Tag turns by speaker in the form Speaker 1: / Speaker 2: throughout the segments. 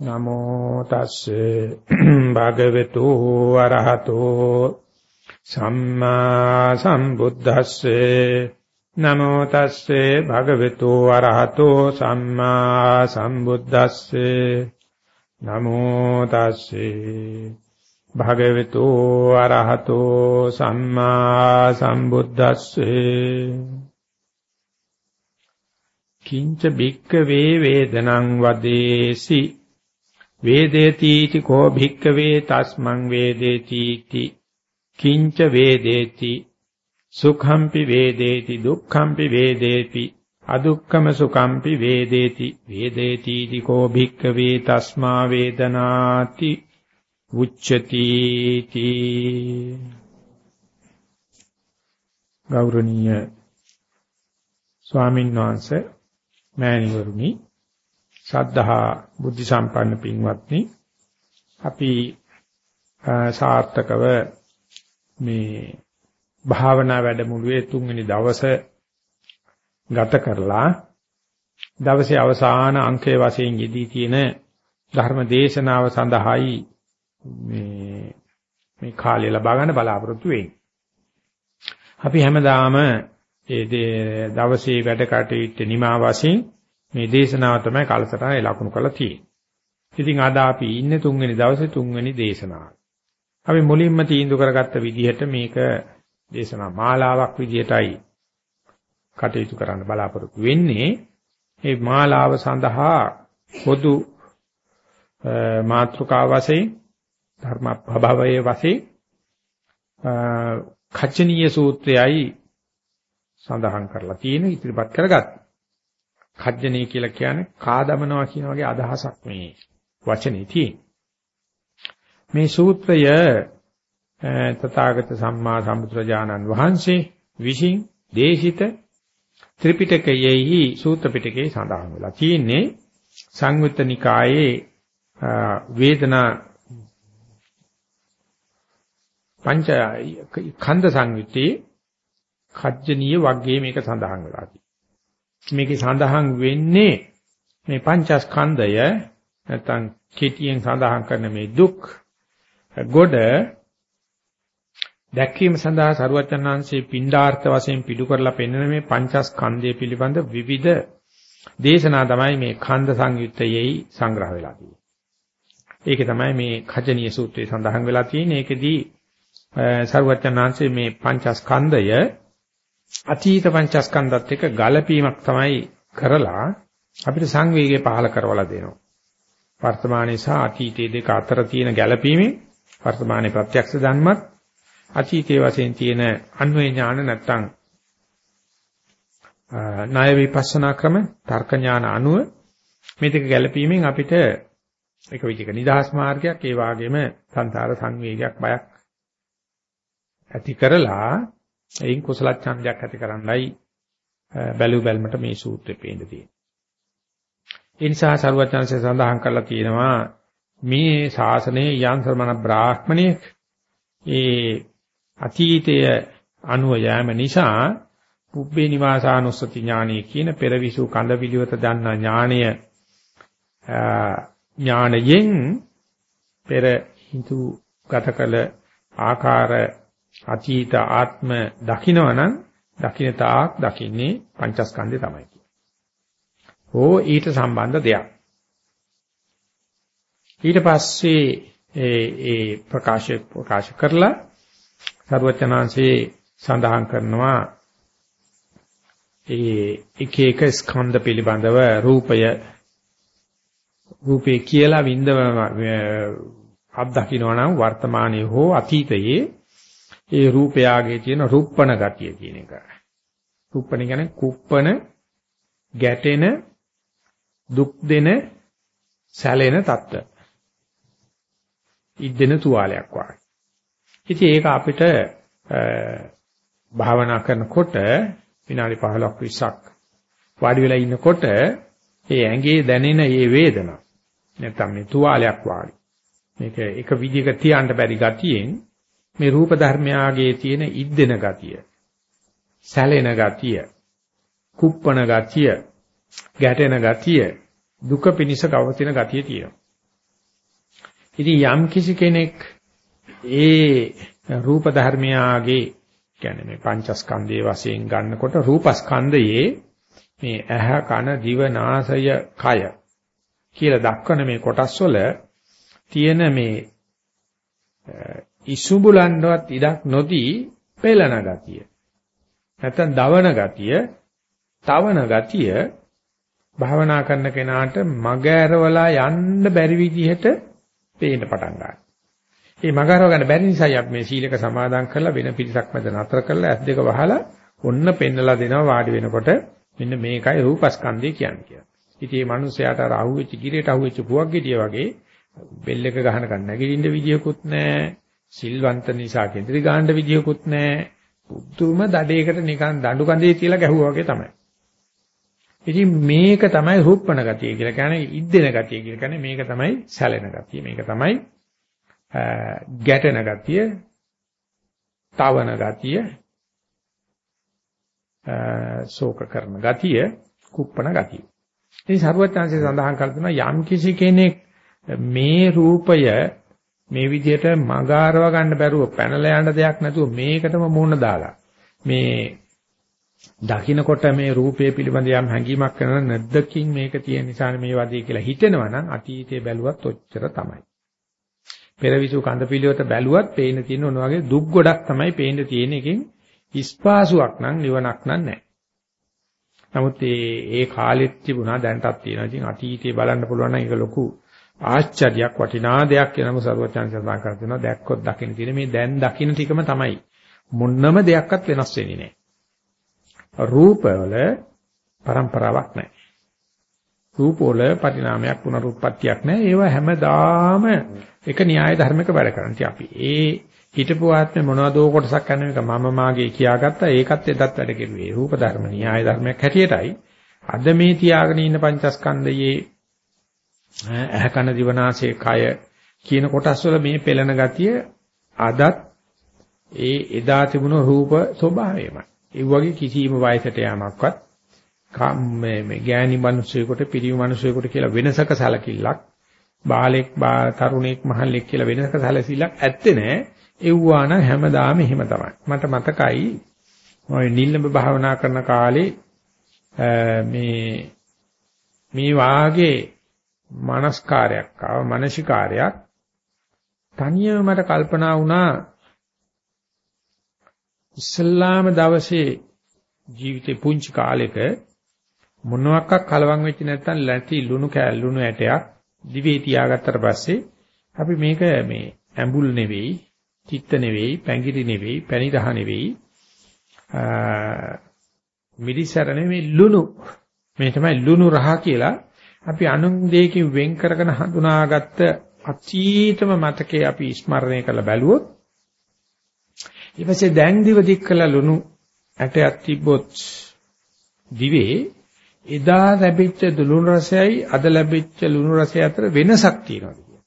Speaker 1: නමෝ තස්සේ භගවතු වරහතෝ සම්මා සම්බුද්දස්සේ නමෝ තස්සේ භගවතු වරහතෝ සම්මා සම්බුද්දස්සේ නමෝ තස්සේ භගවතු වරහතෝ සම්මා සම්බුද්දස්සේ කිංච බික්ක වේ වේදනං වදේසි වේදේති කෝ භික්කවේ තස්මං වේදේති කිංච වේදේති? සුඛම්පි වේදේති? දුක්ඛම්පි වේදේති? අදුක්ඛම සුඛම්පි වේදේති? වේදේති කෝ භික්කවේ තස්මා වේදනාති. උච්චති ගෞරවනීය ස්වාමීන් වහන්සේ මෑණිවරුනි ශ්‍රද්ධහා බුද්ධ සම්පන්න පින්වත්නි අපි සාර්ථකව මේ භාවනා වැඩමුළුවේ තුන්වෙනි දවසේ ගත කරලා දවසේ අවසාන අංකයේ වශයෙන් යෙදී තියෙන ධර්ම දේශනාව සඳහායි මේ මේ කාලය ලබා ගන්න බලාපොරොත්තු වෙන්නේ. අපි හැමදාම ඒ දවසේ වැඩ කටයුතු නිමා වශයෙන් මේ දේශනාව තමයි කාලසටහනේ ලකුණු කරලා තියෙන්නේ. ඉතින් අද අපි ඉන්නේ තුන්වෙනි දවසේ තුන්වෙනි දේශනාව. අපි මුලින්ම තීන්දුව කරගත්ත විදිහට මේක දේශනා මාලාවක් විදිහටයි කටයුතු කරන්න බලාපොරොත්තු වෙන්නේ. මේ මාලාව සඳහා පොදු මාත්‍රකාව වශයෙන් ධර්ම ප්‍රභවයේ වශයෙන් කච්චනීය සූත්‍රයයි සඳහන් කරලා තියෙන ඉදිරිපත් කරගත්තා. කජ්ජනේ කියලා කියන්නේ කාදමනවා කියන වගේ අදහසක් මේ වචනේ තියෙන. මේ සූත්‍රය තථාගත සම්මා සම්බුදුරජාණන් වහන්සේ විසින් දේශිත ත්‍රිපිටකයෙහි සූත්‍ර පිටකේ සඳහන් වෙලා තියෙන්නේ සංයුත්ත නිකායේ වේදනා පංච ඛණ්ඩ සංයුත්තේ කජ්ජනීය වර්ගයේ මේක සඳහන් වෙලා තියෙනවා. මේකේ සඳහන් වෙන්නේ මේ පංචස්කන්ධය නැත්නම් කෙටියෙන් සඳහන් කරන මේ දුක් ගොඩ දැක්වීම සඳහා සරුවචනාංශේ පින්ඩාර්ථ වශයෙන් පිටු කරලා පෙන්වන මේ පංචස්කන්ධය පිළිබඳ විවිධ දේශනා තමයි මේ ඛණ්ඩ සංයුත්තයෙහි සංග්‍රහ වෙලා තියෙන්නේ. ඒකේ තමයි මේ khajaniya සූත්‍රයේ සඳහන් වෙලා තියෙන්නේ. ඒකෙදී සරුවචනාංශේ මේ පංචස්කන්ධය අතීත පංචස්කන්ධත් එක්ක ගලපීමක් තමයි කරලා අපිට සංවේගය පහල කරවලා දෙනවා. වර්තමානයේ සහ අතීතයේ දෙක අතර තියෙන ගැළපීමෙන් වර්තමානයේ ප්‍රත්‍යක්ෂ ධර්මත් අතීතයේ වශයෙන් තියෙන අන්වේ ඥාන නැත්තම් ණය විපස්සනා ක්‍රම තර්ක ඥාන අනුව මේ දෙක ගැළපීමෙන් අපිට එක විදිහක නිදහස් මාර්ගයක් ඒ වගේම සංසාර සංවේගයක් බයක් ඇති කරලා එයින් කුසල ඡන්දයක් ඇති කරන්නයි බැලු බැලමට මේ සූත්‍රය පේන්න තියෙන්නේ. ඒ නිසා සරුවචනසේ සඳහන් කරලා තියෙනවා මේ ශාසනයේ යන්ත්‍රමන බ්‍රාහ්මණයෙක් ඒ අතීතය අනුව යෑම නිසා පුබ්බේ නිවාසානුස්සති ඥානය කියන පෙරවිසු කඳ පිළිවෙත දන්නා ඥානය ඥානයෙන් පෙර හිතු ගත කළ ආකාර අතීත ආත්ම දකින්නවනම් දකින්න තාක් දකින්නේ පංචස්කන්ධය තමයි කියන්නේ. ඕ ඊට සම්බන්ධ දෙයක්. ඊට පස්සේ ඒ ඒ ප්‍රකාශ ප්‍රකාශ කරලා සර්වචනාංශේ සඳහන් කරනවා ඒ එක එක ස්කන්ධ පිළිබඳව රූපය රූපේ කියලා විඳව අත්දකින්න නම් වර්තමානයේ හෝ අතීතයේ ඒ රූපයාගේ තියෙන රුප්පණ ගතිය කියන එක. රුප්පණ කියන්නේ කුප්පණ ගැටෙන දුක් දෙන සැලෙන தত্ত্ব. ඉද්දෙන තුවාලයක් වගේ. ඉතින් ඒක අපිට භාවනා කරනකොට විනාඩි 15ක් 20ක් වාඩි වෙලා ඉන්නකොට ඒ ඇඟේ දැනෙන මේ වේදනාව නැත්තම් මේ තුවාලයක් වාගේ මේක එක විදිහක තියන්න බැරි ගතියෙන් මේ රූප ධර්මයාගේ තියෙන ඉද්දෙන ගතිය, සැලෙන ගතිය, කුප්පන ගතිය, ගැටෙන ගතිය, දුක පිනිස ගවතින ගතිය තියෙනවා. ඉතින් යම් කිසි කෙනෙක් ඒ රූප ධර්මයාගේ කියන්නේ මේ පංචස්කන්ධයේ වශයෙන් ගන්නකොට රූපස්කන්ධයේ මේ ඇහ කන දිව නාසය කය කියලා දක්වන මේ කොටස් වල තියෙන මේ ඉසුඹුලන්නවත් ඉඩක් නොදී පෙළන ගතිය නැත්නම් දවන ගතිය තවන ගතිය භාවනා කරන කෙනාට මග ඇරවලා යන්න බැරි විදිහට පේන්න පටන් ගන්නවා. මේ මග ඇරව ගන්න බැරි නිසායි අපි මේ සීලක සමාදන් කරලා වෙන පිරිසක් මැද නතර කරලා ඇස් දෙක වහලා ඔන්න පෙන්නලා දෙනවා වාඩි වෙනකොට මෙන්න මේකයි රූපස්කන්ධය කියන්නේ කියලා. ඉතින් මේ මිනිස්යාට අර අහුවෙච්ච ගිරේට අහුවෙච්ච පුවක් ගෙඩිය වගේ බෙල් එක ගහන ගන්න නැගිටින්න විදියකුත් නැහැ. සිල්වන්ත නිසා කේන්ද්‍රි ගාන්න විදියකුත් නැහැ. පුදුම දඩේකට නිකන් දඬු කඳේ තියලා ගැහුවා වගේ තමයි. ඉතින් මේක තමයි රූපණ ගතිය කියලා කියන්නේ ඉද්දෙන ගතිය කියලා කියන්නේ මේක තමයි සැලෙන ගතිය. මේක තමයි ගැටෙන ගතිය, තවන ගතිය, ශෝක කරන ගතිය, කුප්පණ ගතිය. ඉතින් සරුවත්ංශය සඳහන් කර තුනා යම් කිසි කෙනෙක් මේ රූපය මේ විදිහට මගාරව ගන්න බැරුව පැනලා යන්න දෙයක් නැතුව මේකටම මුහුණ දාලා මේ දකින්නකොට මේ රූපය පිළිබඳ යම් හැඟීමක් කරන නැද්දකින් මේක තියෙන නිසා මේ වදී කියලා හිතෙනවා නම් අතීතයේ බැලුවත් ඔච්චර තමයි. පෙරවිසු කඳ පිළිවෙත බැලුවත් පේන තියෙන ඔන වගේ දුක් ගොඩක් තමයි පේන්න තියෙන එකෙන් ඉස්පාසුවක් නම් නිවනක් නැහැ. නමුත් ඒ ඒ කාලෙත් තිබුණා දැන්ටත් තියෙනවා. ඉතින් අතීතයේ බලන්න පුළුවන් නම් ඒක ලොකු ආශ්චර්යයක් වටිනා දෙයක් කියනම සරුවචාන් සඳහන් කර දෙනවා. දැක්කොත් දකින්න තියෙන මේ දැන් දකින්න ටිකම තමයි. මොන්නම දෙයක්වත් වෙනස් වෙන්නේ නැහැ. රූපවල પરම්පරාවක් නැහැ. රූපවල පරිණාමයක් පුනරුත්පත්තියක් නැහැ. ඒවා හැමදාම එක න්‍යාය ධර්මයක වැඩ කරන්නේ. අපි ඒ හිතපු ආත්මේ මොනවදෝ කොටසක් කරන එක මම මාගේ කියාගත්තා. ඒකත් එදත් වැඩ කෙරුවේ. රූප ධර්ම න්‍යාය ධර්මයක් හැටියටයි. අද මේ තියාගෙන ඉන්න පංචස්කන්ධයේ ඇහ කන දිවනාසය කය කියන කොටස් වල මේ පෙළෙන ගතිය අදත් ඒ එදා තිබුණු රූප ස්වභාවයමයි. ඒ වගේ කිසිම වයසට යamakවත් මේ මේ ගෑණි මිනිස්සෙකුට පිරිමි මිනිස්සෙකුට කියලා වෙනසක සැලකිල්ලක් බාලෙක් තරුණෙක් මහල්ලෙක් කියලා වෙනසක සැලසිල්ලක් ඇත්තේ නැහැ. එව්වා නම් හැමදාම එහෙම තමයි. මට මතකයි මම නිල්ලඹ භාවනා කරන කාලේ මේ මේ වාගේ මනස්කාරයක් ආව මානසිකාරයක් තනියම මට කල්පනා වුණා. ඉස්ලාම දවසේ ජීවිතේ පුංචි කාලෙක මොනවාක් කලවම් වෙච්ච නැත්නම් läටි ලුණු කෑල් ලුණු ඇටයක් දිවේ තියාගත්තට පස්සේ අපි මේක මේ ඇඹුල් නෙවෙයි, චිත්ත නෙවෙයි, පැංගිරි නෙවෙයි, පැණි රහ නෙවෙයි මිරිසර නෙවෙයි ලුණු. මේ තමයි ලුණු රහ කියලා අපි අනුන් දෙයකින් වෙන් කරගෙන හඳුනාගත්ත අතීතම මතකේ අපි ස්මරණය කරලා බැලුවොත් ඊපස්සේ දැන් දිව දික් කළා ලුණු ඇටයක් තිබ්බොත් දිවේ එදා ලැබිච්ච ලුණු රසයයි අද ලැබිච්ච ලුණු රසය අතර වෙනසක් තියෙනවා කියන්නේ.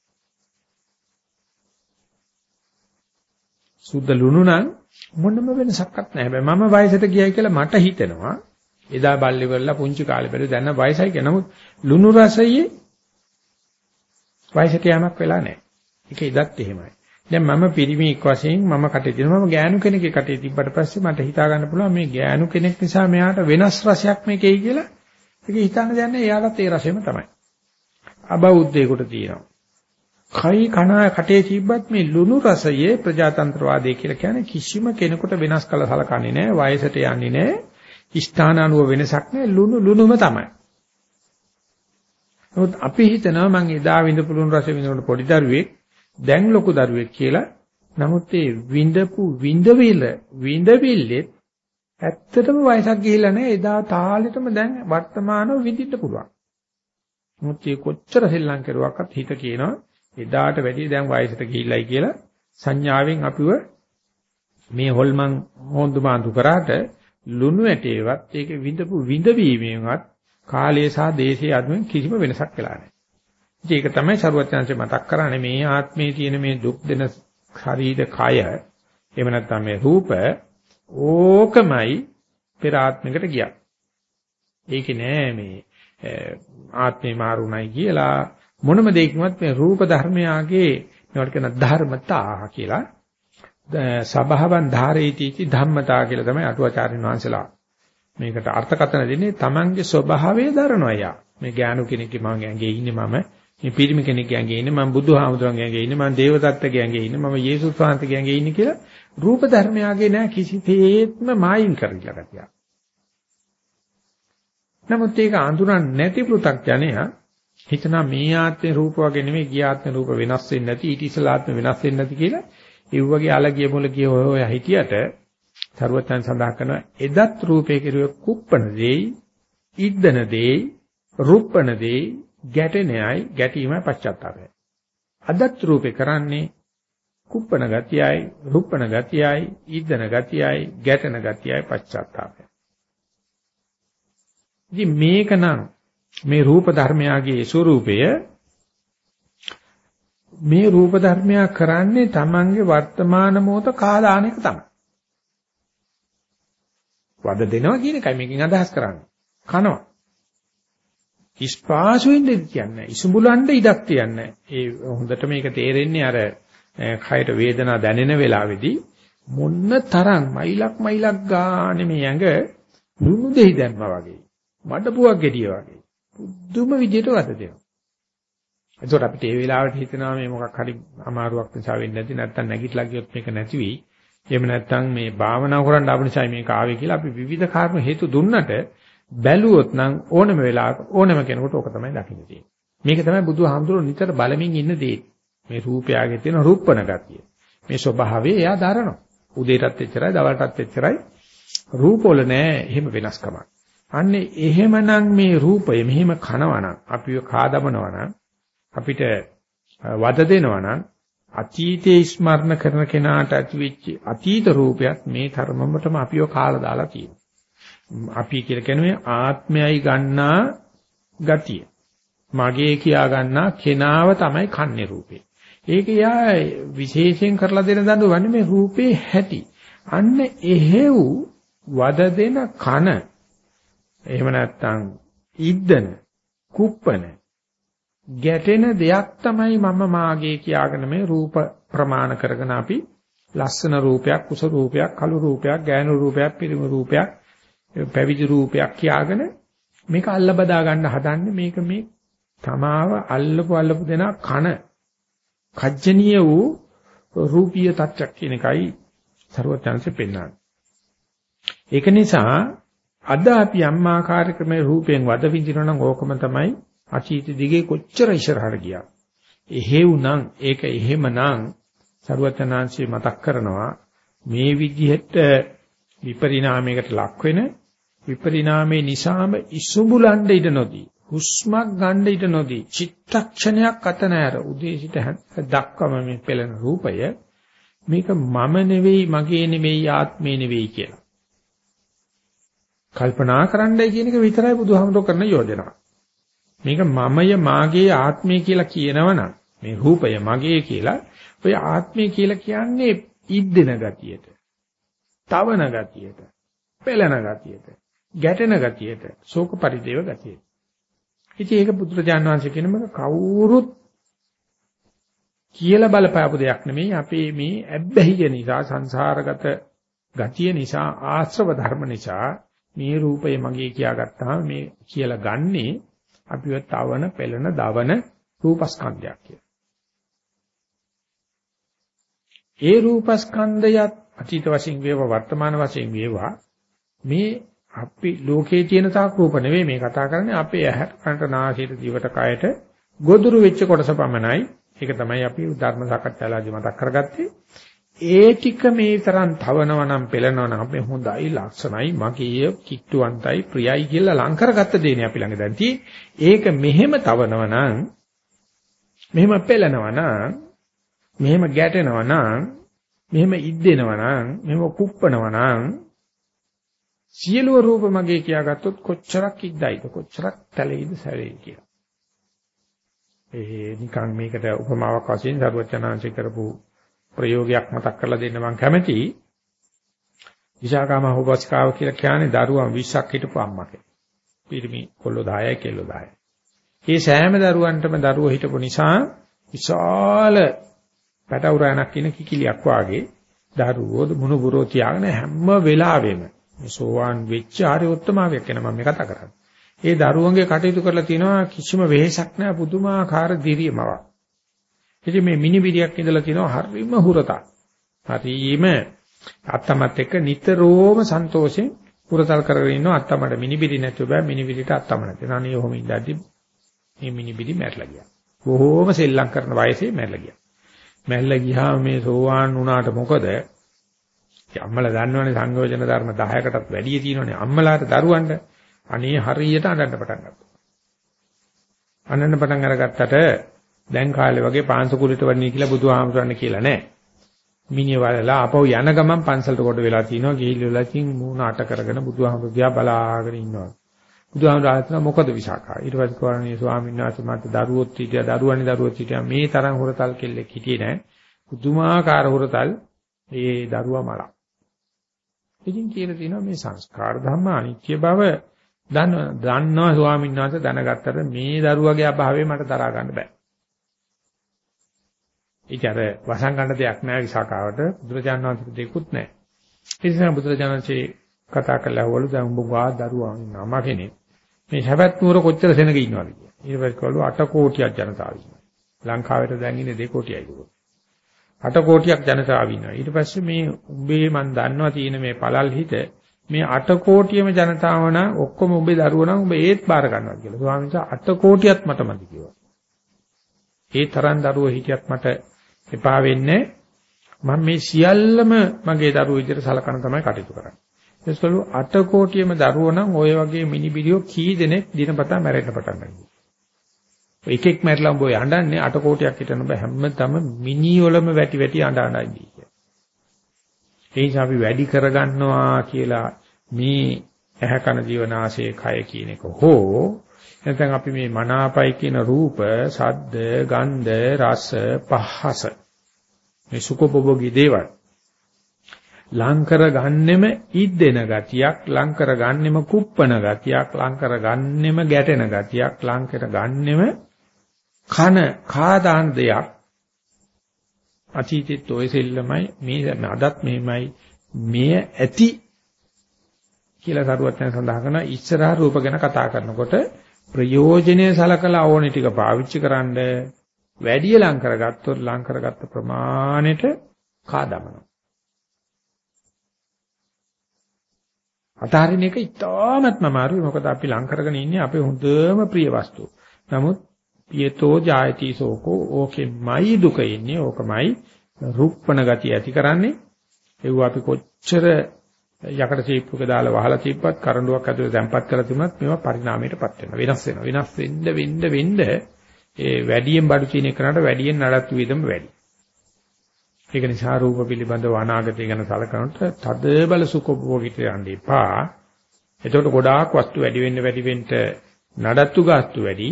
Speaker 1: සුද්ධ ලුණු නම් මොනම වෙනසක්වත් නැහැ. හැබැයි මම වයසට ගියයි කියලා මට හිතෙනවා. එදා බල්ලි වෙලා පුංචි කාලේ බැලුවා දැන් වයසයි කියන නමුත් ලුණු රසයේ වයසට යamak වෙලා නැහැ. ඒක එදත් එහෙමයි. දැන් මම පිරිමික් වශයෙන් මම කටේ තියෙනවා. මම ගෑනු කෙනෙක්ගේ කටේ තිබ්බට පස්සේ මට හිතා ගන්න පුළුවන් මේ ගෑනු කෙනෙක් නිසා මෙයාට වෙනස් රසයක් මේකෙයි කියලා. ඒක හිතන්න දෙන්නේ එයාලත් ඒ රසෙම තමයි. අබෞද්ධයෙකුට තියෙනවා. කයි කන කටේ තිබ්බත් මේ ලුණු රසයේ ප්‍රජාතන්ත්‍රවාදය කියලා කියන්නේ කිසිම කෙනෙකුට වෙනස් කළ සලකන්නේ නැහැ. වයසට යන්නේ නැහැ. ස්ථාන අනුව වෙනසක් නැහැ ලුණු ලුණුම තමයි නමුත් අපි හිතනවා මං එදා විඳපු ලුණු රස විඳිනකොට පොඩි දරුවෙක් දැන් ලොකු දරුවෙක් කියලා. නමුත් ඒ විඳපු විඳවිල විඳවිල්ලෙත් ඇත්තටම වයසක් ගිහිල්ලා නැහැ. එදා තාලෙටම දැන් වර්තමානව විඳින්න පුළුවන්. මොකද කොච්චර සෙල්ලම් කරුවක්වත් හිත කියනවා එදාට වැඩිය දැන් වයසට ගිහිල්ලයි කියලා සංඥාවෙන් අපිව මේ හොල්මන් හොඳු බාඳු කරාට ලුණු ඇටේවත් ඒක විඳපු විඳවීමෙන්වත් කාලය සහ දේශයේ අදුවෙන් කිසිම වෙනසක් වෙලා නැහැ. ඒක තමයි ਸਰුවත්‍යංශය මතක් කරන්නේ මේ ආත්මයේ තියෙන මේ දුක් දෙන ශරීර කය එහෙම නැත්නම් මේ රූප ඕකමයි පෙර ආත්මයකට ගියා. ඒකේ නෑ මේ ආත්මේ මාරුණයි කියලා මොනම දෙයකින්වත් මේ රූප ධර්මයාගේ මේවට කියන ධර්මතා කියලා සබහවන් ධාරේතිති ධම්මතා කියලා තමයි අටුවාචාර්යන් වහන්සේලා මේකට අර්ථකථන දෙන්නේ. Tamange ස්වභාවය දරනවා යා. මේ ඥානු කෙනෙක්ගේ මම ඇඟේ ඉන්නේ මම. මේ පිරිමි කෙනෙක්ගේ ඇඟේ ඉන්නේ මම. බුදුහාමුදුරන්ගේ ඇඟේ ඉන්නේ මම. දේවදත්තගේ ඇඟේ ඉන්නේ මම. යේසුස් වහන්සේගේ ඇඟේ ඉන්නේ කියලා රූප ධර්මයාගේ නෑ කිසිතේත්ම මායින් කරලා ගතිය. නමුත් ඒක අඳුරන්නේ නැති පෘථග්ජනයා හිතනවා මේ ආත්මේ රූප වගේ නෙමෙයි ගිය ආත්මේ රූප වෙනස් වෙන්නේ නැති ඊට ඉස්සලා ආත්මේ වෙනස් වෙන්නේ නැති කියලා ඒ වගේ අලගිය මොලගිය ඔය ඔය හිටියට සරුවත්යන් සඳහන් කරන එදත් රූපේ කෙරුවේ කුප්පන දෙයි ඉද්දන දෙයි රුප්පන දෙයි ගැටෙනයයි ගැටීමයි පශ්චාත්තාපයයි අදත් රූපේ කරන්නේ කුප්පන ගතියයි රුප්පන ගතියයි ඉද්දන ගතියයි ගැටෙන ගතියයි පශ්චාත්තාපයයි ඉතින් මේක නම් මේ රූප ධර්මයාගේ ස්වરૂපය මේ රූප ධර්මයා කරන්නේ Tamange වර්තමාන මොහොත කාදාන එක තමයි. වද දෙනවා කියන එකයි මේකෙන් අදහස් කරන්නේ. කනවා. ඉස්පාසුවෙන් දෙද කියන්නේ. ඉසුඹුලන්න ඉඩක් තියන්නේ. ඒ හොඳට මේක තේරෙන්නේ අර කයට වේදනා දැනෙන වෙලාවේදී මොන්න තරම් මයිලක් මයිලක් ගානේ මේ ඇඟ ලුණු දෙහි දැම්මා වගේ. මඩපුවක් ගෙඩිය වගේ. පුදුම විදියට වද දෙනවා. එතකොට අපිට ඒ වෙලාවට හිතෙනවා මේ මොකක් හරි අමාරුවක් නිසා වෙන්නේ නැති නැත්තම් නැගිටලා ගියොත් මේක නැති වෙයි. එහෙම නැත්තම් මේ භාවනා කරන්න ආපු නිසා මේක ආවේ කියලා අපි විවිධ කාරණා හේතු දුන්නට බැලුවොත් නම් ඕනම වෙලාවක ඕනම කෙනෙකුට ඕක තමයි දකින්න තියෙන්නේ. මේක තමයි බුදුහාමුදුරුවෝ නිතර බලමින් ඉන්න දේ. මේ රූපයගේ තියෙන රූපණ ගතිය. මේ ස්වභාවය එයා දරනවා. උදේටත් එච්චරයි දවල්ටත් එච්චරයි. රූපවල නෑ එහෙම වෙනස්කමක්. අන්නේ එහෙමනම් මේ රූපය මෙහෙම කනවනම් අපිව කාදමනවනම් අපිට වද දෙනවා නම් අතීතයේ ස්මරණ කරන කෙනාට ඇතිවෙච්ච අතීත රූපයක් මේ ධර්මමටම අපිව කාලා දාලා තියෙනවා. අපි කියලා කියන්නේ ආත්මයයි ගන්නා ගතිය. මගේ කියා ගන්නා කෙනාව තමයි කන්නේ රූපේ. ඒක යා විශේෂයෙන් කරලා දෙන දඬුවන්නේ මේ රූපේ හැටි. අන්න එහෙව් වද දෙන කන එහෙම නැත්නම් ඉද්දන කුප්පන ගැටෙන දෙයක් තමයි මම මාගේ කියාගෙන මේ රූප ප්‍රමාණ කරගෙන අපි ලස්සන රූපයක් කුස රූපයක් කළු රූපයක් ගෑනු රූපයක් පිරිමි රූපයක් පැවිදි රූපයක් කියාගෙන මේක අල්ල බදා ගන්න හදන්නේ මේක මේ තමාව අල්ලපු අල්ලපු දෙන කන කජ්ජනීය වූ රූපීය තත්ත්වයක් කියන එකයි ਸਰවඥාන්සේ පෙන්වන්නේ. ඒක නිසා අද අපි අම්මාකාරකමේ රූපයෙන් වද විඳිනවා නම් ඕකම තමයි අතීත දිගේ කොච්චර ඉස්සරහට ගියා. එහෙව්නම් ඒක එහෙමනම් සරුවතනාංශي මතක් කරනවා මේ විදිහට විපරිණාමයකට ලක් වෙන විපරිණාමේ නිසාම ඉසුඹුලන්න ඉඩ නොදී හුස්මක් ගන්න ඉඩ නොදී චිත්තක්ෂණයක් අත නැර උදේ සිට දක්වම මේ පෙළෙන රූපය මේක මම නෙවෙයි මගේ නෙවෙයි ආත්මේ නෙවෙයි කියලා කල්පනා කරන්නයි කියන එක විතරයි බුදුහාමුදුර කරන යෝජනාව මේක මමය මාගේ ආත්මය කියලා කියනවනම් මේ රූපය මගේ කියලා ඔය ආත්මය කියලා කියන්නේ ඉද්දෙන ගතියට, තවන ගතියට, පෙළෙන ගතියට, ගැටෙන ගතියට, ශෝක පරිදේව ගතියට. ඉතින් ඒක බුදුරජාණන් වහන්සේ කියන මේක කවුරුත් කියලා බලපෑපු දෙයක් නෙමෙයි අපේ මේ ඇබ්බැහිය නිසා සංසාරගත ගතිය නිසා ආශ්‍රව ධර්ම නිසා මේ රූපය මගේ කියාගත්තාම මේ කියලා ගන්නේ අපිව තවන, පෙළෙන, දවන රූපස්කන්ධයක් කියලා. ඒ රූපස්කන්ධයත් අතීත වශයෙන් වේවා වර්තමාන වශයෙන් වේවා මේ අපි ලෝකේ තියෙන තාක් රූප නෙවෙයි මේ කතා කරන්නේ අපේ ඇහැට කනට නාසයට දිවට කයට ගොදුරු වෙච්ච කොටස පමණයි. ඒක තමයි අපි ධර්ම සාකච්ඡාලාදී මතක් කරගත්තේ. ඒ ටික මේ තරම් තවනවා නම් පෙළනවා නම් අපි හොඳයි ලක්ෂණයි මගේ කිට්ටුවන්තයි ප්‍රියයි කියලා ලං කරගත්ත දේනේ අපි ළඟ දැන් ඒක මෙහෙම තවනවා නම් මෙහෙම පෙළනවා නම් මෙහෙම ගැටෙනවා නම් මෙහෙම ඉද්දෙනවා නම් මෙහෙම කුප්පනවා නම් සියලු රූප මගේ කියාගත්තොත් කොච්චරක් ඉද්දයිද කොච්චරක් තැලෙයිද සැලෙයි කියලා. ඒ නිකන් මේකට උපමාවක් වශයෙන් සරුවචනාංශ කරපු ප්‍රයෝගයක් මතක් කරලා දෙන්න මම කැමතියි. විශාකාම හොබස්කාව කියලා කියන්නේ දරුවන් 20ක් හිටපු අම්මා කෙනෙක්. පිරිමි කොල්ලෝ 10යි කෙල්ලෝ 10යි. ඒ සෑම දරුවන්ටම දරුවෝ හිටපු නිසා විශාල පැටවුරාණක් කියන කිකිලියක් වාගේ දරුවෝ මුණුබුරෝ තියාගෙන හැම වෙලාවෙම මේ සෝවාන් වෙච්ච ආර්ය උත්තමාවියක් ගැන මම කතා කරන්නේ. ඒ දරුවන්ගේ කටයුතු කරලා තිනවා කිසිම වෙහෙසක් නැහැ පුදුමාකාර දිරියමවක්. ඉතින් මේ මිනි බිරියක් ඉඳලා තිනවා හරිම හුරතක්. හරිම අත්තමත් එක්ක නිතරම සන්තෝෂෙන් පුරතල් කරගෙන ඉන්නවා අත්තමට මිනිබිරි නැතුව බෑ මිනිබිරිට අත්තම නැති. අනේ ඔහොම ඉඳද්දි මේ මිනිබිරි මැරලා ගියා. බොහෝම සෙල්ලම් කරන වයසේ මැරලා ගියා. මැරලා ගියාම මේ සෝවාන් වුණාට මොකද? අම්මලා දන්නවනේ සංයෝජන ධර්ම 10කටත් වැඩිය තියෙනවනේ අම්මලාට දරුවන්ට. අනේ හරියට අඬන්න පටන් ගත්තා. අඬන්න පටන් අරගත්තට දැන් කාලේ වගේ පාංශ කුලිට වඩනී කියලා බුදුහාමුදුරන් කියලා නෑ. මිනිහ වලලා අපව යන ගමන් පන්සලට කොට වෙලා තිනවා ගිහිල්ලා ඉතින් මූණ අට කරගෙන බුදුහාමුදුරු දිහා බලාගෙන ඉන්නවා. බුදුහාමුදුරු ආයතන මොකද විසාකා. ඊට පස්සේ කෝරණී ස්වාමීන් වහන්සේ මට දරුවොත් හිටියා දරුවනි දරුවොත් හිටියා මේ තරම් හොරතල් කෙල්ලෙක් හිටියේ නෑ. පුදුමාකාර හොරතල් ඒ දරුවා මල. ඉතින් කියලා තියෙනවා මේ සංස්කාර ධර්ම අනිත්‍ය බව දන්න දන්නවා ස්වාමීන් වහන්සේ දැනගත්තට මේ දරුවගේ අභාවය මට දරා ගන්න බෑ. ඒක අර වසන් ගන්න දෙයක් නෑ විසාකාවට බුදුරජාණන් වහන්සේ දෙකුත් නෑ. ඒ නිසා බුදුරජාණන්සේ කතා කළා වළු දැන් උඹ වා දරුවා නම කෙනෙක්. මේ හැබැත් නුවර කොච්චර සෙනග ඉන්නවද කියලා. ඊට පස්සේ කළු 8 කෝටියක් ජනතාව ඉන්නවා. ලංකාවට දැන් ඉන්නේ 2 කෝටියයි දුක. 8 කෝටියක් ජනතාව ඉන්නවා. ඊට පස්සේ මේ උඹේ මන් දන්නවා තියෙන මේ පළල් හිත මේ 8 කෝටියම ජනතාව නම් ඔක්කොම උඹේ දරුවෝ නම් උඹ ඒත් බාර ගන්නවා කියලා. ස්වාමීන් වහන්සේ 8 කෝටියත් මට මදි කිව්වා. ඒ තරම් දරුවෝ හිටියත් මට එපා වෙන්නේ මම මේ සියල්ලම මගේ දරුවෝ විදිහට සලකන තමයි කටයුතු කරන්නේ. ඒසලු 8 කෝටියම දරුවෝ නම් ওই වගේ මිනි බිඩියෝ කී දෙනෙක් දිනපතා මැරෙන්න පටන් ගන්නවා. එකෙක් මැරිලා උඹ යඬන්නේ 8 කෝටියක් හිටන බෑ හැමතම මිනි වලම වැටි වැටි අඬ අඬ ඉන්නේ. ඒ නිසා අපි වැඩි කරගන්නවා කියලා මේ ඇහැ කන ජීවනාශයේ කය කියන එක හෝ නැත්නම් අපි මේ මනාපයි කියන රූප, ශබ්ද, ගන්ධ, රස, පහස මේ සුඛෝපභෝගී දේවල්. ලං කරගන්නෙම ඉද්දෙන ගතියක්, ලං කරගන්නෙම කුප්පන ගතියක්, ලං කරගන්නෙම ගැටෙන ගතියක්, ලං කරගන්නෙම කන කාදාන දෙයක්. අතීතෙත් ඔය සෙල්ලමයි මේ අදත් මෙහෙමයි මෙය ඇති කියලා සරුවත් යන සඳහන් කරන ඉස්සරහ රූප ගැන කතා කරනකොට ප්‍රයෝජනෙ සලකලා ඕනේ ටික පාවිච්චි කරන්න වැඩි ලං කරගත්තොත් ලං කරගත්ත ප්‍රමාණයට කාදමනවා. අතහරින එක ඉතාමත්ම අමාරුයි මොකද අපි ලං කරගෙන ඉන්නේ අපේ හොඳම ප්‍රිය වස්තු. නමුත් පියතෝ ජායති සෝකෝ ඕකෙමයි දුක ඉන්නේ ඕකමයි රුප්පණ ගතිය ඇති කරන්නේ. ඒව අපි කොච්චර යකඩ චීප්පුක දාලා වහලා තිබ්බත් කරඬුවක් ඇතුලේ තැම්පත් කරලා තිබුණත් මේවා පරිණාමයටපත් වෙනවා වෙනස් වෙනවා වෙනස් වෙන්න වෙන්න වෙන්න ඒ වැඩියෙන් බඩු චීන එකනට වැඩියෙන් නඩත්තු වීදම වැඩි. ඒක නිසා රූප පිළිබඳව අනාගතය ගැන සලකනකොට තද බල සුඛෝභෝගිත යන්න එපා. එතකොට ගොඩාක් වස්තු වැඩි වෙන්න වැඩි වෙන්න නඩත්තු ගාස්තු වැඩි.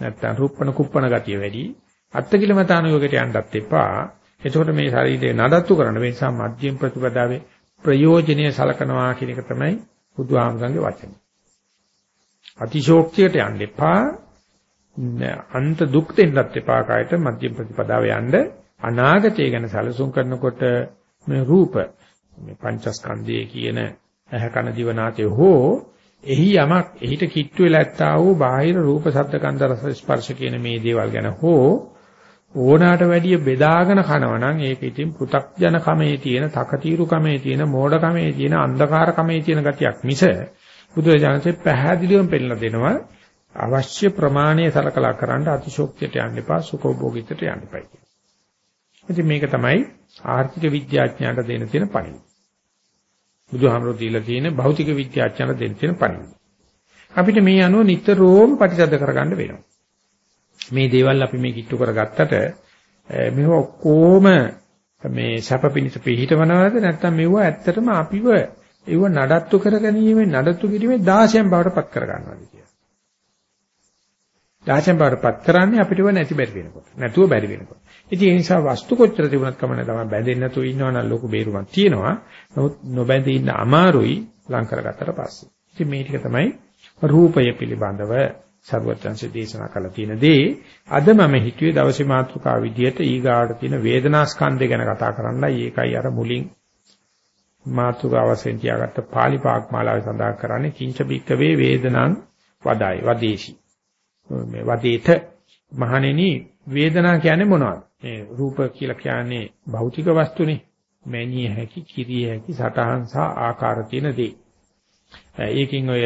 Speaker 1: නැත්තම් රුප්පණ කුප්පණ ගතිය වැඩි. අත්තිකිලමතාන යෝගයට යන්නත් එපා. එතකොට මේ ශරීරය නඩත්තු කරන නිසා මධ්‍යම ප්‍රතිපදාවේ ප්‍රයෝජනීය සලකනවා කියන එක තමයි බුදුහාමුදුරන්ගේ වචනේ. අතිශෝක්තියට යන්න එපා. අන්ත දුක් දෙන්නත් එපා කායට මධ්‍යම ප්‍රතිපදාව යන්න. අනාගතය ගැන සැලසුම් කරනකොට මේ රූප මේ පංචස්කන්ධයේ කියන ඇහ කන දිව නාසය හෝ එහි යමක් එහිට කිට්ටු වෙලා ඇත්තා වූ බාහිර රූප ශබ්ද ගන්ධ රස ස්පර්ශ කියන මේ දේවල් ගැන හෝ ඕනාට වැඩිය බෙදාගෙන කනවා නම් ඒක ඉතින් පෘ탁ජන කමේ තියෙන, තකතිරු කමේ තියෙන, මෝඩ කමේ තියෙන, අන්ධකාර කමේ තියෙන ගතියක් මිස බුදුරජාණන්සේ පැහැදිලිවම පෙන්නලා දෙනවා අවශ්‍ය ප්‍රමාණය සලකලා කරන්න අතිශෝක්තියට යන්න එපා, සුඛෝභෝගීත්වයට යන්න එපා කියලා. ඉතින් මේක තමයි ආර්ථික විද්‍යාඥයන්ට දෙන තියෙන පණිවිඩය. බුදුහාමරෝ දීලා තියෙන භෞතික විද්‍යාඥයන්ට දෙන තියෙන පණිවිඩය. අපිට මේ අනුව නිතරම ප්‍රතිසද්ද කරගන්න වෙනවා. මේ දේවල් අපි මේ කිට්ටු කරගත්තට මේව ඔක්කොම මේ සැප පිණිස පිළිහිටවනවද නැත්නම් මේව ඇත්තටම අපිව ඒව නඩත්තු කරගැනීමේ නඩත්තු කිරීමේ 16න් බවට පත් කරගන්නවාද කියලා. 16න් බවට පත් කරන්නේ අපිටව නැති බැරි වෙනකොට. නැතුව බැරි වෙනකොට. ඉතින් ඒ නිසා වස්තු කොච්චර තිබුණත් කමන්නේ තමයි බැඳෙන්නේ නැතුව ඉන්නවා නම් ලොකු බේරුමක් තියෙනවා. නමුත් නොබැඳී ඉන්න අමාරුයි ලං කරගත්තට පස්සේ. ඉතින් මේ ටික තමයි රූපය පිළිබඳව සර්වත්‍ංශ දේශනා කළ තියෙන දේ අද මම හිතුවේ දවසේ මාතෘකා විදියට ඊගාවට තියෙන වේදනාස්කන්ධය ගැන කතා කරන්නයි ඒකයි අර මුලින් මාතෘකා වශයෙන් තියාගත්ත පාලි පාක්මාලාවේ සඳහන් කරන්නේ කිංච බික්කවේ වේදනං වදායි වදේශි මේ වදේත මහණෙනි වේදනා කියන්නේ මොනවද? මේ රූප කියලා කියන්නේ භෞතික වස්තුනේ. මැනිය හැකි කිරිය හැකි සටහන් සහ ආකාර තියෙන දේ. ඒකින් ඔය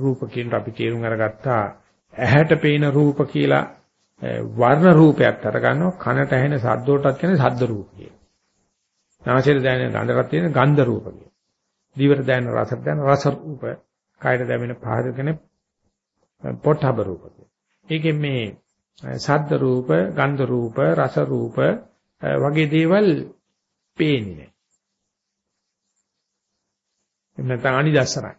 Speaker 1: රූප කියන අපි තේරුම් අරගත්තා. ඇහැට පේන රූප කියලා වර්ණ රූපයක් අරගන්නවා කනට ඇහෙන ශබ්දවලටත් කියන්නේ ශබ්ද රූප කියලා. නාසයට දැනෙන ගන්ධකට තියෙන ගන්ධ රූප කියලා. දිවට දැනෙන රසට දැනෙන රස රූප, කායට දැනෙන පහද කියන්නේ පොට්ටබ රූප කියලා. ඒකෙන් මේ ශබ්ද රූප, ගන්ධ රූප, රස රූප වගේ දේවල් පේන්නේ. එහෙම නැත්නම් අනිදස්සනයි.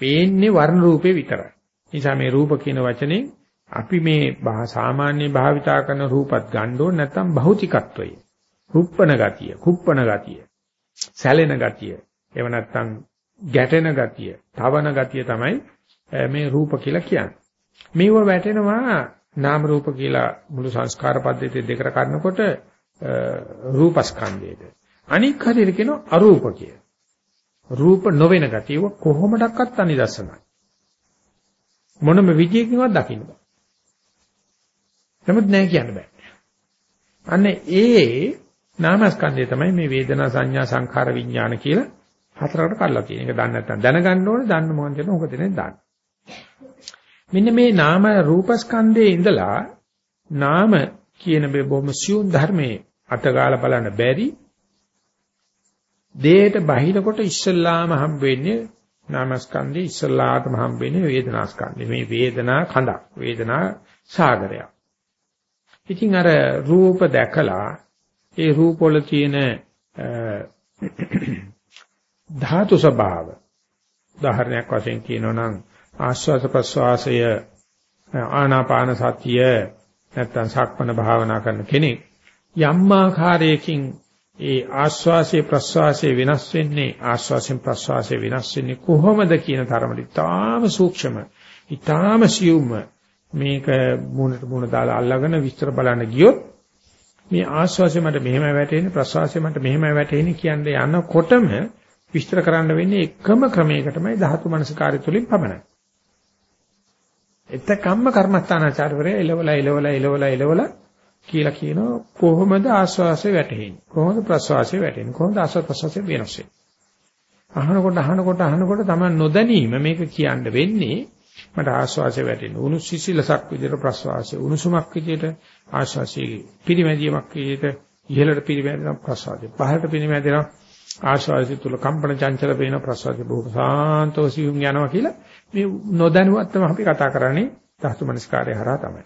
Speaker 1: පේන්නේ වර්ණ රූපේ විතරයි. නිසා මේ රූප කියන වචනේ අපි මේ සාමාන්‍ය භාවිතා කරන රූපත් ගන්න ඕන නැත්නම් භෞතිකත්වය. කුප්පන ගතිය, කුප්පන ගතිය, සැලෙන ගතිය, එහෙම නැත්නම් ගැටෙන ගතිය, තවන ගතිය තමයි මේ රූප කියලා කියන්නේ. මේව වැටෙනවා නාම රූප කියලා මුළු සංස්කාර පද්ධතිය දෙකට කඩනකොට රූපස්කන්ධයේද. අනික් හරියට කියනවා අරූප කියලා. රූප නොවන ගතිය කොහොමඩක්වත් අනිදස්සනයි. මොනම විදියකින්වත් දකින්න බෑ. නමුත් නෑ කියන්න බෑ. අන්න ඒ නාමස්කන්ධය තමයි මේ වේදනා සංඥා සංඛාර විඥාන කියලා හතරකට කඩලා තියෙන. ඒක දන්නේ නැත්නම් දැනගන්න ඕනේ, දන්න මොකද කියන උක දෙනේ දාන්න. මෙන්න මේ නාම රූපස්කන්ධයේ ඉඳලා නාම කියන මේ බොහොම සියුම් ධර්මයේ අතගාලා බලන්න බැරි දේයට බහිනකොට ඉස්සල්ලාම හම්බ වෙන්නේ නාමස්කන්ධය ඉස්සල්ලාටම හම්බ වෙන්නේ වේදනාස්කන්ධය. මේ වේදනා කඳක්, වේදනා සාගරයක්. ඉතින් අර රූප දැකලා ඒ රූප වල තියෙන ධාතු ස්වභාව උදාහරණයක් වශයෙන් කියනවා නම් ආශ්වාස ප්‍රශ්වාසය ආනාපාන සතිය නැත්තම් සක්මන භාවනා කරන කෙනෙක් යම් ආකාරයකින් ඒ ආශ්වාසයේ ප්‍රශ්වාසයේ වෙනස් වෙන්නේ ආශ්වාසයෙන් ප්‍රශ්වාසයේ වෙනස් වෙන්නේ කොහොමද කියන තරමට ඉතාම සූක්ෂම ඉතාම සියුම් මේක මුණට මුණ දාලා අල්ලගෙන විස්තර බලන්න ගියොත් මේ ආශ්වාසය මට මෙහෙමයි වැටෙන්නේ ප්‍රශ්වාසය මට මෙහෙමයි වැටෙන්නේ කියන්නේ යනකොටම විස්තර කරන්න වෙන්නේ එකම ක්‍රමයකටමයි ධාතු මනසකාරය තුලින් පමණයි. එතකම්ම කර්මස්ථානාචාරවරය එලවලා එලවලා එලවලා එලවලා කියලා කියනවා කොහොමද ආශ්වාසය වැටෙන්නේ? කොහොමද ප්‍රශ්වාසය වැටෙන්නේ? කොහොමද ආශ්වාස ප්‍රශ්වාසය වෙනස් වෙන්නේ? අහනකොට අහනකොට අහනකොට තමයි නොදැනීම මේක කියන්න වෙන්නේ මට ආශ්වාසය වැටෙන්නේ. උණු සිසිලසක් විදිහට ප්‍රශ්වාසය උණුසුමක් විදිහට ආශ්වාසයේ පිරිමැදීමක් විදිහට ඉහළට පිරිමැදෙන ප්‍රශ්වාසය පහළට පිරිමැදෙන ආශ්වාසය තුල කම්පන චංචල වෙන ප්‍රශ්වාසය බොහෝ සාන්තව සියුම් යනවා කියලා මේ නොදැනුවත්වම අපි කතා කරන්නේ ධාතු මනස්කාරය හරහා තමයි.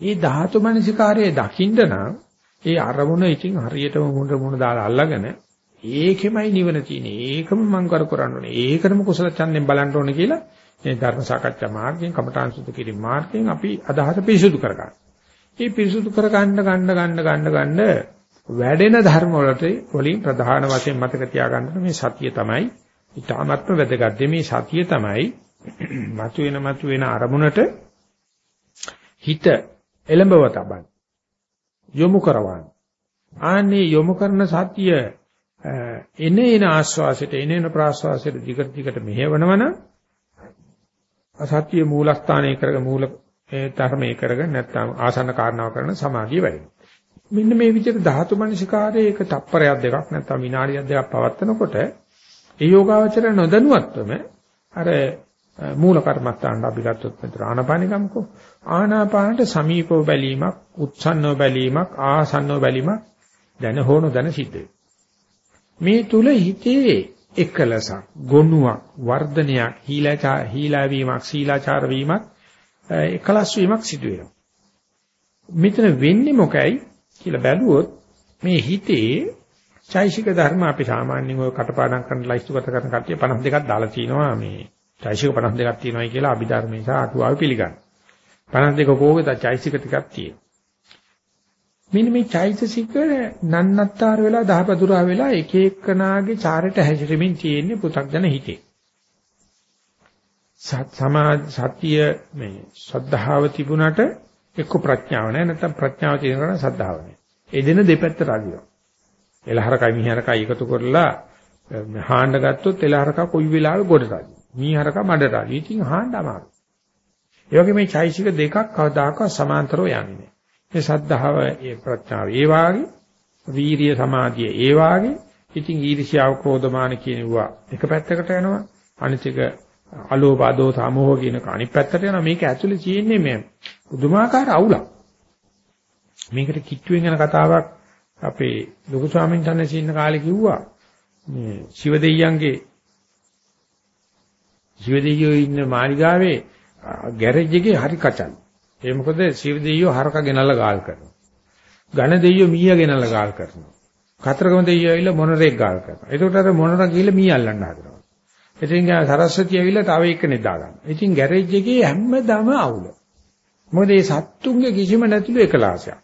Speaker 1: මේ ධාතු මනස්කාරයේ දකින්න නම් ඒ අරමුණ ඉතින් හරියටම මුණ මුණ දාලා අල්ලගෙන ඒකෙමයි නිවන තියෙන්නේ. ඒකම මම කර කරන්න ඕනේ. ඒකටම කුසල ඡන්දෙන් බලන්න ඕනේ කියලා මේ ධර්ම සාකච්ඡා මාර්ගයෙන් කමඨාන් සුද්ධ කිරීම මාර්ගයෙන් අපි අදහස පිරිසුදු කරගන්න. මේ පිරිසුදු කරගන්න ගන්න ගන්න ගන්න ගන්න වැඩෙන ධර්ම වලට වලින් ප්‍රධාන වශයෙන් මතක තියාගන්න මේ සතිය තමයි ඊටාත්ම වැදගත්. මේ සතිය තමයි මතුවෙන මතුවෙන අරමුණට හිත එළඹව තබන්න. යොමු කරවන්න. ආන්නේ යොමු කරන සතිය එන එන ආස්වාසයට එන එන ප්‍රාස්වාසයට දිගට දිගට මෙහෙවනවනම් අසත්‍ය මූලස්ථානයේ කරගෙන මූල ඒ ධර්මයේ කරගෙන නැත්නම් ආසන්න කාරණාව කරන සමාධිය වැඩෙනවා. මෙන්න මේ විදිහට ධාතු මනසිකාරයේ එක තප්පරයක් දෙකක් නැත්නම් විනාඩියක් දෙකක් පවත්නකොට ඒ යෝගාවචර නොදැනුවත්වම අර මූල කර්මස්ථානට අපි ගත්තොත් මෙතන ආනාපානිකම්කෝ. ආනාපානට සමීපව බැලීමක් උත්සන්නව බැලීමක් ආසන්නව බැලීමක් දැන හෝන දැන සිද්ධ මේ තුල හිතේ එකලසක් ගොනුවක් වර්ධනයක් හීලාචා හීලා වීමක් සීලාචාර වීමක් එකලස් වීමක් සිදු වෙනවා. මෙතන වෙන්නේ මොකයි කියලා බැලුවොත් මේ හිතේ චෛසික ධර්ම අපි සාමාන්‍යයෙන් ඔය කටපාඩම් කරන ලයිස්තුගත කරන කට්ටිය 52ක් දාලා තිනවා මේ චෛසික 52ක් තියෙනවායි කියලා අභිධර්මයේ සහ අටුවාව පිළිගන්න 52 කෝකේ චෛසික ටිකක් තියෙනවා මෙන්න මේ චෛතසික නන්නත්තර වෙලා දහපදුරා වෙලා එක එක්කනාගේ චාරයට හැසිරෙමින් තියෙන්නේ පු탁ජන හිතේ. සමාධි සත්‍ය මේ ශ්‍රද්ධාව තිබුණට එක්ක ප්‍රඥාව නැහැ නැත්නම් ප්‍රඥාව තියෙනවා සද්ධාව නැහැ. ඒ දෙන දෙපැත්තට අදිනවා. එලහරකයි මිහරකයි එකතු කරලා හාන්න ගත්තොත් එලහරක කොයි වෙලාවෙ ගොඩට අදිනවා. මිහරක මඩට අදිනවා. ඉතින් හාන්න අමාරුයි. ඒ වගේ මේ චෛසික දෙකක් කවදාකවත් සමාන්තරව යන්නේ නැහැ. මේ සද්ධාව ඒ ප්‍රඥාව ඒ වාගේ වීරිය සමාධිය ඒ වාගේ ඉතින් ඊර්ෂ්‍යාව ක්‍රෝධමාන කියනවා එක පැත්තකට යනවා අනිත් එක අලෝභ අදෝස අමෝහ කියන අනිත් පැත්තට යනවා මේක ඇතුලේ තියෙන්නේ මේ පුදුමාකාර අවුලක් මේකට කිට්ටුවෙන් යන කතාවක් අපේ ලොකු ස්වාමීන් වහන්සේ ඉන්න කාලේ කිව්වා මේ ශිව දෙයියන්ගේ ශිව දෙයියෝ ඉන්න මාලිගාවේ ගෑරේජ් එකේ හරි කචල් ඒ මොකද ශිව දෙයියෝ හරක ගෙනල්ලා ගාල් කරනවා ඝන දෙයියෝ මීයා ගෙනල්ලා ගාල් කරනවා කතරගම දෙයියෝ ඇවිල්ලා මොනරෙක් ගාල් කරනවා එතකොට අර මොනර ගිහලා මී අල්ලන්න හදනවා ඉතින් සරස්වතිය ඇවිල්ලා තව එක්කෙනෙක් දාගන්නවා. ඉතින් ගෑරේජ් එකේ හැමදාම අවුල. මොකද මේ සත්තුන්ගේ කිසිම නැතිලු එකලාසයක්.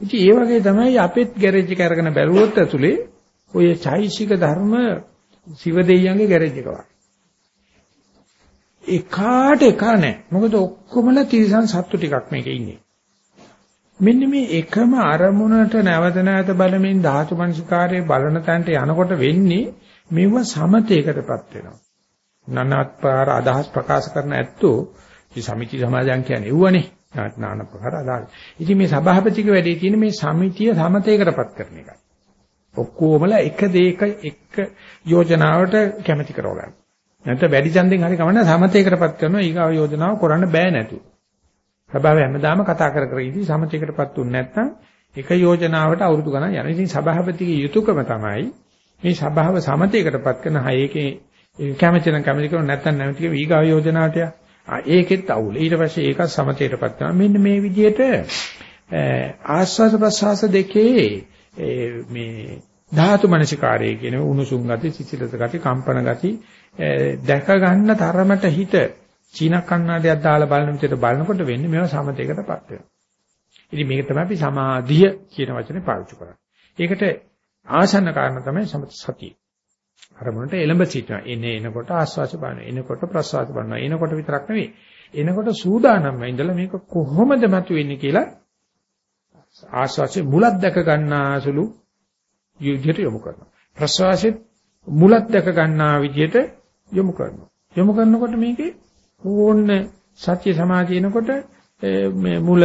Speaker 1: ඉතින් ඒ වගේ තමයි අපෙත් ගෑරේජ් එක අරගෙන බැලුවොත් ඇතුලේ ඔය චෛසික ධර්ම සිව දෙයියන්ගේ ගෑරේජ් එක වගේ. එකාට එක නැහැ. මොකද ඔක්කොමලා තිරසන් සත්තු ටිකක් මේකේ ඉන්නේ. මෙන්න මේ එකම අරමුණට නැවත නැවත බලමින් ධාතු මනසිකාරයේ බලන තැනට යනකොට වෙන්නේ මෙව සමතේකටපත් වෙනවා. නනාත්පාර අදහස් ප්‍රකාශ කරන ඇත්තෝ මේ සමිති සමාජයන් කියන්නේ එව්වනේ. නාන ප්‍රකාර අදහස්. ඉතින් මේ සභාපතික වැඩේ තියෙන මේ සමිතිය සමතේකටපත් කරන එකයි. ඔක්කොමලා එක දෙයක එක යෝජනාවට කැමැති කරව ගන්න. නැත්නම් වැඩි ඡන්දෙන් හරි කමන්න සමතේකටපත් කරනවා ඊගාව යෝජනාව කරන්න බෑ නැතු. සභාවේ හැමදාම කතා කර කර ඉදී සමතේකටපත් උන්නේ නැත්නම් එක යෝජනාවට අවුරුදු ගණන් යනවා. ඉතින් සභාපතිගේ යුතුයකම තමයි මේ සභාව සමතේකටපත් කරන හයේකේ කැමැති නම් කැමැති කරන නැත්නම් නැමැති කියන ඊගා යෝජනාවට ඒකෙත් අවුල. ඊට පස්සේ ඒක සමතේටපත් කරනවා. මෙන්න මේ විදිහට ආස්වාද ප්‍රසවාස දෙකේ මේ ධාතු මනසිකාරය කියන උණුසුම් ගති, සිසිලස ගති, කම්පන ගති දැක ගන්න තරමට හිත චීන කන්නාඩියක් දාලා බලන විදිහට බලනකොට වෙන්නේ මේවා සමතේකටපත් වෙනවා. ඉතින් මේක තමයි අපි සමාධිය කියන වචනේ පාවිච්චි කරන්නේ. ඒකට ආසන්න කාරණා තමයි සතිය. අරමුණට එළඹ සිටිනවා. එනේ එනකොට ආස්වාස බලන. එනකොට ප්‍රසවාස බලනවා. එනකොට විතරක් නෙවෙයි. එනකොට සූදානම්ම ඉඳලා මේක කොහොමද මතුවෙන්නේ කියලා ආස්වාසේ මුලක් දැක ගන්නාසුළු විදිහට යොමු කරනවා. ප්‍රසවාසෙත් මුලක් දැක ගන්නා විදිහට යොමු කරනවා. යොමු කරනකොට මේකේ ඕන්න සත්‍ය සමාධියනකොට මේ මුල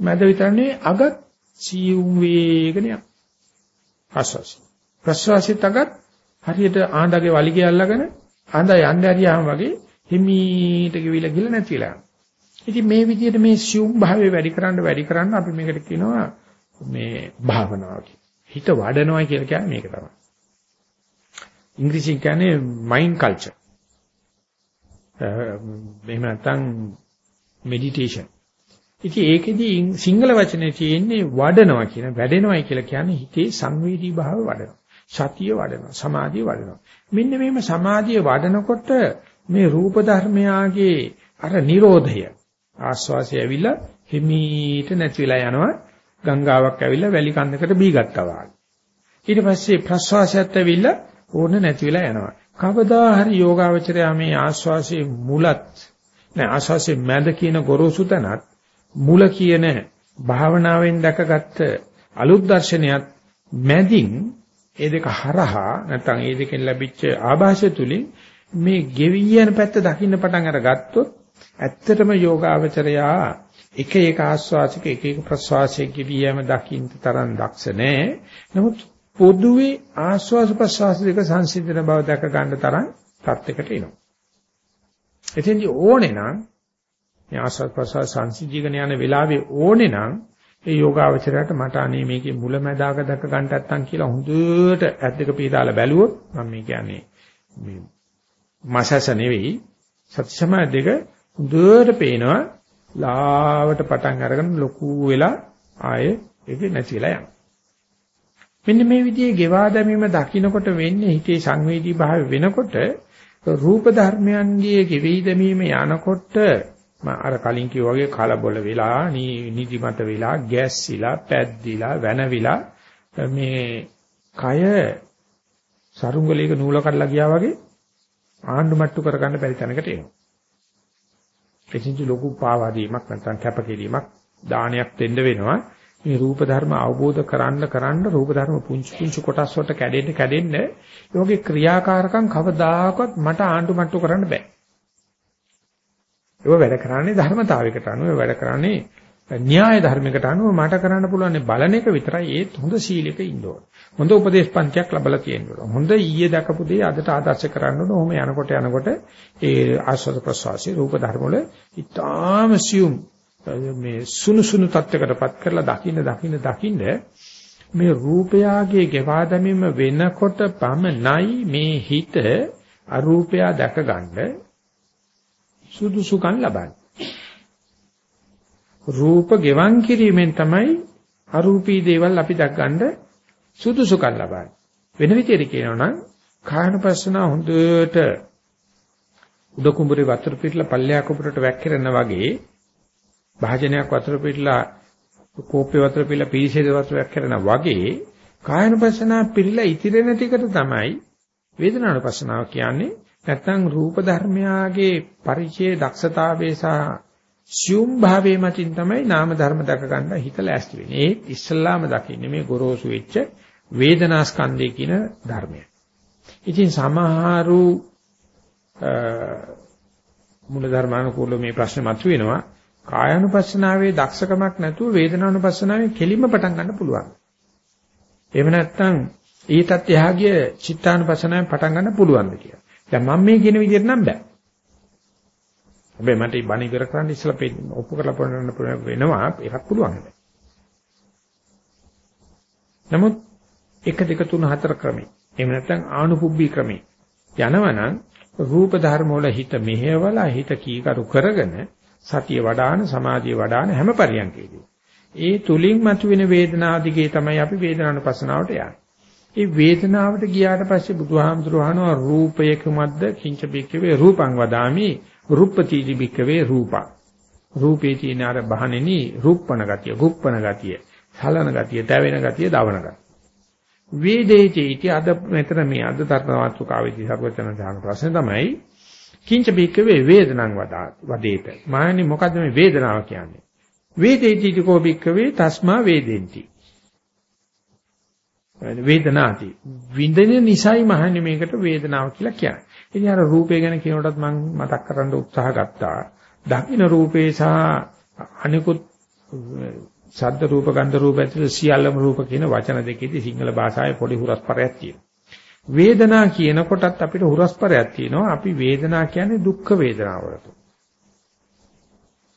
Speaker 1: මැද විතරනේ අගත් සියුම් වේගන යනවා. ආස්වාසි. ප්‍රස්වාසිත අගත් හරියට ආඳගේ වලිගය අල්ලගෙන ආඳ යන්න හරියාම වගේ හිමීට ගිවිලා ගිල නැතිලා යනවා. ඉතින් මේ විදිහට මේ සියුම් භාවය වැඩි කරන්න වැඩි කරන්න අපි මේකට කියනවා මේ භාවනාව හිත වඩනවා කියලා කියන්නේ මේක තමයි. ඉංග්‍රීසියෙන් කියන්නේ මයින්ඩ් කල්චර්. එහෙම නැත්නම් මෙඩිටේෂන්. ඉතින් ඒකෙදි සිංහල වචනේ තියෙන්නේ වඩනවා කියන වැඩෙනවයි කියලා කියන්නේ හිතේ සංවේදී භාවය වඩනවා. සතිය වඩනවා. සමාධිය වඩනවා. මෙන්න මේම සමාධිය වඩනකොට මේ රූප ධර්මයාගේ අර Nirodhaය ආස්වාසය ඇවිල්ලා හිමීට නැති වෙලා යනවා. ගංගාවක් ඇවිල්ලා වැලි කන්දකට බී ගත්තා වගේ. ඊට පස්සේ ප්‍රස්වාසයත් ඇවිල්ලා ඕන නැති වෙලා යනවා. කවදා හරි යෝගාවචරයා මේ ආස්වාසයේ මුලත් නෑ ආස්වාසයේ මැද කියන ගොරෝසු තැනත් මුල කියන භාවනාවෙන් දැකගත්ත අලුත් දර්ශනයත් මැදින් ඒ දෙක හරහා නැත්නම් ඒ දෙකෙන් ලැබිච්ච ආభాෂය තුලින් මේ ගෙවියන පැත්ත දකින්න පටන් අරගත්තොත් ඇත්තටම යෝගාවචරයා එක එක ආස්වාසික එක එක ප්‍රස්වාසයේ ගෙවියම දකින්න තරම් දක්ෂ නැහැ. නමුත් පොදුවේ ආස්වාස ප්‍රස්වාස දෙක සංසිඳන බව දැක ගන්න තරම් තත්යකට එනවා. එතෙන්දී ඕනේ නම් මේ ආස්වාද ප්‍රසවාස සංසිජීගෙන යන වෙලාවේ ඕනේ නම් ඒ යෝගාවචරයට මට අනේ මේකේ මුලැමැදාක දැක ගන්න නැත්තම් කියලා හොඳට ඇස් දෙක පීදාලා බැලුවොත් මම මේ කියන්නේ මේ මාසස නෙවෙයි සත්‍ය සමාධි දෙක හොඳට පේනවා ලාවට පටන් අරගෙන ලොකු වෙලා ආයේ ඒක නැතිලා යනවා. මෙන්න මේ විදිහේ ගෙවා දැමීම දකින්නකොට වෙන්නේ හිතේ සංවේදී භාවය වෙනකොට රූප ධර්මයන්ගේ ගෙවි දැමීම යනකොට අර කලින් කිව්වා වගේ කලබල වෙලා නිදිමත වෙලා ගැස්සිලා පැද්දිලා වැනවිලා මේ කය සරුංගලයක නූල කඩලා ගියා වගේ ආණ්ඩු මට්ටු කරගන්න බැරි තැනකට එනවා. එකින්ච ලොකු පාවාදීමක් නැත්නම් කැපකිරීමක් දානයක් දෙන්න වෙනවා. මේ රූප ධර්ම අවබෝධ කරන්න කරන්න රූප ධර්ම පුංචි පුංචි කොටස් වලට කැඩෙන්න කැඩෙන්න යෝගේ ක්‍රියාකාරකම් කවදාකවත් මට ආණ්ඩු මට්ටු කරන්න බෑ. ඒක වැඩ කරන්නේ ධර්මතාවයකට අනුව වැඩ කරන්නේ න්‍යාය ධර්මයකට අනුව මට කරන්න පුළුවන් බලන එක විතරයි ඒත් හොඳ සීලෙක ඉන්න ඕන. හොඳ උපදේශ පන්තියක් ලැබලා තියෙන්න ඕන. හොඳ ඊයේ දැකපු දේ අදට ආදර්ශ කරන්න ඕන. ඔහොම යනකොට යනකොට ඒ ආස්වාද ප්‍රසවාසී රූප ධර්ම වල ඊටාම සියුම් මේ සුනු සුනු තත්යකටපත් කරලා දකින්න දකින්න දකින්න මේ රූපයාගේ ගෙවා දැමීම වෙනකොට පමණයි මේ හිත අරූපයා දැක ගන්න සුදුසුකම් ලබන්නේ. රූප ගෙවන් කිරීමෙන් තමයි අරූපී දේවල් අපි දැක් ගන්න සුදුසුකම් ලබන්නේ. වෙන විදිහට කියනවා නම් කායනපස්සන හොඳට උඩ කුඹුරේ වතුර පිටලා පල්ලෙහා කුඹුරට වැක්කිරෙනා වගේ භාජනයක් වතුර පිටලා කෝප්පේ වතුර පිටලා පීසෙද වතුර වැක්කිරෙනා වගේ කායනපස්සන පිළිලා ඉතිරෙන ටිකට තමයි වේදනානුපස්සනාව කියන්නේ නැත්නම් රූප ධර්මයාගේ පරිචය දක්ෂතාවයේ සහ සියුම් භාවයේ මතින් තමයි නාම ධර්ම දක ගන්න හිත ලෑස්ති වෙන්නේ. ඒ ඉස්සල්ලාම දකින්නේ මේ ගොරෝසු වෙච්ච වේදනා ස්කන්ධය කියන ධර්මය. ඉතින් සමහරු මූල ධර්මානුකූලව මේ ප්‍රශ්නේ මතුවෙනවා. කායानुපස්සනාවේ දක්ෂකමක් නැතුව වේදනානුපස්සනාවේ කෙලින්ම පටන් ගන්න පුළුවන්. එහෙම නැත්නම් ඊටත් එහා ගිය චිත්තානුපස්සනාවෙන් පටන් ගන්න පුළුවන්ද කියලා. දැන් මම මේ කියන විදිහට නම් බෑ. හැබැයි මට මේ බණ ඉවර කරන්න ඉස්සලා ඔප්පු කරලා පොරන්න වෙනවා ඒකත් පුළුවන්. නමුත් 1 2 3 4 ක්‍රමේ. එහෙම නැත්නම් ආනුපුබ්බී ක්‍රමේ. යනවනම් රූප ධර්ම වල හිත මෙහෙवला හිත කීකරු කරගෙන සතිය වඩාන සමාධිය වඩාන හැම පරියන්කේදී. ඒ තුලින් මතුවෙන වේදනා දිගේ තමයි අපි වේදනානුපස්සනාවට යන්නේ. ඒ වේදනාවට ගියාට පස්සේ බුදුහාමුදුරුවෝ අහනවා රූපයකමද්ද කිංච බික්කවේ රූපං වදාමි. රූපතිදි බික්කවේ රූපං. රූපේ තියෙන අර බහනෙනි රූපණ ගතිය කුප්පණ ගතිය සලන ගතිය තැවෙන ගතිය දවන ගතිය. වේදේති इति අද මෙතන මේ අද තරණවාචුකාවේදී සර්වචන දාන ප්‍රශ්නේ තමයි කිංච බික්කවේ වේදනං වදේත. මාන්නේ මොකද්ද මේ වේදනාව කියන්නේ? වේදේති කෝ බික්කවේ තස්මා වේදෙන්ති. වේදනාති විඳින නිසයි මහන්නේ මේකට වේදනාව කියලා කියන්නේ. ඉතින් අර රූපය ගැන කියනකොටත් මම මතක් කරන්න උත්සාහ ගත්තා. දකින්න රූපේ සහ අනිකුත් ශබ්ද රූප ගන්ධ රූප ඇතුළේ සියල්ලම රූප කියන වචන දෙකේදී සිංහල භාෂාවේ පොඩි හුරස්පරයක් තියෙනවා. වේදනා කියනකොටත් අපිට හුරස්පරයක් තියෙනවා. අපි වේදනා කියන්නේ දුක්ඛ වේදනාවලට.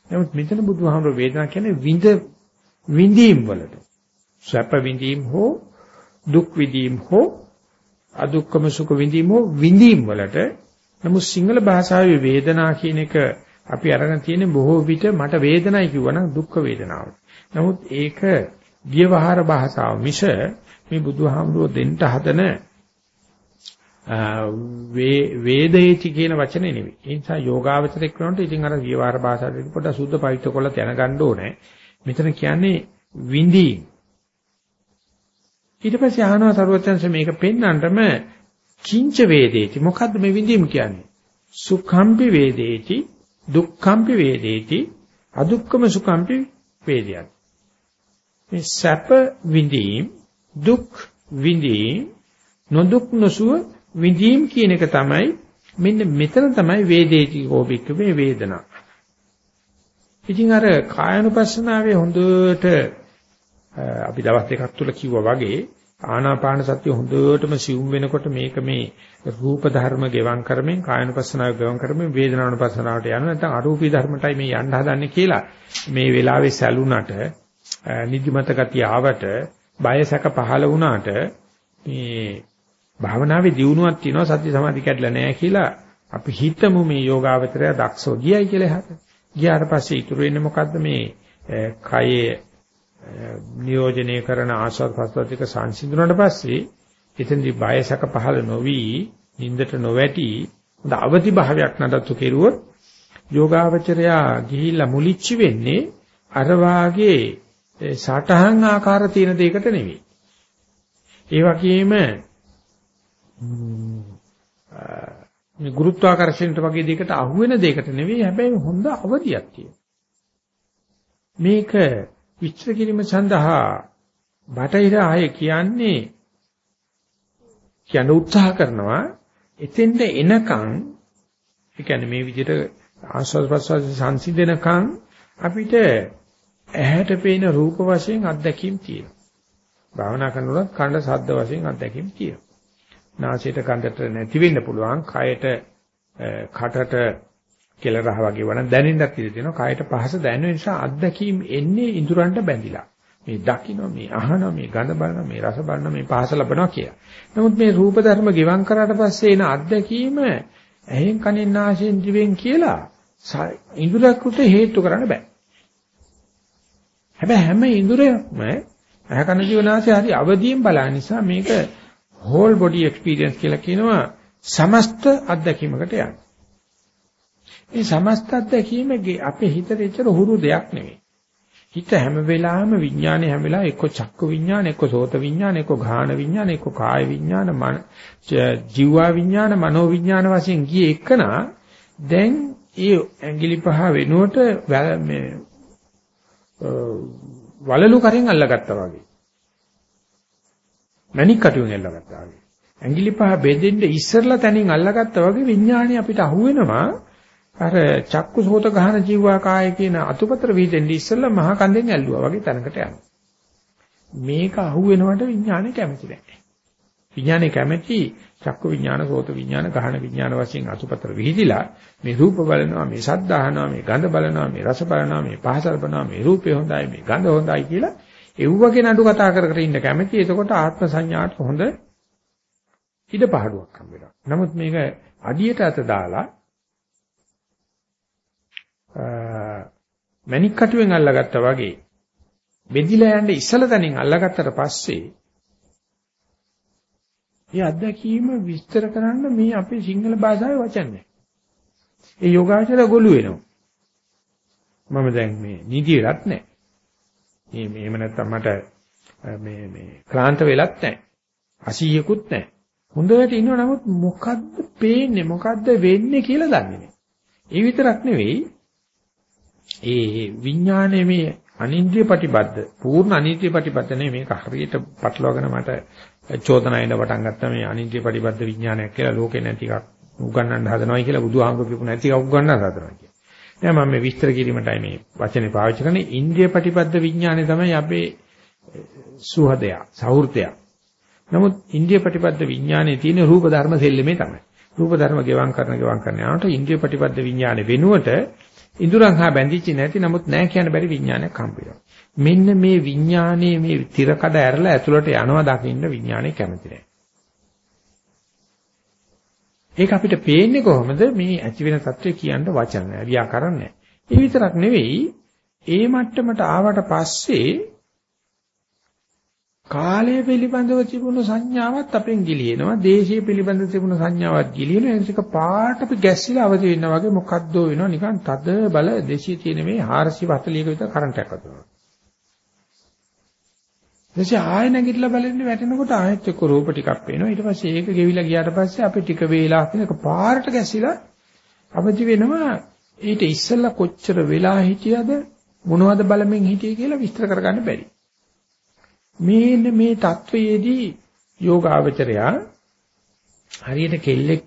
Speaker 1: නමුත් මෙතන බුදුහාමර වේදනා කියන්නේ විඳ විඳීම් වලට. සැප විඳීම් හෝ දුක් විඳීම් හෝ අදුක්කම සුඛ විඳීම විඳීම් වලට නමුත් සිංහල භාෂාවේ වේදනා කියන එක අපි අරගෙන තියෙන බොහෝ විට මට වේදනයි කිව්වනම් දුක් වේදනාව. නමුත් ඒක ව්‍යවහාර භාෂාව මිස මේ බුදුහාමුදුරුවෝ දෙන්න හදන වේදේති කියන වචනේ නෙවෙයි. ඒ නිසා යෝගාවචරයක් කරනකොට ඉතින් අර ව්‍යවහාර භාෂාවට පොඩ්ඩක් සුද්ධ පවිත්‍ර කරලා දැනගන්න ඕනේ. මෙතන කියන්නේ විඳීම් ඊට පස්සේ අහනවා සරුවචන්ස මේක පෙන්නන්නටම කිංච වේදේති? මොකද්ද මේ විඳීම කියන්නේ? සුඛම්පි වේදේති දුක්ඛම්පි වේදේති අදුක්ඛම සුඛම්පි වේදියත් මේ සැප විඳීම් දුක් විඳීම් නොදුක් නොසුව විඳීම් කියන එක තමයි මෙන්න මෙතන තමයි වේදේති කෝපික මේ වේදනා. ඉතින් අර කායනුපස්සනාවේ හොඳට අපි දවස් දෙකක් තුල කිව්වා වගේ ආනාපාන සතිය හොඳටම සිවුම් වෙනකොට මේක මේ රූප ධර්ම ගෙවම් කරමින් කායනුපස්සනාව ගෙවම් කරමින් වේදනානුපස්සනාවට යනවා නැත්නම් අරූපී ධර්මටයි මේ යන්න හදන්නේ කියලා මේ වෙලාවේ සැලුනට නිදිමත ගතිය ආවට බය සැක පහළ වුණාට මේ භාවනාවේ දියුණුවක් තියෙනවා සත්‍ය සමාධි කැඩලා නැහැ කියලා අපි හිතමු මේ යෝගාවචරය දක්ෂෝ ගියයි කියලා හත. ගියාට පස්සේ ඉතුරු වෙන්නේ මොකද්ද මේ කයේ නියෝජනය කරන ආස්වාද ප්‍රසවාසික සංසිඳුණාට පස්සේ එතෙන්දී බයසක පහළ නොවි නින්දට නොවැටි හොඳ අවදි භාවයක් නඩත්තු කෙරුවොත් යෝගාවචරයා ගිහිල්ලා මුලිච්ච වෙන්නේ අර වාගේ සටහන් ආකාර තියෙන දෙයකට නෙවෙයි. ඒ වගේම මේ ගුරුත්වාකර්ෂණයට වගේ දෙයකට අහු වෙන දෙයකට නෙවෙයි හැබැයි හොඳ අවදියක් තියෙනවා. මේක විස්තර කිරීම සඳහා බටහිර ආයේ කියන්නේ කියන උත්සාහ කරනවා එතෙන්ද එනකන් ඒ කියන්නේ මේ විදිහට ආස්වාද ප්‍රසවාස සංසිඳනකන් අපිට ඇහැට පේන රූප වශයෙන් අත්දැකීම් තියෙනවා. භාවනා කරනකොට කණ්ඩ ශබ්ද වශයෙන් අත්දැකීම් තියෙනවා. නාසයට ගඳට නැති වෙන්න පුළුවන්. කයට කටට කෙලරහ වගේ වණ දැනෙන්නත් ඉඩ තියෙනවා. කයට පහස දැනෙන නිසා අත්දැකීම් එන්නේ ඉඳුරන්ට බැඳිලා. මේ දකින්න මේ අහන මේ ගඳ බලන මේ රස බලන මේ පහස ලබනවා කියලා. නමුත් මේ රූප ධර්ම ගෙවම් කරාට පස්සේ එන අත්දැකීම ඇහෙන් කනෙන් නාසයෙන් දිවෙන් කියලා ඉඳුරකට හේතු කරන්න බෑ. හැබැයි හැම ඉඳුරයක්ම ඇහ කන ජීවනාසය හරි අවදියෙන් බලන නිසා මේක whole body experience කියලා කියනවා සමස්ත අත්දැකීමකට යන්නේ. මේ සමස්ත අත්දැකීම අපේ හිතට එච්චර හුරු දෙයක් නෙවෙයි. හිත හැම වෙලාවෙම විඥානේ හැම වෙලාවෙම එක්ක චක්ක විඥාන එක්ක සෝත විඥාන එක්ක ගාහන විඥාන එක්ක කාය විඥාන මන ජීවා විඥාන මනෝ විඥාන වශයෙන් ගියේ එකනා දැන් ඒ ඇඟිලි පහ වෙනුවට මේ වලලු කරින් අල්ලගත්තා වගේ මණික් කටුවෙන් අල්ලගත්තා වගේ. ඇඟිලි පහ බෙදෙන්න ඉස්සරලා තනින් අල්ලගත්තා වගේ විඥාණය අපිට අහුවෙනවා. අර චක්කු සෝත ගහන ජීවා කාය කියන අතුපතර වීදෙන්න ඉස්සරලා මහා කන්දෙන් ඇල්ලුවා වගේ තැනකට යනවා. මේක අහුවෙනවට විඥාණය කැමති නැහැ. විඥානේ කැමැති චක්කු විඥාන සෝත විඥාන ගහන විඥාන වශයෙන් අතුපතර විහිදිලා මේ රූප බලනවා මේ ශබ්ද අහනවා මේ ගඳ බලනවා මේ රස බලනවා මේ පහස බලනවා මේ රූපේ හොඳයි මේ ගඳ හොඳයි කියලා එව්වගේ නඩු කතා කර කර ඉන්න කැමති. එතකොට ආත්ම සංඥාට හොඳ ඉඩ පහඩුවක් හම්බ වෙනවා. නමුත් මේක අඩියට අත දාලා මැණික් කටුවෙන් අල්ලගත්තා වගේ බෙදිලා යන්න ඉස්සල තනින් අල්ලගත්තට පස්සේ මේ අත්දැකීම විස්තර කරන්න මේ අපේ සිංහල භාෂාවේ වචන නැහැ. ඒ යෝගාචර ගොළු වෙනවා. මම දැන් මේ නිදිරත් නැහැ. මේ මේව නැත්තම් මට මේ මේ ක්ලාන්ත වෙලත් නැහැ. අසීයකුත් නැහැ. හොඳට ඉන්නව නමුත් මොකද්ද පේන්නේ මොකද්ද වෙන්නේ කියලා දන්නේ නැහැ. ඒ විතරක් නෙවෙයි ඒ විඥානයේ මේ අනින්ද්‍රිය ප්‍රතිබද්ධ පූර්ණ අනින්ද්‍රිය ප්‍රතිබද්ධ නේ මේක හරියට පටලවාගෙන මට චෝදනා එන්න පටන් ගත්තා මේ අනින්ද්‍රිය ප්‍රතිබද්ධ විඥානයක් කියලා ලෝකේ නැති එකක් උගන්වන්න හදනවයි කියලා බුදුහාමුදුරු කියපු නැති එකක් උගන්වන්න හදනවා කියලා. නෑ මම මේ විස්තර කිරීමටයි මේ වචනේ පාවිච්චි කරන්නේ ඉන්ද්‍රිය ප්‍රතිපද විඥානය තමයි අපේ සුහදය සෞහෘදය. නමුත් ඉන්ද්‍රිය ප්‍රතිපද විඥානයේ තියෙන රූප ධර්ම සෙල්ලමේ තමයි. රූප ධර්ම ගෙවම් කරන ගෙවම් කරන යනකොට ඉන්ද්‍රිය ප්‍රතිපද විඥානේ වෙනුවට ඉඳුරන් හා බැඳිච්ච නැති නමුත් නෑ කියන බැරි විඥානයක් හම්බ මෙන්න මේ විඥානයේ මේ තිරකඩ ඇරලා ඇතුළට යනවා දකින්න විඥානේ කැමති නෑ. ඒක අපිට පේන්නේ කොහොමද මේ ඇති වෙන தත්ත්වය කියන්න වචන නැහැ ව්‍යාකරණ නැහැ. ඒ විතරක් නෙවෙයි ඒ මට්ටමට ආවට පස්සේ කාලය පිළිබඳව තිබුණු සංඥාවත් අපෙන් ගිලිනවා දේශීය පිළිබඳව තිබුණු සංඥාවත් ගිලිනවා ඒක පාට අපි ගැස්සිලා අවදි වෙනවා වගේ මොකද්දෝ වෙනවා නිකන් තද බල දේශීය තියෙන මේ 440ක විතර කරන්ට් එකක් වතුනවා ඊටසේ ආය නැගිටලා බලන්නේ වැටෙනකොට ආයෙත් එක්ක රූප ටිකක් පේනවා. ඊට පස්සේ ඒක ගෙවිලා ගියාට පස්සේ අපි ටික වේලාවක් ඉඳක පාරට ගැසිලා අවදි වෙනවා. ඊට ඉස්සෙල්ලා කොච්චර වෙලා හිටියද මොනවද බලමින් හිටියේ කියලා විස්තර කරගන්න බැරි. මේන මේ தത്വයේදී යෝගාවචරයා හරියට කෙල්ලෙක්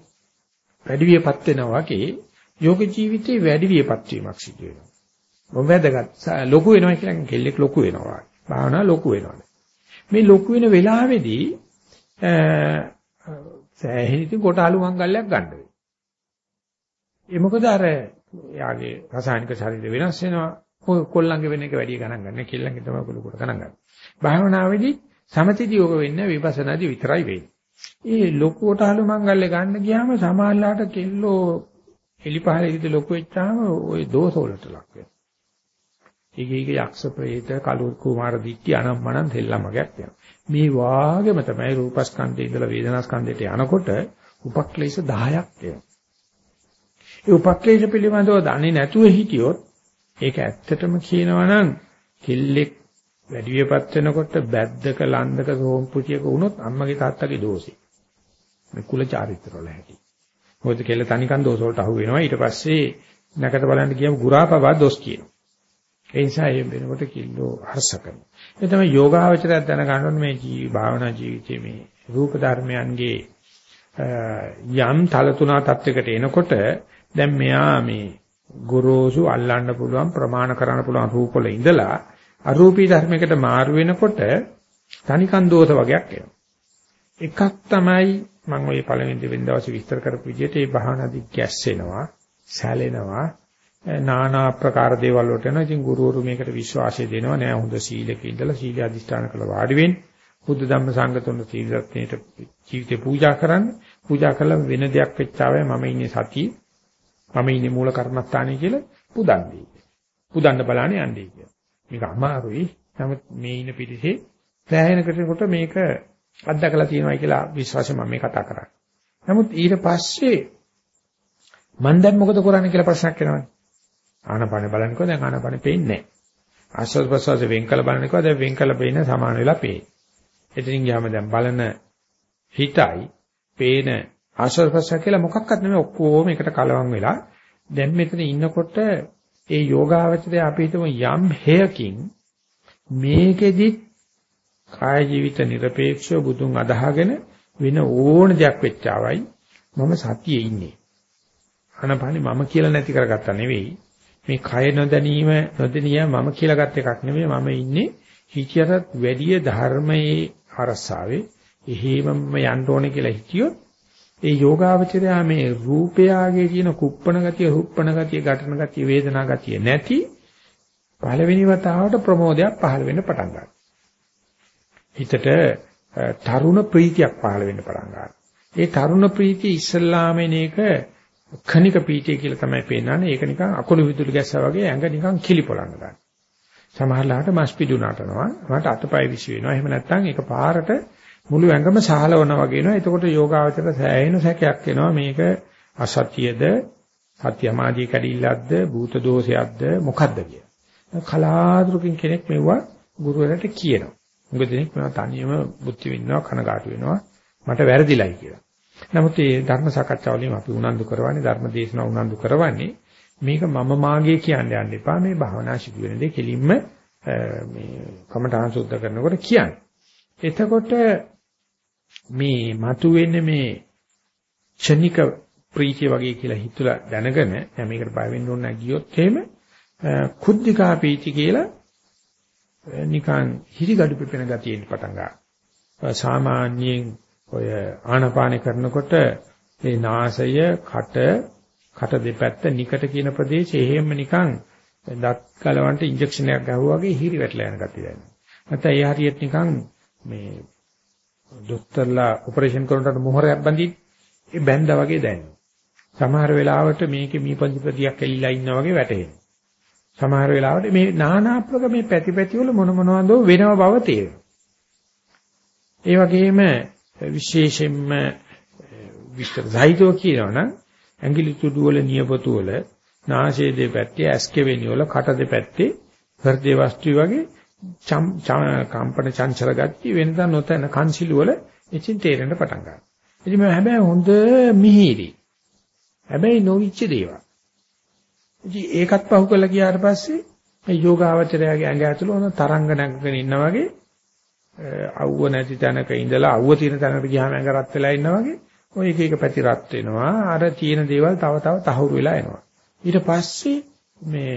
Speaker 1: වැඩිවියපත් වෙනවා වගේ යෝග ජීවිතේ වැඩිවියපත් වීමක් සිදු වෙනවා. මොම වැදගත් ලොකු වෙනවා කියලා කෙල්ලෙක් ලොකු වෙනවා. භාවනා ලොකු වෙනවා. මේ ලොකු වෙන වෙලාවේදී සෑහෙනිති කොටාලු මංගල්‍යයක් ගන්න වෙනවා. ඒ මොකද අර යාගේ රසායනික ශරීර වෙනස් වෙනවා. කොල්ලන්ගේ වෙන එක වැඩි ගණන් ගන්න. කෙල්ලන්ගේ තමයි කොළු කොට ගණන් ගන්න. භාවනාවේදී සමතිදී යෝග වෙන්නේ විපස්සනාදී විතරයි වෙන්නේ. ඒ ලොකු කොටාලු මංගල්‍ය ගන්න ගියාම සමාල්ලාට කෙල්ලෝ එලිපහලේදී ලොකු වෙච්චාම ওই දෝෂ වලට ලක් වෙනවා. එක එක යක්ෂ ප්‍රේත කලු කුමාර දිට්ටි අනම්මනම් දෙල්ලමගක් යනවා. මේ වාගෙම තමයි රූපස්කන්ධයේ ඉඳලා වේදනාස්කන්ධයට යනකොට උපක්ලේශ 10ක් එනවා. ඒ උපක්ලේශ පිළිබඳව දන්නේ නැතුව හිටියොත් ඒක ඇත්තටම කියනවා නම් කිල්ලෙක් වැඩි වියපත් වෙනකොට බැද්දක ලන්දක සෝම්පුතියක වුණොත් අම්මගේ තාත්තගේ දෝෂේ. මේ කුල චාරිත්‍ර වල හැටි. මොකද කෙල්ල තනිකන් දෝෂ වලට අහු වෙනවා. ඊට පස්සේ නැකට බලන්න ගියම ගුරාපවා දොස් කියනවා. ඒ නිසා ඒ වෙනකොට කිල්ලෝ හර්ෂ කරනවා. ඒ තමයි යෝගාවචරය දැනගන්න ඕනේ මේ ජී භාවනා ජීවිතයේ මේ රූප ධර්මයන්ගේ යම් තල තුනා තත්වයකට එනකොට දැන් මෙයා මේ ගොරෝසු අල්ලන්න පුළුවන් ප්‍රමාණ කරන්න පුළුවන් රූපවල ඉඳලා අරූපී ධර්මයකට මාරු වෙනකොට තනිකන් දෝෂ වගේක් එනවා. එකක් තමයි මම ওই පළවෙනි දෙවෙනි දවසේ විස්තර කරපු විදිහට මේ භාවනාදී ගැස්සෙනවා, සැලෙනවා, নানা ආකාර දේවල් වලට එනවා. ඉතින් ගුරුවරු මේකට විශ්වාසය දෙනවා නෑ හොඳ සීලක ඉඳලා සීල අධිෂ්ඨාන කළ වාඩි වෙන්න. බුද්ධ ධම්ම සංඝ තුන සීල රත්නයේට ජීවිතේ පූජා කරන්න. පූජා කළා වෙන දෙයක් වෙච්චාවයි මම ඉන්නේ සතිය. මම ඉන්නේ මූල කර්මස්ථානයේ කියලා පුදන්නේ. පුදන්න බලන්නේ යන්නේ කියලා. මේක අමාරුයි. නමුත් මේ ඉන්න පිටිසේ සෑහෙන කෙනෙකුට මේක අත්දකලා තියෙනවා කියලා විශ්වාසයෙන් මම මේ කතා කරන්නේ. නමුත් ඊට පස්සේ මම දැන් මොකද කරන්නේ කියලා ප්‍රශ්නයක් එනවනේ. ආනපන බලනකොට දැන් ආනපන පේන්නේ නැහැ. ආස්වාද ප්‍රසවාස වෙන් කළ බලනකොට දැන් වෙන් කළ පේන සමාන වෙලා පේන්නේ. එතනින් ගියාම දැන් බලන හිතයි පේන ආශ්‍රව ප්‍රසාර කියලා මොකක්වත් නෙමෙයි ඔක්කොම එකට කලවම් වෙලා දැන් මෙතන ඉන්නකොට ඒ යෝගාවචරය අපි හිතමු යම් හේයකින් මේකෙදි කාය ජීවිත নিরপেক্ষව බුදුන් අදහගෙන වෙන ඕන දෙයක් වෙච්චාවයි මම සතියේ ඉන්නේ. අනපනි මම කියලා නැති කරගත්තා නෙවෙයි. මේ කය නොදැනීම නොදැනිය මම කියලා ගත් එකක් නෙවෙයි මම ඉන්නේ හිතියටත් වැඩිය ධර්මයේ අරසාවේ එහෙමම යන්න ඕනේ කියලා හිතියොත් ඒ යෝගාවචරය මේ රූපයාගේ කියන කුප්පණ ගතිය, හුප්පණ ගතිය, ඝටන ගතිය, වේදනා ගතිය නැති පළවෙනි වතාවට ප්‍රමෝදයක් පහළ වෙන්න පටන් ගන්නවා. හිතට තරුණ ප්‍රීතියක් පහළ වෙන්න පටන් ගන්නවා. ඒ තරුණ ප්‍රීතිය ඉස්සල්ලාම එන එක කණික පීඨය කියලා තමයි පේනන්නේ. ඒක නිකන් අකුණු විදුලි ගැස්සා වගේ ඇඟ නිකන් කිලිපොළන්න ගන්න. සමහරලාට මස් පිඩු නටනවා. මට අතපය විසි වෙනවා. එහෙම නැත්නම් ඒක පාරට මුළු ඇඟම සහලවනවා වගේ වෙනවා. එතකොට යෝගාවචර සෑහෙන සැකයක් එනවා. මේක අසත්‍යද, සත්‍යමාදී කැඩිල්ලක්ද, භූත දෝෂයක්ද මොකද්ද කියලා. කලාතුරකින් කෙනෙක් මෙවුවා ගුරුවරයාට කියනවා. මොකද දෙනෙක් මම තනියම බුද්ධි වින්නවා කනගාටු වෙනවා. මට වැරදිලයි කියලා. නමුත් මේ ධර්ම සාකච්ඡාවලින් අපි උනන්දු කරවන්නේ ධර්ම දේශනා උනන්දු කරවන්නේ මේක මම මාගේ කියන්න යන්න එපා මේ භාවනා සිදු වෙන දේ කෙලින්ම මේ කමඨාන් සුද්ධ කරනකොට කියන්නේ. එතකොට මේ මතුවෙන මේ ක්ෂණික ප්‍රීතිය වගේ කියලා හිතලා දැනගෙන දැන් මේකට බය වෙන්න ඕන නැගියොත් එහෙම කුද්ධිකා ප්‍රීති කියලා නිකන් හිරිගඩු පිපෙන ගතියෙන් පටන් ගන්නවා. සාමාන්‍යයෙන් ඔය ආනාපාන කරනකොට මේ නාසය, කට, කට දෙපැත්ත නිකට කියන ප්‍රදේශය එහෙම නිකන් දත් කලවන්ට ඉන්ජෙක්ෂන් එකක් ගහුවා වගේ හිරි වැටලා යන ගතිය දැනෙනවා. නැත්නම් ඒ හරියට නිකන් මේ දොස්තරලා ඔපරේෂන් කරනකොට මොහරයක් බඳින් ඒ බැඳා වගේ දැනෙනවා. සමහර වෙලාවට මේකේ මීපන්ති ප්‍රතියක් එල්ලලා ඉන්නා වගේ වැටෙනවා. සමහර වෙලාවට මේ නානාත්මක මේ පැති පැති වල මොන මොනවදෝ වෙනව බව තේරෙනවා. ඒ වගේම විශේෂයෙන්ම විස්තර සහිතව කියනවනම් ඇඟිලි තුඩු වල නියපොතු වල නාසයේ දෙපැත්තේ ඇස් කෙවෙනි වල කට දෙපැත්තේ හෘද වස්තු වගේ කම්පන චංචල ගති වෙනදා නොතන කන්සිලු වල ඉතින් තේරෙන්න පටන් ගන්නවා. ඉතින් මේ හැබැයි හොඳ මිහිරි. හැබැයි නොවිච්ච දේවල්. ඉතින් ඒකත් පහු කරලා ගියාට පස්සේ මේ යෝගාවචරයාගේ ඇඟ ඇතුළේ හොඳ තරංග නැගගෙන ඉන්නා වගේ අවුව නැති තැනක ඉඳලා අවුව තියෙන තැනකට ගියාම ඇඟ රත් වෙලා ඉන්නා වගේ ඔය එක එක පැති රත් වෙනවා අර තියෙන දේවල් තව තව තහවුරු වෙලා එනවා ඊට පස්සේ මේ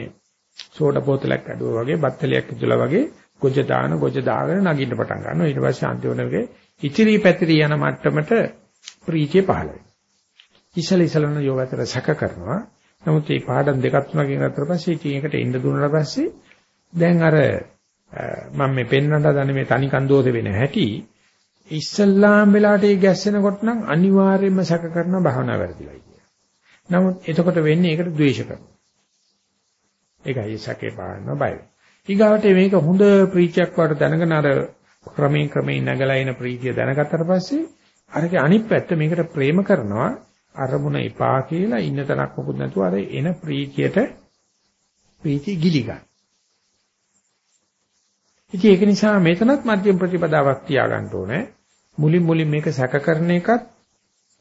Speaker 1: සෝඩා බෝතලයක් ඇදුවා වගේ බත්තලයක් ඉදලා වගේ ගොජ දාන ගොජ දාගෙන නගින්න පටන් ගන්නවා ඊට පස්සේ අන්තිමට ඉතිරි පැතිරි යන මට්ටමට ප්‍රීතිය පහළ වෙනවා ඉසල ඉසලන යෝගතර සැක කරනවා නමුත් මේ පාඩම් දෙකක් තුනකින් ගත්තට පස්සේ ඉතින් ඒකට එන්න දුන්නාට පස්සේ දැන් අර මම මේ පෙන්වන්න හදන මේ තනි කන්දෝද වෙන හැටි ඉස්සල්ලාම් වෙලාවට ඒ ගැස්සෙනකොට නම් අනිවාර්යයෙන්ම සැක කරන භාවනා වැඩිලයි කිය. නමුත් එතකොට වෙන්නේ ඒකට ද්වේෂ කරනවා. ඒකයි සැකේ පාන්න බය. ඊගාවට මේක හොඳ ප්‍රීතියක් වට දැනගෙන අර ක්‍රමයෙන් ක්‍රමයෙන් නැගලා එන ප්‍රීතිය දැනගත්තට පස්සේ අරගේ අනිත් පැත්ත මේකට ප්‍රේම කරනවා අරමුණ එපා කියලා ඉන්න තරක් මොකුත් නැතුව අර එන ප්‍රීතියට ප්‍රීතිය ගිලි ගන්න. ඉතින් ඒක නිසා මෙතනත් මධ්‍යම ප්‍රතිපදාවක් තියාගන්න ඕනේ. මුලින් මුලින් මේක සැක කරන එකත්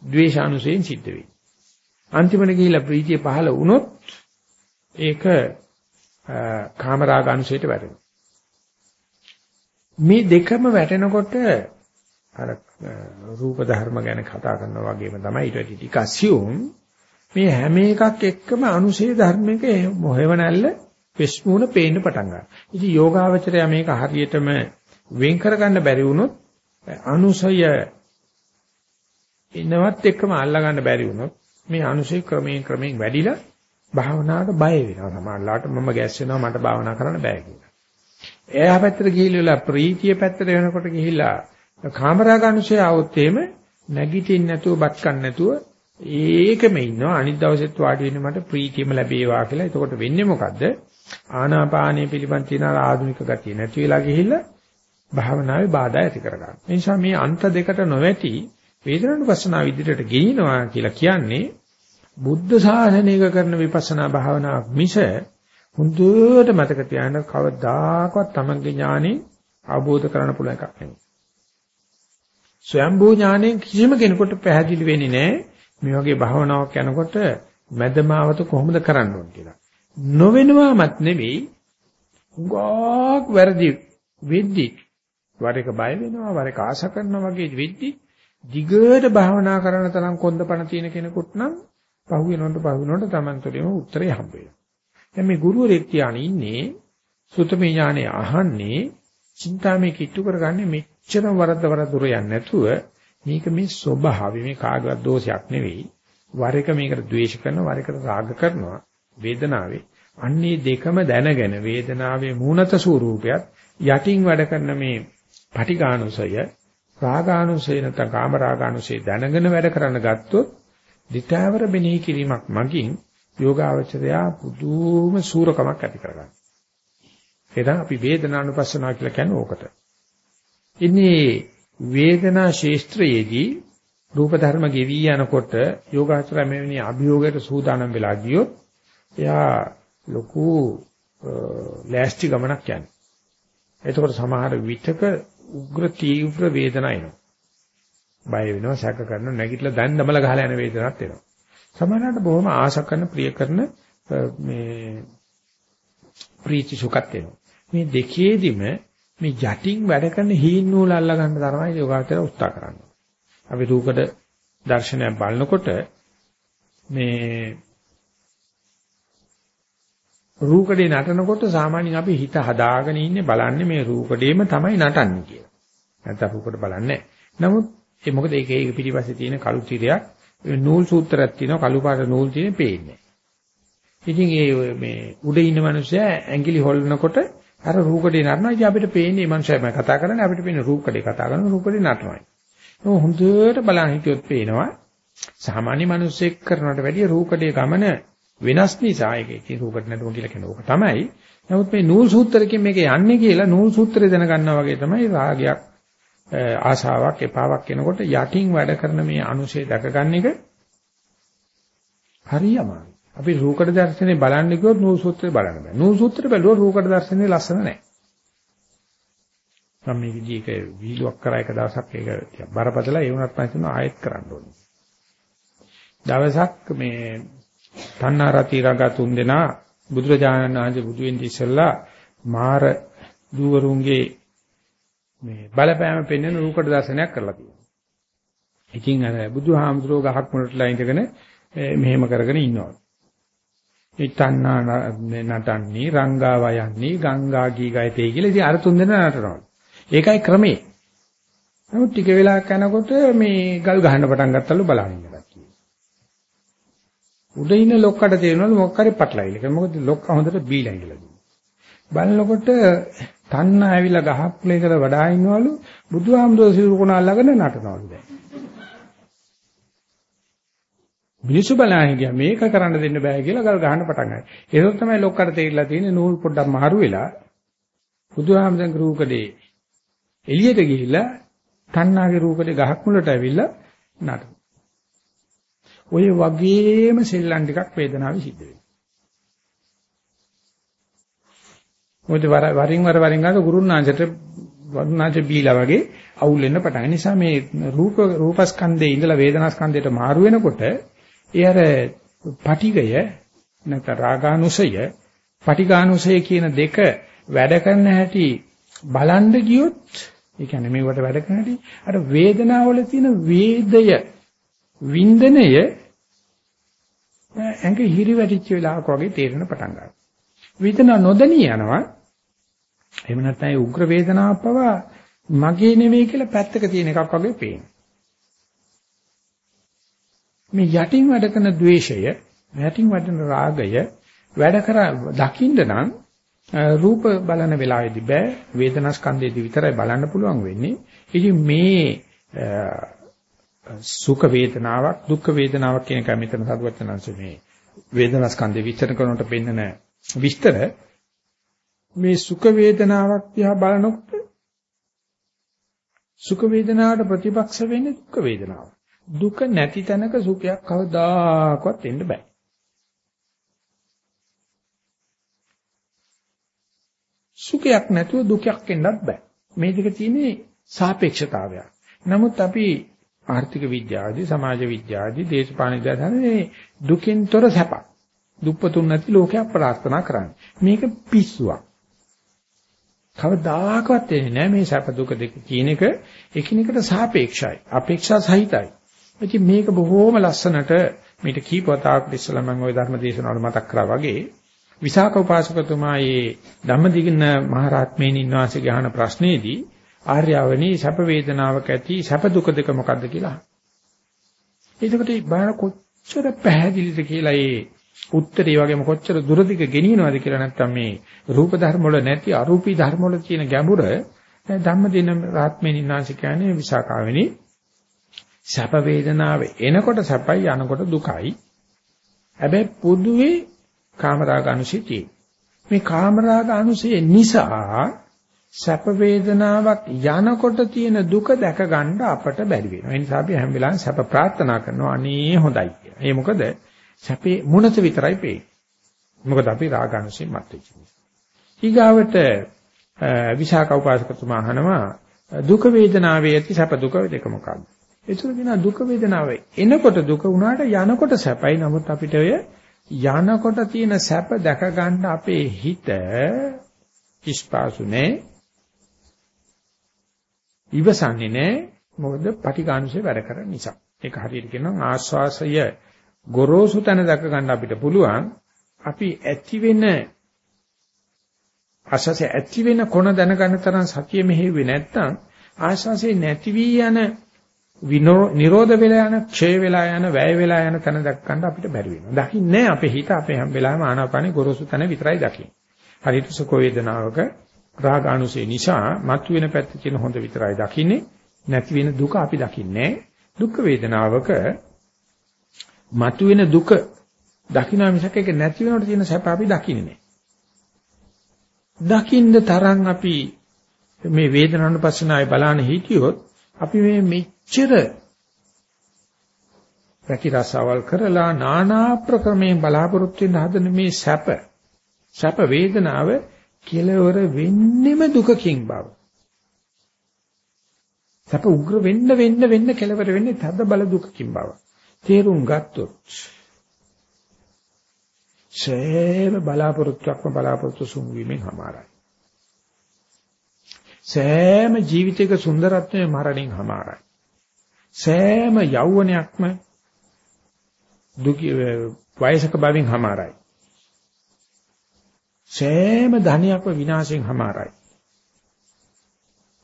Speaker 1: ද්වේෂානුසයෙන් සිද්ධ වෙයි. අන්තිමට ගිහිලා ප්‍රීතිය පහළ වුණොත් ඒක කාමරාග අංශයට වැටෙනවා. මේ දෙකම වැටෙනකොට අර රූප ධර්ම ගැන කතා කරනවා වගේම තමයි ඊට ටික assume මේ හැම එකක් එක්කම අනුශේ ධර්මයක මොහෙවණැල්ල විශ්මුණ පේන්න පටන් ගන්නවා. ඉතින් යෝගාවචරය මේක හරියටම වෙන් කරගන්න බැරි වුණොත් අනුසය ඉනවත් එක්කම අල්ලා ගන්න බැරි වුණොත් මේ අනුසය ක්‍රමයෙන් ක්‍රමයෙන් වැඩිලා භාවනාවට බය වෙනවා. සමහරවිට මම ගැස් වෙනවා මට භාවනා කරන්න බෑ කියලා. එයා පැත්තට ගිහිල්ලා ප්‍රීතිය පැත්තට වෙනකොට ගිහිල්ලා කාමරාගනුසය આવොත් එහෙම නැගිටින්න නැතුව බත් කන්න නැතුව ඒකෙම ඉන්නවා අනිත් දවසෙත් වාඩි වෙන්න මට ප්‍රීතියම ලැබේවා කියලා. එතකොට වෙන්නේ මොකද්ද? ආනාපානීය පිළිබඳ තියෙන ආධුනික ගතිය නැති වෙලා ගිහිල්ලා භාවනාවේ බාධා ඇති කරගන්න. ඒ නිසා මේ අන්ත දෙකට නොවැටි වේදනානුපස්සනාව විදිහට ගෙනිනවා කියලා කියන්නේ බුද්ධ ශාසනයක කරන විපස්සනා භාවනාවක් මිස හොඳට මතක තියාගන්න කවදාකවත් තමන්ගේ ඥානෙ අවබෝධ කරගන්න පුළුවන් එකක් නෙමෙයි. ස්වයම්බෝ ඥාණයෙන් කිසිම කෙනෙකුට පැහැදිලි වෙන්නේ නැහැ මේ වගේ භාවනාවක් යනකොට මැදමාවත කොහොමද කරන්න ඕන කියලා. නොවෙනවාමත් නෙවෙයි උගාක් වැරදි වෙද්දි වර එක බය වෙනවා වර එක ආශ කරනවා වගේ වෙද්දි දිගට භාවනා කරන තරම් කොන්දපණ තියෙන කෙනෙකුට නම් පහු වෙනකොට පහු වෙනකොට Taman තුළේම උත්තරේ හම්බ වෙනවා. දැන් මේ ගුරුවරයෙක් තියාගෙන ඉන්නේ සුතමේ ඥානෙ අහන්නේ චින්තාමේ කිට්ටු කරගන්නේ මෙච්චර වරද්ද වරද්ද දුර යන්නේ නැතුව මේක මේ ස්වභාවය මේ කාගවත් දෝෂයක් නෙවෙයි. වර එක මේකට ද්වේෂ කරනවා වර එකට රාග කරනවා වේදනාවේ. අන්නේ දෙකම දැනගෙන වේදනාවේ මූණත ස්වરૂපයත් යටින් වැඩ කරන මේ පටිඝානුසය රාගානුසය නැත්නම් කාමරාගානුසය දැනගෙන වැඩ කරන්න ගත්තොත් ditthාවර බෙනෙහි කිරීමක් මගින් යෝගාවචරයා පුදුම සූරකමක් ඇති කරගන්නවා. එදා අපි වේදනානුපස්සනාව කියලා කියන්නේ ඕකට. ඉන්නේ වේදනා ශේස්ත්‍රයේදී රූප ධර්ම ගෙවි යනකොට යෝගාචරය මෙවැනි අභියෝගයට සූදානම් වෙලා ගියොත් එයා ලොකු ලෑස්ති ගමනක් යන්නේ. එතකොට සමහර විටක උග්‍ර තීව්‍ර වේදනා එනවා. බය වෙනවා, සැක කරනවා, නැගිටලා දැන් දමල ගහලා යන වේදනාවක් එනවා. සමහරවිට බොහොම ආශ කරන, ප්‍රිය කරන මේ ප්‍රීති සුඛත් එනවා. මේ දෙකේදිම මේ යටින් වැඩ කරන හීන් නූල අල්ල ගන්න තරමයි යෝගාචර උත්සාහ කරන්නේ. අපි රූකඩ දර්ශනයක් බලනකොට මේ රූකඩේ නටනකොට සාමාන්‍යයෙන් අපි හිත හදාගෙන ඉන්නේ බලන්නේ මේ රූකඩේම තමයි නටන්නේ කියලා. නැත්නම් රූකඩ බලන්නේ නමුත් ඒ මොකද ඒක ඒක පිටිපස්සේ තියෙන කළු තිරයක් නූල් සූත්‍රයක් තියෙනවා කළු පාට නූල් තියෙන පේන්නේ. ඉතින් ඒ මේ උඩ ඉන්න මිනිස්සයා ඇඟිලි හොල්නකොට අර රූකඩේ නටනවා. ඉතින් අපිට පේන්නේ මේ මිනිස්සයා මම කතා කරන්නේ අපිට පේන්නේ රූකඩේ කතා කරන රූකඩේ නටනවා. ඒක හොඳට බලන් හිටියොත් පේනවා සාමාන්‍ය මිනිස්සෙක් කරනවට වැඩිය රූකඩේ ගමන වෙනස් නිසා ඒක ඉතින් රූකඩ නටුව කියලා කියන ඕක තමයි. නමුත් මේ නූල් සූත්‍රයෙන් මේක යන්නේ කියලා නූල් සූත්‍රය දැනගන්නා වගේ තමයි රාගයක් ආශාවක් එපාවක් එනකොට යටින් වැඩ කරන මේ අනුශේ දැකගන්න එක හරියම අපි රූකඩ දර්ශනේ බලන්න ගියොත් නූල් සූත්‍රය බලන්න බෑ. නූල් සූත්‍රය බැලුවොත් රූකඩ දර්ශනේ ලස්සන නැහැ. මම මේ විදිහක වීලුවක් කරා එක දවසක් ඒක බරපතලයි ඒ වුණත් මම හිතනවා ආයෙත් කරන්න ඕනේ. දවසක් මේ තණ්හාරති රඟ තුන් දෙනා බුදුරජාණන් වහන්සේ බුදු වෙන්න ඉස්සෙල්ලා මාර දුවරුන්ගේ මේ බලපෑම පෙන්වන රූකඩ දර්ශනයක් කරලා තියෙනවා. ඉතින් අර බුදුහාමුදුරුවෝ ගහක් මුලටලා ඉඳගෙන මෙහෙම කරගෙන ඉන්නවා. ඉතන්නා නටන්නේ රංගා වයන්නේ ගංගා ගී ගයතේ කියලා ඉතින් අර තුන් දෙනා නටනවා. ඒකයි ක්‍රමේ. නමුත් ටික වෙලාවක් යනකොට මේ ගල් ගහන්න පටන් ගත්තලු බලන්න කට්ටිය. උඩ ඉන්න ලොක්කට තේරෙනවලු මොකක් හරි පටලවිල. ඒක මොකද ලොක්ක හොඳට බීලා ඉඳලා බලනකොට තන්න ඇවිල්ලා ගහක් ලේකල වඩා ඉන්නවලු බුදුහාමුදුරුවෝ සිවුරු කොන අල්ලගෙන නටනවලු දැන්. මිනිස්සු බලන්නේ ගියා මේක කරන්න දෙන්න බෑ කියලා ගල් ගහන්න පටන් ගත්තා. ඒක තමයි ලොක්කට තේරිලා තියෙන්නේ නූල් පොඩ්ඩක් මාරු වෙලා බුදුහාමසන් රූකඩේ එළියට ගිහිල්ලා තණ්හාගේ රූකඩේ ගහක් මුලට ඇවිල්ලා නට. ඔය වගේම සෙල්ලම් ටිකක් වේදනාවේ සිද්ධ වෙනවා. මොකද වරින් වර වරින් ගාක ගුරුනාංශයට වරුණාංශ බීලා වගේ අවුල් වෙන්න පටන් නිසා මේ රූප රූපස්කන්ධේ ඉඳලා වේදනාස්කන්ධයට මාරු වෙනකොට ඒ අර පටිගය නැත්නම් රාගානුසය පටිඝානුසය කියන දෙක වැඩ කරන හැටි බලන්න ගියොත් ඒ කියන්නේ මේවට වැඩ කරන හැටි අර වේදනාවල තියෙන වේදය වින්දනය ඇඟ හිරි වැටිච්ච වෙලාවක වගේ තේරෙන පටන් ගන්නවා. වේදනාව නොදණී යනවා. එහෙම නැත්නම් ඒ උග්‍ර වේදනාව පවා මගේ නෙවෙයි කියලා පැත්තක තියෙන එකක් වගේ පේනවා. මේ යටින් වැඩ කරන द्वේෂය, යටින් වැඩන රාගය වැඩ කර දකින්න නම් රූප බලන වෙලාවේදී බෑ වේදනා ස්කන්ධයේදී විතරයි බලන්න පුළුවන් වෙන්නේ. ඉතින් මේ සුඛ වේදනාවක් දුක්ඛ වේදනාවක් කියන එක මෙතන සතුටුවචනංශ මේ වේදනා ස්කන්ධේ විස්තර කරනකොට පෙන්නන විස්තර මේ සුඛ වේදනාවක් දිහා බලනකොට සුඛ වේදනාවට ප්‍රතිපක්ෂ වෙන්නේ දුක්ඛ වේදනාව. දුක නැති තැනක සුඛයක් කවදාකවත් එන්න බෑ. සුඛයක් නැතුව දුකක් එන්නත් බෑ. මේ දෙක තියෙන්නේ සාපේක්ෂතාවයක්. නමුත් අපි ආර්ථික විද්‍යාවදී සමාජ විද්‍යාවදී දේශපාලන විද්‍යාවදී දුකින් තොර සැප. දුප්පතුන් නැති ලෝකයක් ප්‍රාර්ථනා කරන්නේ. මේක පිස්සුවක්. කවදාකවත් එන්නේ නැහැ මේ සැප දුක දෙක කියන එක එකිනෙකට සාපේක්ෂයි. අපේක්ෂා සහිතයි. ඉතින් මේක බොහොම ලස්සනට මේක කීප වතාවක් ඉස්සලා මම ওই ධර්ම දේශනාවල මතක් කරා වගේ විසාක උපාසකතුමා මේ ධම්මදිගන මහරහත්මේනින් වාසයේ අහන ප්‍රශ්නේදී ආර්යවනි සැප වේදනාවක ඇති සැප දුක දෙක මොකද්ද කියලා. එතකොට බාන කොච්චර පැහැදිලිද කියලා ඒ උත්තරේ වගේම කොච්චර දුරදිග ගෙනියනවද කියලා නැත්තම් මේ රූප ධර්ම වල නැති අරූපී ධර්ම වල තියෙන ගැඹුර ධම්මදින රාත්මේනින් වාසයේ කියන්නේ විසාකාවෙනි සැප වේදනාව එනකොට සැපයි යනකොට දුකයි. හැබැයි පොදුවේ කාමරාග අනුසය මේ කාමරාග අනුසය නිසා සැප වේදනාවක් යනකොට තියෙන දුක දැක ගන්න අපට බැරි වෙනවා. ඒ නිසා අපි හැම වෙලාවෙම සැප ප්‍රාර්ථනා කරනවා අනේ හොඳයි කියලා. ඒ මොකද සැපේ මුණත විතරයි පේන්නේ. මොකද අපි රාග අනුසය මත් වෙච්ච නිසා. ඊගාවට විශාක උපාසකතුමා අහනවා දුක වේදනාවේ ඇති සැප දුක දෙක මොකක්ද? ඒතුළු දිනා දුක වේදනාව එනකොට දුක වුණාට යනකොට සැපයි. නමුත් අපිට ඔය යනකොට තියෙන සැප දැක ගන්න අපේ හිත ඉස්පාසුනේ ඉවසන්නේ නැහැ මොකද පටිඝානුසේ වැඩ කරන නිසා ඒක හරියට කියනවා ආස්වාසය ගොරෝසු තැන දැක ගන්න අපිට පුළුවන් අපි ඇති වෙන ආස්වාසය ඇති වෙන කොන දැනගන්න තරම් සතිය මෙහෙව්වේ නැත්නම් ආස්වාසේ නැති වී යන නිරෝධ වෙලා යන, ක්ෂය වෙලා යන, වැය වෙලා යන තැන දක්වන්න අපිට බැරි වෙනවා. දකින්නේ අපේ හිත අපේ හැම වෙලාවෙම ආනාපානේ ගොරෝසු තැන විතරයි දකින්නේ. හරියට සුඛ වේදනාවක රාග අනුසේ නිසා මතුවෙන පැත්තේ තියෙන හොඳ විතරයි දකින්නේ. නැති වෙන දුක අපි දකින්නේ දුක් වේදනාවක මතුවෙන දුක දකින්න මිසක ඒක නැති වෙනකොට තියෙන සැප අපි දකින්නේ දකින්න තරම් අපි මේ වේදනානුපස්සනාවේ බලන්න හිටියොත් අපි මේ මෙච්චර ප්‍රතිරසවල් කරලා নানা ප්‍රක්‍රමයෙන් බලාපොරොත්තු වෙන හදන මේ සැප සැප වේදනාව කෙලවර වෙන්නෙම දුකකින් බව. සැප උග්‍ර වෙන්න වෙන්න වෙන්න කෙලවර වෙන්නේ තද බල දුකකින් බව. තේරුම් ගත්තොත් සෑම බලාපොරොත්තුක්ම බලාපොරොත්තු සුන්වීමෙන් හමාරයි. සෑම ජීවිතයක සුන්දරත්වයේ මරණයෙන් හමාරයි. සෑම යෞවනයක්ම දුක වයසක බවින් හමාරයි. සෑම ධනියක්ම විනාශයෙන් හමාරයි.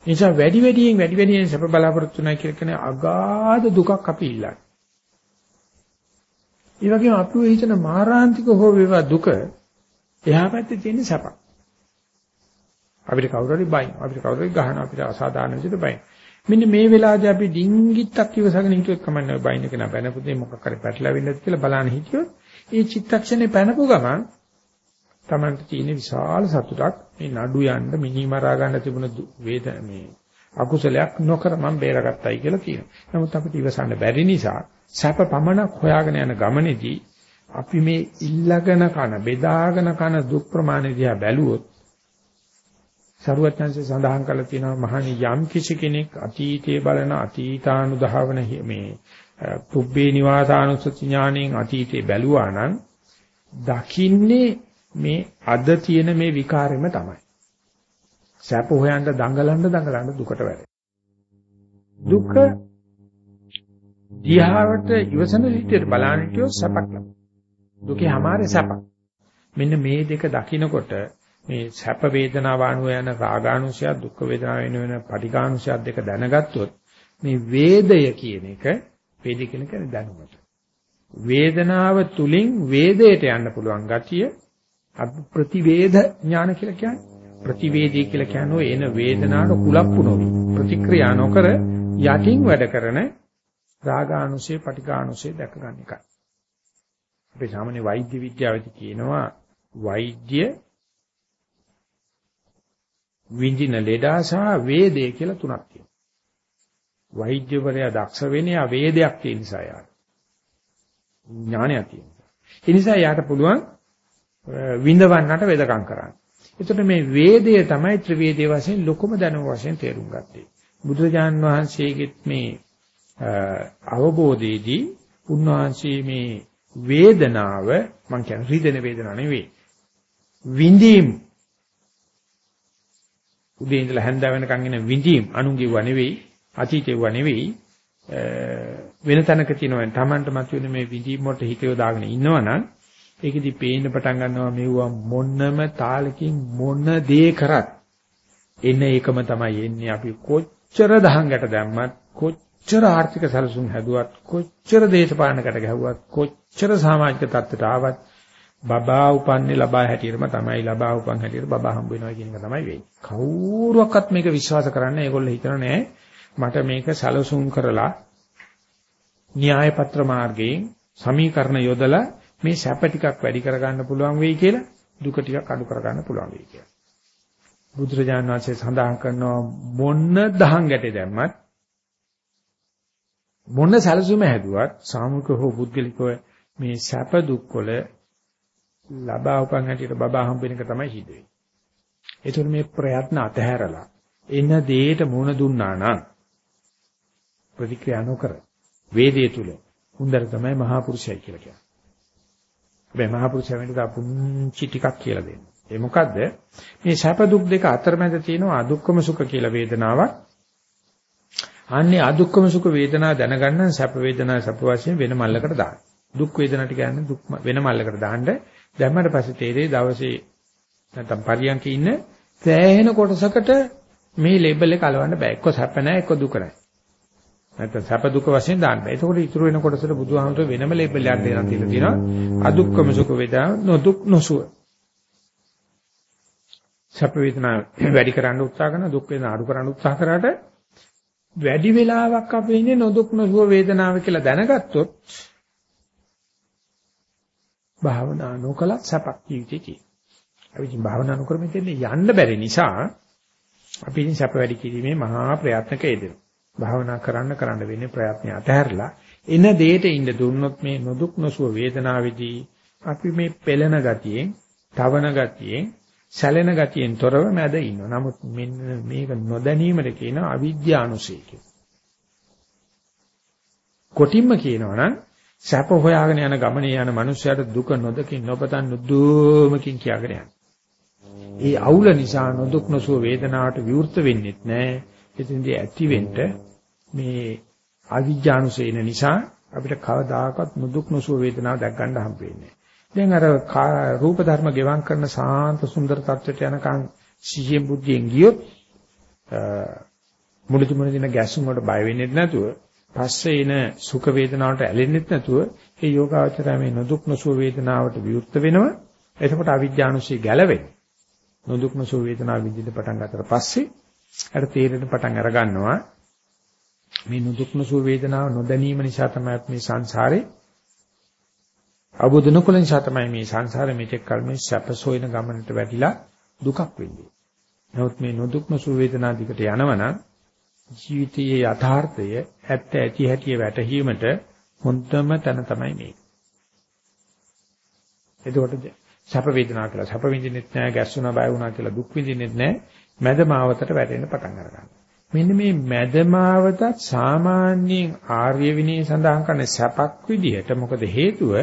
Speaker 1: නිසා වැඩි වැඩියෙන් වැඩි වැඩියෙන් සැප බලාපොරොත්තු නැහැ කියලා කියන අගාධ දුකක් අපි ඉල්ලන්නේ. ඒ වගේම අපි හිතන මාරාන්තික හෝ වේවා දුක එහා පැත්තේ තියෙන සැප. අපිට කවුරු හරි බයින් අපිට කවුරු හරි ගහනවා අපිට අසාධාරණ විදිහට බයින්. මෙන්න මේ වෙලාවදී අපි ඩිංගිත්තක් ඉවසගෙන හිටියොත් කමන්නේ බයින් එක නෑ බැනපුතේ මොකක් හරි පැටලෙවින්නද කියලා බලන්න හිටියොත් ඒ චිත්තක්ෂණේ පැනපු ගමන් Tamanට තියෙන විශාල සතුටක් මේ නඩු යන්න මිනිමරා ගන්න තිබුණ වේද මේ අකුසලයක් නොකර මම බේරගත්තයි කියලා කියනවා. නමුත් අපිට ඉවසන්න බැරි නිසා සැප පමණක් හොයාගෙන යන ගමනේදී අපි මේ ඉල්ලගෙන කන බෙදාගෙන කන දුක් ප්‍රමාණය දිහා බැලුවොත් සරුවත්යන්සේ සඳහන් කරලා තියෙනවා මහණි යම් කිසි කෙනෙක් අතීතයේ බලන අතීතානුධාවන මේ පුබ්බේ නිවාසානුසති ඥාණයෙන් අතීතේ බැලුවා නම් දකින්නේ මේ අද තියෙන මේ විකාරෙම තමයි. සැප හොයන්න දඟලන්න දඟලන්න දුකට වැටෙනවා. දුක දිහාවට ඉවසන විදියට බලන්න කියොත් සැපක් ලබනවා. දුකේ හැමාරේ සැපක්. මෙන්න මේ දෙක දකිනකොට මේ සැප වේදනාව අනුව යන රාගානුසය දුක් වේදනාව වෙන වෙන පටිඝානුසය දෙක දැනගත්තොත් මේ වේදය කියන එක වේදි කියන කියන්නේ දැනුමට. වේදනාව තුලින් වේදයට යන්න පුළුවන් ගතිය ප්‍රතිවේද ඥාන කියලා කියන්නේ. ප්‍රතිවේදී කියලා කියන්නේ එන වේදනාවට කුලප්පු නොවි ප්‍රතික්‍රියා නොකර යටින් වැඩ කරන රාගානුසය පටිඝානුසය දැක ගන්න එකයි. අපි සාමාන්‍ය වෛද්‍ය විද්‍යාවේදී කියනවා වෛද්‍ය විඳින ලෙඩා සහ වේදේ කියලා තුනක් තියෙනවා. වෛද්‍යවරයා දක්ෂ වෙන්නේ ආ වේදයක් තියෙන නිසා යාට. ඥානයක් තියෙනවා. ඒ නිසා යාට පුළුවන් විඳවන්නට වෙදකම් කරන්න. එතකොට මේ වේදය තමයි ත්‍රිවේදයේ වශයෙන් ලොකුම දැනුම වශයෙන් තේරුම් ගත්තේ. බුදුරජාන් වහන්සේගෙත් මේ අවබෝධයේදී උන්වහන්සේ මේ වේදනාව මම කියන්නේ රිදෙන වේදනාව නෙවෙයි. විඳීම් උදේ ඉඳලා හැන්ද වෙනකන් එන විඳීම් අනුගෙව නෙවෙයි අතීතේව නෙවෙයි වෙන තැනක තියෙනවා තමන්ට මතුවෙන මේ විඳීම් වලට හිත යොදාගෙන ඉන්නවනම් ඒකෙදි පේන්න පටන් ගන්නවා මෙවුවා මොන්නම තාලකින් මොන දේ කරත් එන එකම තමයි එන්නේ අපි කොච්චර දහංගට දැම්මත් කොච්චර ආර්ථික සැලසුම් හැදුවත් කොච්චර දේශපාලනකට ගැහුවත් කොච්චර සමාජික තත්ත්වයට ආවත් බබා උපන්නේ ලබා හැටියටම තමයි ලබා උපන් හැටියට බබා හම්බ වෙනවා කියන එක තමයි වෙන්නේ. කවුරුවක්වත් මේක විශ්වාස කරන්නේ ඒගොල්ලෝ හිතන නෑ මට මේක සැලසුම් කරලා න්‍යාය පත්‍ර මාර්ගයෙන් සමීකරණ යොදලා මේ සැප ටිකක් වැඩි කරගන්න පුළුවන් වෙයි කියලා දුක ටිකක් අඩු කරගන්න පුළුවන් වෙයි කියලා. බුදුරජාණන් වහන්සේ සඳහන් කරනවා මොන්න දහං ගැටේ දැම්මත් මොන සැලසුම හැදුවත් සාමූහික හෝ පුද්ගලිකව මේ සැප දුක් වල ලබා උපන් හැටියට බබා හම්බෙන එක තමයි සිද්ධ වෙන්නේ. ඒතර මේ ප්‍රයත්න අතහැරලා එන දෙයට මුණ දුන්නා නම් ප්‍රතික්‍රියා නොකර වේදේ තුල හුඳර තමයි මහා පුරුෂයයි කියලා කියන්නේ. හැබැයි මහා පුරුෂයා වෙන්න තා පුංචි ටිකක් කියලා දෙන්න. ඒ මොකද්ද? මේ සැප දුක් දෙක අතරමැද තියෙන අදුක්කම සුඛ කියලා වේදනාවක්. අන්නේ අදුක්කම සුඛ වේදනා දැනගන්න සැප වේදනා සැප වශයෙන් වෙන මල්ලකට දාන්න. දුක් වේදනා ටික යන්නේ දුක් වෙන මල්ලකට දාන්න. දැම්මට පස්සේ තේරෙයි දවසේ නැත්තම් පරියන්කේ ඉන්න සෑහෙන කොටසකට මේ ලේබල් එක අලවන්න බෑ. එක්ක සැප නැහැ, එක්ක දුක නැහැ. නැත්නම් සැප දුක වශයෙන් දාන්න බෑ. එතකොට ඉතුරු වෙන කොටසට බුදුහාමුදුර වෙනම ලේබල් එකක් දෙනවා කියලා තියෙනවා. අදුක්කම සුඛ වේදනා නොදුක් නොසුව. සැප වේදනා වැඩි කරන්න උත්සාහ කරන දුක් වේදනා අඩු කරන්න උත්සාහ කරාට වැඩි වෙලාවක් අපි ඉන්නේ නොදුක් නොසුව වේදනාව කියලා දැනගත්තොත් භාවනා නොකලත් සැපක් ජීවිතේ තියෙනවා. අපි ඉතින් භාවනා නොකර මෙතෙන් යන්න බැරි නිසා අපි ඉතින් සැප වැඩි කිරීමේ මහා ප්‍රයත්නක යෙදෙනවා. භාවනා කරන්න කරන්න වෙන්නේ ප්‍රයත්නය අතහැරලා එන දෙයට ඉන්න දුන්නොත් මේ නොදුක් නොසුව වේදනාවේදී අපි මේ පෙළෙන ගතියෙන්, තවන ගතියෙන්, සැලෙන ගතියෙන් තොරව මැද ඉන්නවා. නමුත් මෙන්න මේක නොදැනීමට කියන අවිද්‍යානුසය කියලා. කොටින්ම කියනවනම් සැප හොයාගෙන යන ගමනේ යන මනුස්සයාට දුක නොදකින් නොපතන් නුදුමකින් කියාගෙන යනවා. ඒ අවුල නිසා නොදුක් නොසුව වේදනාවට විවෘත වෙන්නේ නැහැ. එතෙන්දී ඇතිවෙන්න මේ අවිජ්ජානුසේන නිසා අපිට කවදාකවත් නුදුක් නොසුව වේදනාව දැක් ගන්න හම්බ වෙන්නේ දැන් අර රූප ධර්ම ගෙවම් කරන සාන්ත සුන්දර තත්වයට යනකම් සිහියෙන් බුද්ධියෙන් ගියොත් මුලදි මුලදින ගැසුම් වලට බය වෙන්නේ නැතුව පස්සේ එන සුඛ වේදනාවට ඇලෙන්නෙත් නැතුව ඒ යෝගාචරය මේ නොදුක් නොසුව වේදනාවට විවෘත වෙනවා. එතකොට අවිජ්ජානුසී ගැලවෙන්නේ නොදුක් නොසුව වේදනාව විඳින්න පටන් ගන්නතර පස්සේ අර තේරෙන පටන් අර ගන්නවා මේ නුදුක් නුසුව වේදනාව නොදැනීම නිසා තමයි මේ සංසාරේ අවබෝධ නොකළ නිසා තමයි මේ සංසාරේ මෙතෙක් කල මේ සැපසොයන ගමනට වැටිලා දුකක් වෙන්නේ. නමුත් මේ නුදුක් නුසුව වේදනා දිකට යනවනම් ජීවිතයේ යථාර්ථය ඇත්ත ඇති හැටි වැටහීමට හොඳම තැන තමයි මේක. එතකොට සැප වේදනා කියලා සැප විඳින්නෙත් නැහැ, ගැස්සුණා බය වුණා කියලා දුක් විඳින්නෙත් නැහැ. මැද මාවතට වැටෙන්න පටන් ගන්නවා. මෙන්න මේ මැද මාවතත් සාමාන්‍යයෙන් ආර්ය විනය සඳහන් කරන සැපක් විදිහට මොකද හේතුව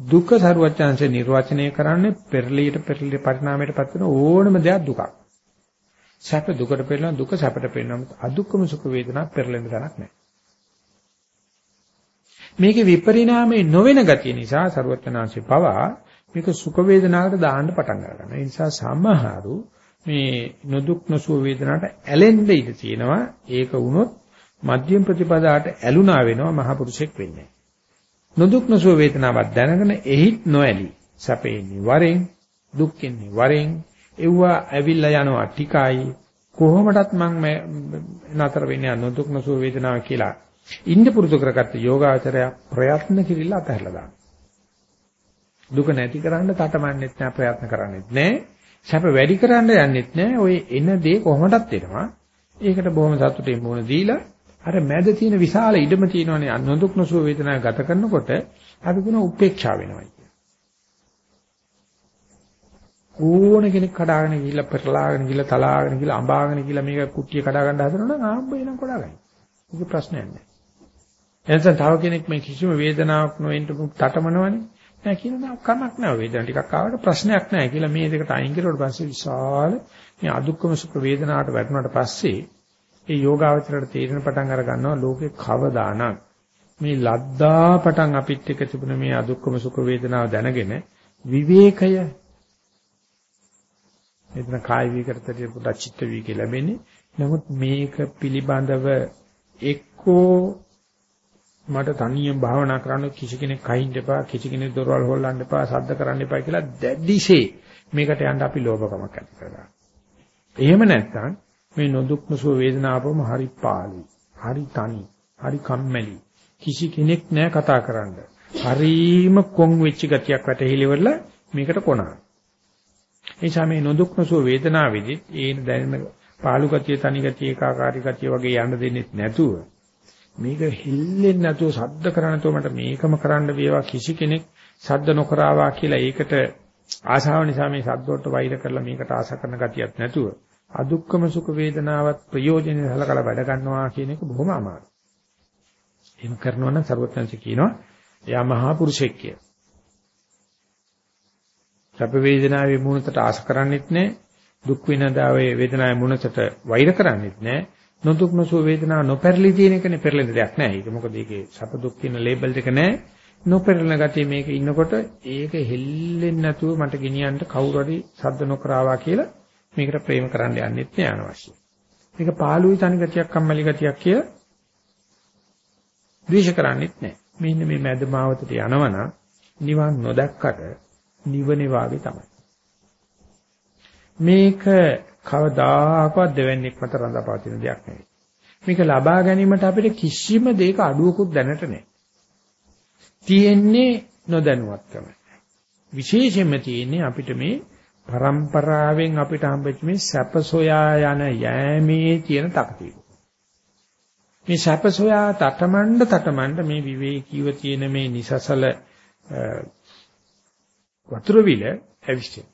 Speaker 1: දුක සරුවචාන්සේ නිර්වචනය කරන්නේ පෙරලියට පෙරලි පරිණාමයට පත් වෙන ඕනම දෙයක් දුකක්. සැප දුකට පෙරලන දුක සැපට පෙරලන අදුක්කම සුඛ වේදනා පෙරලෙන තැනක් නැහැ. මේකේ විපරිණාමයේ නොවන ගතිය නිසා සරුවචනාංශේ පවා මේක සුඛ වේදනාවට දාන්න පටන් ගන්නවා. ඒ නිසා සමහරු මේ නොදුක් නොසුව වේදනාවට ඇලෙන්න ඉඩ තියෙනවා. ඒක වුණොත් මධ්‍යම ප්‍රතිපදාට ඇලුනා වෙනවා මහ පුරුෂෙක් වෙන්නේ. නොදුක් නොසුව වේදනාවක් දැනගෙන එහිත් නොඇලි. සැපේන්නේ වරෙන්, දුක්ෙන්නේ වරෙන්, එව්වා ඇවිල්ලා යනවා ටිකයි. කොහොමඩත් මම නතර වෙන්නේ නොදුක් නොසුව වේදනාව කියලා. ඉන්න පුරුදු කරගත්ත යෝගාචරය ප්‍රයත්න කිරිලා අතහැරලා දාන්න. දුක නැති කරන්න තටමන්නෙත් නැහැ ප්‍රයත්න කරන්නෙත් නැහැ. සැප වැඩි කරන්න යන්නෙත් නැහැ. ওই එන දේ කොහොමදත් එනවා. ඒකට බොහොම සතුටින් මුණ දීලා අර මැද තියෙන විශාල ඉඩම තියෙනවනේ නොදුක් නොසුව වේදනාව ගත කරනකොට අපි කියන උපේක්ෂා වෙනවා කියන. ඕන කෙනෙක් කඩාගෙන ගිහිල්ලා පෙරලාගෙන ගිහිල්ලා තලාගෙන ගිහිල්ලා අඹාගෙන ගිහිල්ලා මේක කුට්ටිය කඩා ගන්න හදනවනම් ආම්බ එනම් කඩාගන්න. ඒක ප්‍රශ්නයක් නෑ. එතන තව කෙනෙක් මේ කිසිම වේදනාවක් නොවෙන්න තටමනවනේ. නෑ කියනවා කමක් නෑ වේදනාව ටිකක් ආවට ප්‍රශ්නයක් නෑ කියලා මේ දෙකට අයින් කරුවට පස්සේ විශාල මේ අදුක්කම සුඛ වේදනාවට වැටුණාට පස්සේ ඒ යෝගාවචරයට තීරණ පටන් අර ගන්නවා ලෝකේ කවදානම්. මේ ලද්දා පටන් අපිත් එක්ක තිබුණ මේ අදුක්කම සුඛ වේදනාව දැනගෙන විවේකය. එතන කාය විකෘතතිය පුදා චිත්ත විකේ ලැබෙන්නේ. නමුත් මේක පිළිබඳව එක්කෝ මට තනියෙන් භාවනා කරන්න කිසි කෙනෙක් කහින්න එපා කිසි කෙනෙක් දොරවල් හොල්ලන්න එපා සද්ද කරන්න එපා කියලා දැඩිසේ මේකට යන්න අපි ලෝභකමක් ඇති කරගන්නවා. එහෙම නැත්නම් මේ නොදුක් නොසුව වේදනාවම හරි පාළි, හරි තනි, හරි කම්මැලි. කිසි කෙනෙක් නැහැ කතා කරන්න. හරීම කොන් වෙච්ච ගතියක් වැටහිලිවල මේකට කොනා. එනිසා මේ නොදුක් නොසුව වේදනාවේදී ඒ දැනෙන පාළු ගතිය, තනි ගතිය, ඒකාකාරී ගතිය වගේ යන්න දෙන්නේ නැතුව මේක හිල්ලෙන්නේ නැතුව සද්ද කරන්නේ නැතුව මට මේකම කරන්න වේවා කිසි කෙනෙක් සද්ද නොකරවා කියලා ඒකට ආශාව නිසා මේ සද්ද වලට වෛර කරලා මේකට ආශා කරන ගතියක් නැතුව අදුක්කම සුඛ වේදනාවත් ප්‍රයෝජනෙ සලකලා වැඩ ගන්නවා කියන එක බොහොම අමාරුයි. එහෙම කරනවා නම් ਸਰවඥාන්සේ කියනවා එයා මහා පුරුෂෙක් කියලා. සැප වේදනාවේ මුණතට ආශ කරන්නේත් නැහැ. දුක් විනදාවේ වේදනාවේ මුණතට වෛර කරන්නේත් නැහැ. නොදුක් නොසුව වේදනාව නොපැරලි තියෙන එකනේ පෙරලෙන දෙයක් නැහැ. ඒක මොකද ඒකේ සැප දුක් කියන ලේබල් දෙක නැහැ. නොපෙරලන ගතිය මේක ඉන්නකොට ඒක හෙල්ලෙන්නේ නැතුව මට ගෙනියන්න කවුරු හරි සද්ද නොකරවා කියලා මේකට ප්‍රේම කරන්න යන්නෙත් නෑ අනවශ්‍ය. මේක පාළුයි තනි ගතියක් කම්මැලි ගතියක් කියලා ද්වේෂ කරන්නෙත් නෑ. මෙන්න මේ මැදමාවතට යනවනම් නිවන් නොදැක්කට නිවනේ වාගේ තමයි. මේක කවදාකවත් දෙවන්නේක් මත රඳාපවතින දෙයක් නෙවෙයි. මේක ලබා ගැනීමට අපිට කිසිම දෙයක අඩුවකුත් දැනට නැහැ. තියෙන්නේ නොදැනුවත්කම. විශේෂයෙන්ම තියෙන්නේ අපිට මේ પરම්පරාවෙන් අපිට හම්බෙච්ච මේ සැප සොයා යන යෑමේ තියෙන තකතිය. මේ සැප සොයා තටමඬ තටමඬ මේ විවේකීව තියෙන මේ නිසසල වතුර විල ඇවිස්සෙන.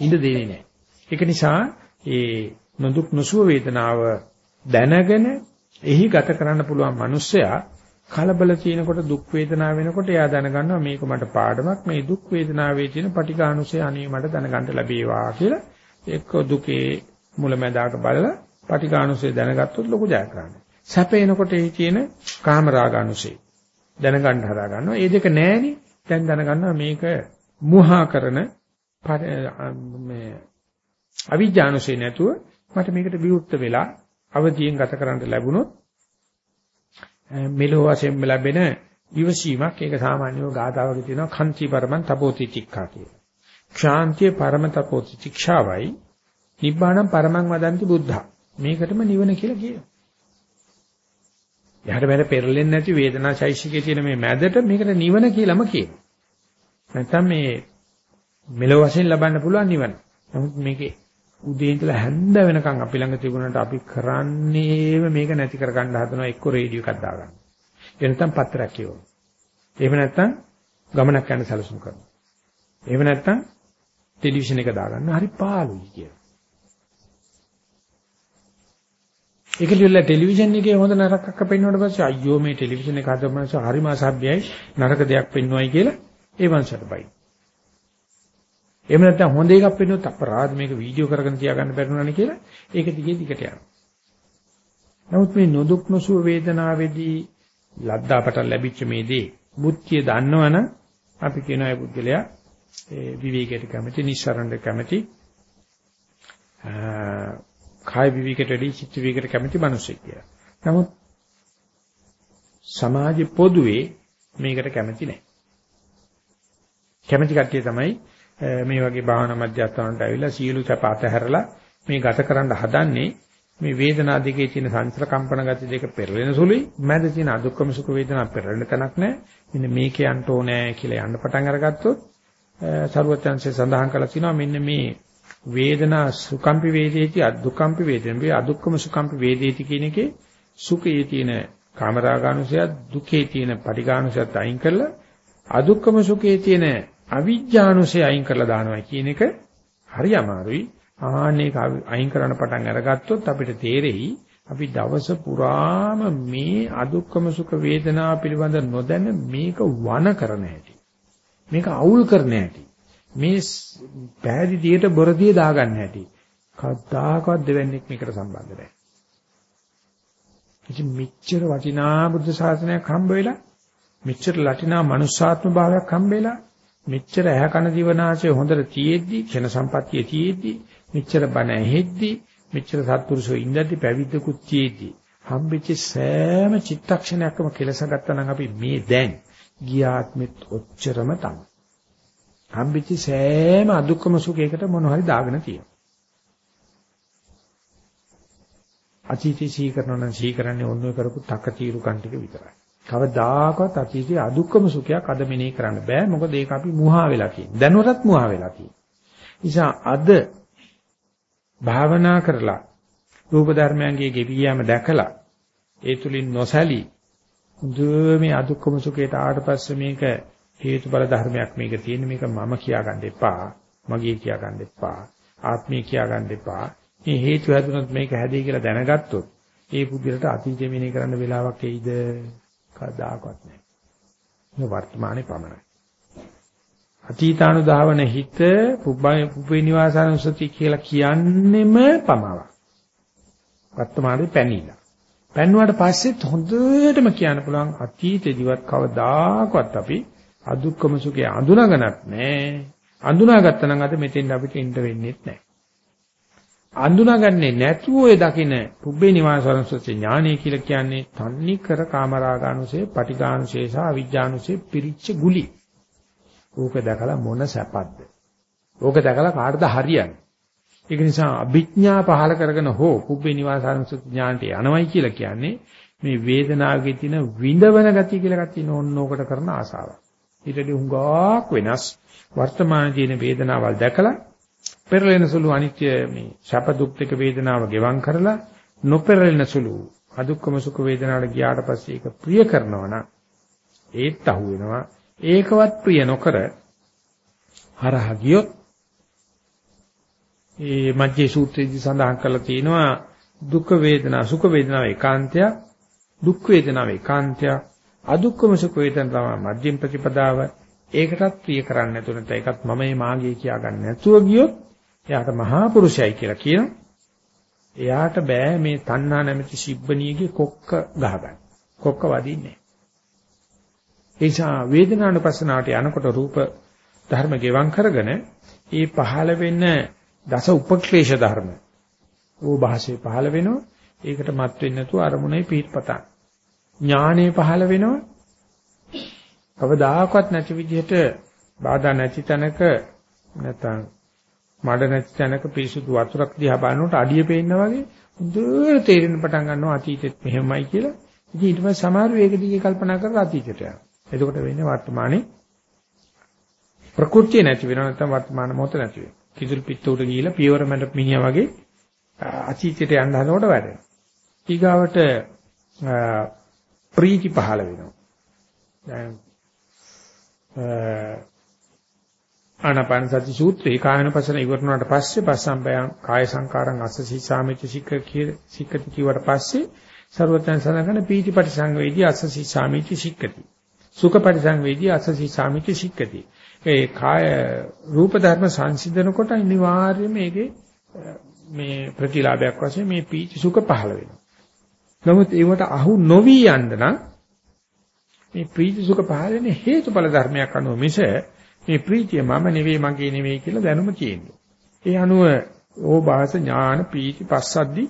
Speaker 1: ඉඳ දෙන්නේ නැහැ. ඒක නිසා ඒ නොදුක් නොසුව වේදනාව දැනගෙන එහි ගත කරන්න පුළුවන් මිනිස්සයා කලබල තියෙනකොට දුක් වේදනාව වෙනකොට එයා දැනගන්නවා මේක මට පාඩමක් මේ දුක් වේදනාවේ තියෙන පටිඝානුසය අනේ මට දැනගන්න ලැබේවා කියලා එක්ක දුකේ මුලැමැදාක බලලා පටිඝානුසය දැනගත්තොත් ලොකු ජයග්‍රහණයක්. සැපේනකොට එහි තියෙන කාමරාගානුසය දැනගන්න හදා ගන්නවා. ඒ දෙක නැහෙනි. දැන් දැනගන්නවා මේක මුහා කරන මේ අවිජ්ජානුසේ නැතුව මට මේකට විවුර්ත වෙලා අවදියෙන් ගත කරන්න ලැබුණොත් මෙලෝ වශයෙන් ලැබෙන විවසීමක් ඒක සාමාන්‍යව ගාථාවක තියෙනවා කන්ති පරමන් තපෝති චික්ඛා කියලා. ක්ෂාන්තිය පරම තපෝති චික්ෂාවයි නිබ්බාණං පරමං වදන්ති බුද්ධා. මේකටම නිවන කියලා කියනවා. යහට බැල පෙරලෙන්නේ නැති වේදනා චෛසිකයේ තියෙන මේ මැදට මේකට නිවන කියලාම කියනවා. නැත්තම් මේ මෙලෝ වශයෙන් ලබන්න පුළුවන් නිවන. නමුත් මේකේ උදේ ඉඳලා හැන්ද වෙනකන් අපි ළඟ තිබුණාට අපි කරන්නේම මේක නැති කරගන්න හදනවා එක්ක රේඩියෝ එකක් දාගන්න. එහෙම නැත්නම් පත්‍රයක් කියවන. එහෙම නැත්නම් ගමනක් යන සැලසුම් කරනවා. එහෙම නැත්නම් ටෙලිවිෂන් එක දාගන්න. හරි පාළුයි කියලා. ඒක ලියලා ටෙලිවිෂන් එකේ හොඳ නරකක් පෙන්වනකොට පස්සේ අයියෝ මේ ටෙලිවිෂන් එක හදපු මිනිස්සු හරිම අසභ්‍යයි නරක දෙයක් පෙන්වයි කියලා ඒ මනුස්සයට බයි. එහෙම නැත්නම් හොඳ එකක් පෙන්වුවොත් අපරාධ මේක වීඩියෝ කරගෙන තියාගන්න බැරිුණානේ කියලා ඒක දිගේ දිගට යනවා. නමුත් මේ නොදුක් නොසුව වේදනාවේදී ලද්දාපට ලැබිච්ච මේ දේ බුද්ධිය දන්නවනම් අපි කියන අය පුද්ගලයා ඒ විවේකයට කැමති, නිස්සරණයට කැමති, කාය විවේකයට වැඩි චිත්ත විවේකයට කැමති මිනිස්සෙක් කියලා. නමුත් සමාජ පොදුවේ මේකට කැමති නැහැ. කැමති කට්ටිය තමයි මේ වගේ භාවනා මධ්‍යස්ථානට ඇවිල්ලා සියලු සැප අතහැරලා මේ ගත කරන්න හදන්නේ මේ වේදනා දෙකේ තියෙන සංසල කම්පන ගති දෙක පෙරලෙන සුළුයි. මැද තියෙන අදුක්කම සුඛ වේදනා පෙරලෙන තැනක් නැහැ මෙන්න මේක යන්න ඕනේ කියලා යන්න පටන් අරගත්තොත් සරුවචන්සේ සඳහන් කළා තියෙනවා මෙන්න මේ වේදනා සුකම්පි වේදේති අදුක්කම්පි වේදෙන් අදුක්කම සුකම්පි වේදේති කියන එකේ සුඛයේ තියෙන කාමරාගානුසය දුකේ තියෙන පටිඝානුසයත් අයින් කරලා අදුක්කම සුඛයේ තියෙන අවිජ්ජානුසය අයින් කරලා දානවා කියන එක හරි අමාරුයි ආනේක අයින් කරන්න පටන් අරගත්තොත් අපිට තේරෙයි අපි දවස පුරාම මේ අදුක්කම සුඛ වේදනා පිළිබඳ නොදැන මේක වන කරන හැටි. මේක අවුල් කරන හැටි. මේ පැහැදිලියට බොරදියේ දාගන්න හැටි. කවදාකවත් දෙවන්නේක් මේකට සම්බන්ධ නැහැ. ඉතින් මෙච්චර වටිනා බුද්ධ ශාසනයක් හම්බ වෙලා මෙච්චර ලටිනා මනුෂ්‍යාත්ම භාවයක් හම්බ වෙලා මෙච්චර ඇහැ කන දිවනාසය හොඳට තියෙද්දි ක්ෂණ සම්පත්තිය තියෙද්දි මෙච්චර බණ ඇහෙද්දි මෙච්චර සත්පුරුෂෝ ඉඳද්දි පැවිද්දකුත් තියෙද්දි හම්බෙච්ච සෑම චිත්තක්ෂණයක්ම කෙලස ගත්තා නම් අපි මේ දැන් ගියාත්මෙත් ඔච්චරම තමයි. හම්බෙච්ච සෑම අදුක්කම සුඛයකට මොන හරි දාගෙන තියෙනවා. අතීතී සීකරන නම් සීකරන්නේ ඔන්නෝ කරපු තක తీරු කන් ටික විතරයි. කවදාකවත් අතීතයේ අදුක්කම සුඛයක් අද මෙනෙහි කරන්න බෑ. මොකද ඒක අපි මුහා වෙලා තියෙන. දැනුවටත් මුහා වෙලා තියෙන. නිසා අද භාවනා කරලා රූප ධර්මයන්ගේ ගෙවියම දැකලා ඒ තුලින් නොසැලී හොඳ මේ අදුක්කම සුඛයට ආවට පස්සේ මේක හේතුඵල ධර්මයක් මේක තියෙන මේක මම කියා ගන්න එපා මගේ කියා ගන්න එපා ආත්මය කියා ගන්න එපා මේ හේතු හැදුනොත් මේක හැදේ කියලා දැනගත්තොත් ඒ පුද්ගලට අතීතය මෙනෙහි කරන්න වෙලාවක් එයිද කවදාකවත් නැහැ මේ වර්තමානයේ පමණයි අතීතානුධාවන හිත පුබ්බේ නිවාසානුසති කියලා කියන්නෙම පමාවක්. වර්තමානයේ පැනිලා. පැන්නුවාට පස්සෙත් හොඳටම කියන්න පුළුවන් අතීතේදිවත් කවදාකවත් අපි අදුක්කම සුඛය අඳුනගනත් නැහැ. අඳුනාගත්තා නම් අද මෙතෙන් අපිට ඉන්න වෙන්නේ නැහැ. අඳුනාගන්නේ නැතුව ඔය දකින පුබ්බේ නිවාසානුසති ඥානය කියලා කියන්නේ තන්නි කර කාමරාගානුසේ, පටිඝානුසේ සහ අවිජ්ජානුසේ පිරිච්ච ගුලි. ඕක දැකලා මොන සැපද්ද? ඕක දැකලා කාටද හරියන්නේ? ඒක නිසා අභිඥා පහල කරගෙන හෝ පුබ්බේ නිවාසාරංශ ඥානට යනවයි කියලා කියන්නේ මේ වේදනාවේ තියෙන විඳවන ගතිය කියලා එකක් තියෙන ඕන ඕකට කරන ආසාවක්. ඊටදී හුඟක් වෙනස් වර්තමානයේ තියෙන වේදනාවල් දැකලා පෙරලෙන සුළු අනිත්‍ය මේ ශප දුක් දෙක වේදනාව ගෙවම් කරලා නොපෙරලෙන සුළු අදුක්කම සුඛ වේදනාවට ගියාට පස්සේ ඒක ප්‍රිය කරනවා නම් ඒත් අහු වෙනවා. ඒකවත් ප්‍රිය නොකර හරහා ගියොත් ඒ මජ්ජේ සූත්‍රයේදී සඳහන් කරලා තියෙනවා දුක් වේදනා සුඛ වේදනා ඒකාන්තය දුක් වේදනා ඒකාන්තය අදුක්කම සුඛ වේදනා තමයි මධ්‍යම ප්‍රතිපදාව. ඒකටත් ප්‍රිය කරන්නේ නැතුව නැත්නම් ඒකත් මමයි මාගේ කියා ගන්න නැතුව ගියොත් එයාට මහා පුරුෂයයි කියලා කියනවා එයාට බෑ මේ තණ්හා නැමැති සිබ්බණියගේ කොක්ක ගහගන්න. කොක්ක වදින්නේ. ඒ නිසා වේදනානුපස්සනාවට යනකොට රූප ධර්ම ගෙවම් කරගෙන ඒ පහළ වෙන දස උපක්ලේශ ධර්ම ඕ භාෂේ පහළ වෙනවා. ඒකට මත් වෙන්නේ නැතුව අරමුණේ පිටපතන් ඥානෙ පහළ වෙනවා. කවදාකවත් නැති විදිහට බාධා නැති තැනක නැත්නම් මඩ නැති තැනක පිරිසුදු වතුරක් දිහා බලනකොට අඩිය පේනවා වගේ හොඳට තේරෙන්න පටන් ගන්නවා අතීතෙත් මෙහෙමයි කියලා. ඉතින් ඊට පස්සේ සමහර වේග දිගේ කල්පනා කරලා අතීතයට යනවා. එතකොට වෙන්නේ වර්තමානයේ ප්‍රകൃතිය නැති වෙනවා නැත්නම් වර්තමාන මොහොත නැති වෙනවා. කිතුල් පිට උඩ ගිහිලා පියවර මැද මිනිහා වගේ අතීතයට යන්න හදනකොට වැඩෙනවා. ඊගාවට ප්‍රීති පහළ වෙනවා. දැන් ආනාපාන සති සූත්‍රේ කායනපසන ඉවරනාට පස්සේ පස්සම්පයං කාය සංකාරං අස්සසී සාමිච්ච සික්ක සික්කති කියවට පස්සේ ਸਰවතන සඳහන් පීති පරිසංවේදී අස්සසී සාමිච්ච සික්කති සුඛ පරිසංවේදී අස්සසී සාමිච්ච සික්කති ඒ කාය රූප ධර්ම සංසිඳන කොට අනිවාර්යයෙන්ම මේකේ මේ ප්‍රතිලාභයක් වශයෙන් මේ පීති සුඛ පහළ වෙනවා. නමුත් ඒවට අහු නොවි යන්න නම් මේ ප්‍රීති සුඛ පහළ වෙන හේතුඵල ධර්මයක් අනුව මිස මේ ප්‍රීතිය මම නෙවෙයි මගේ නෙවෙයි කියලා දැනුම තියෙනවා. ඒ අනුව ඕභාස ඥාන ප්‍රීති පස්සද්දි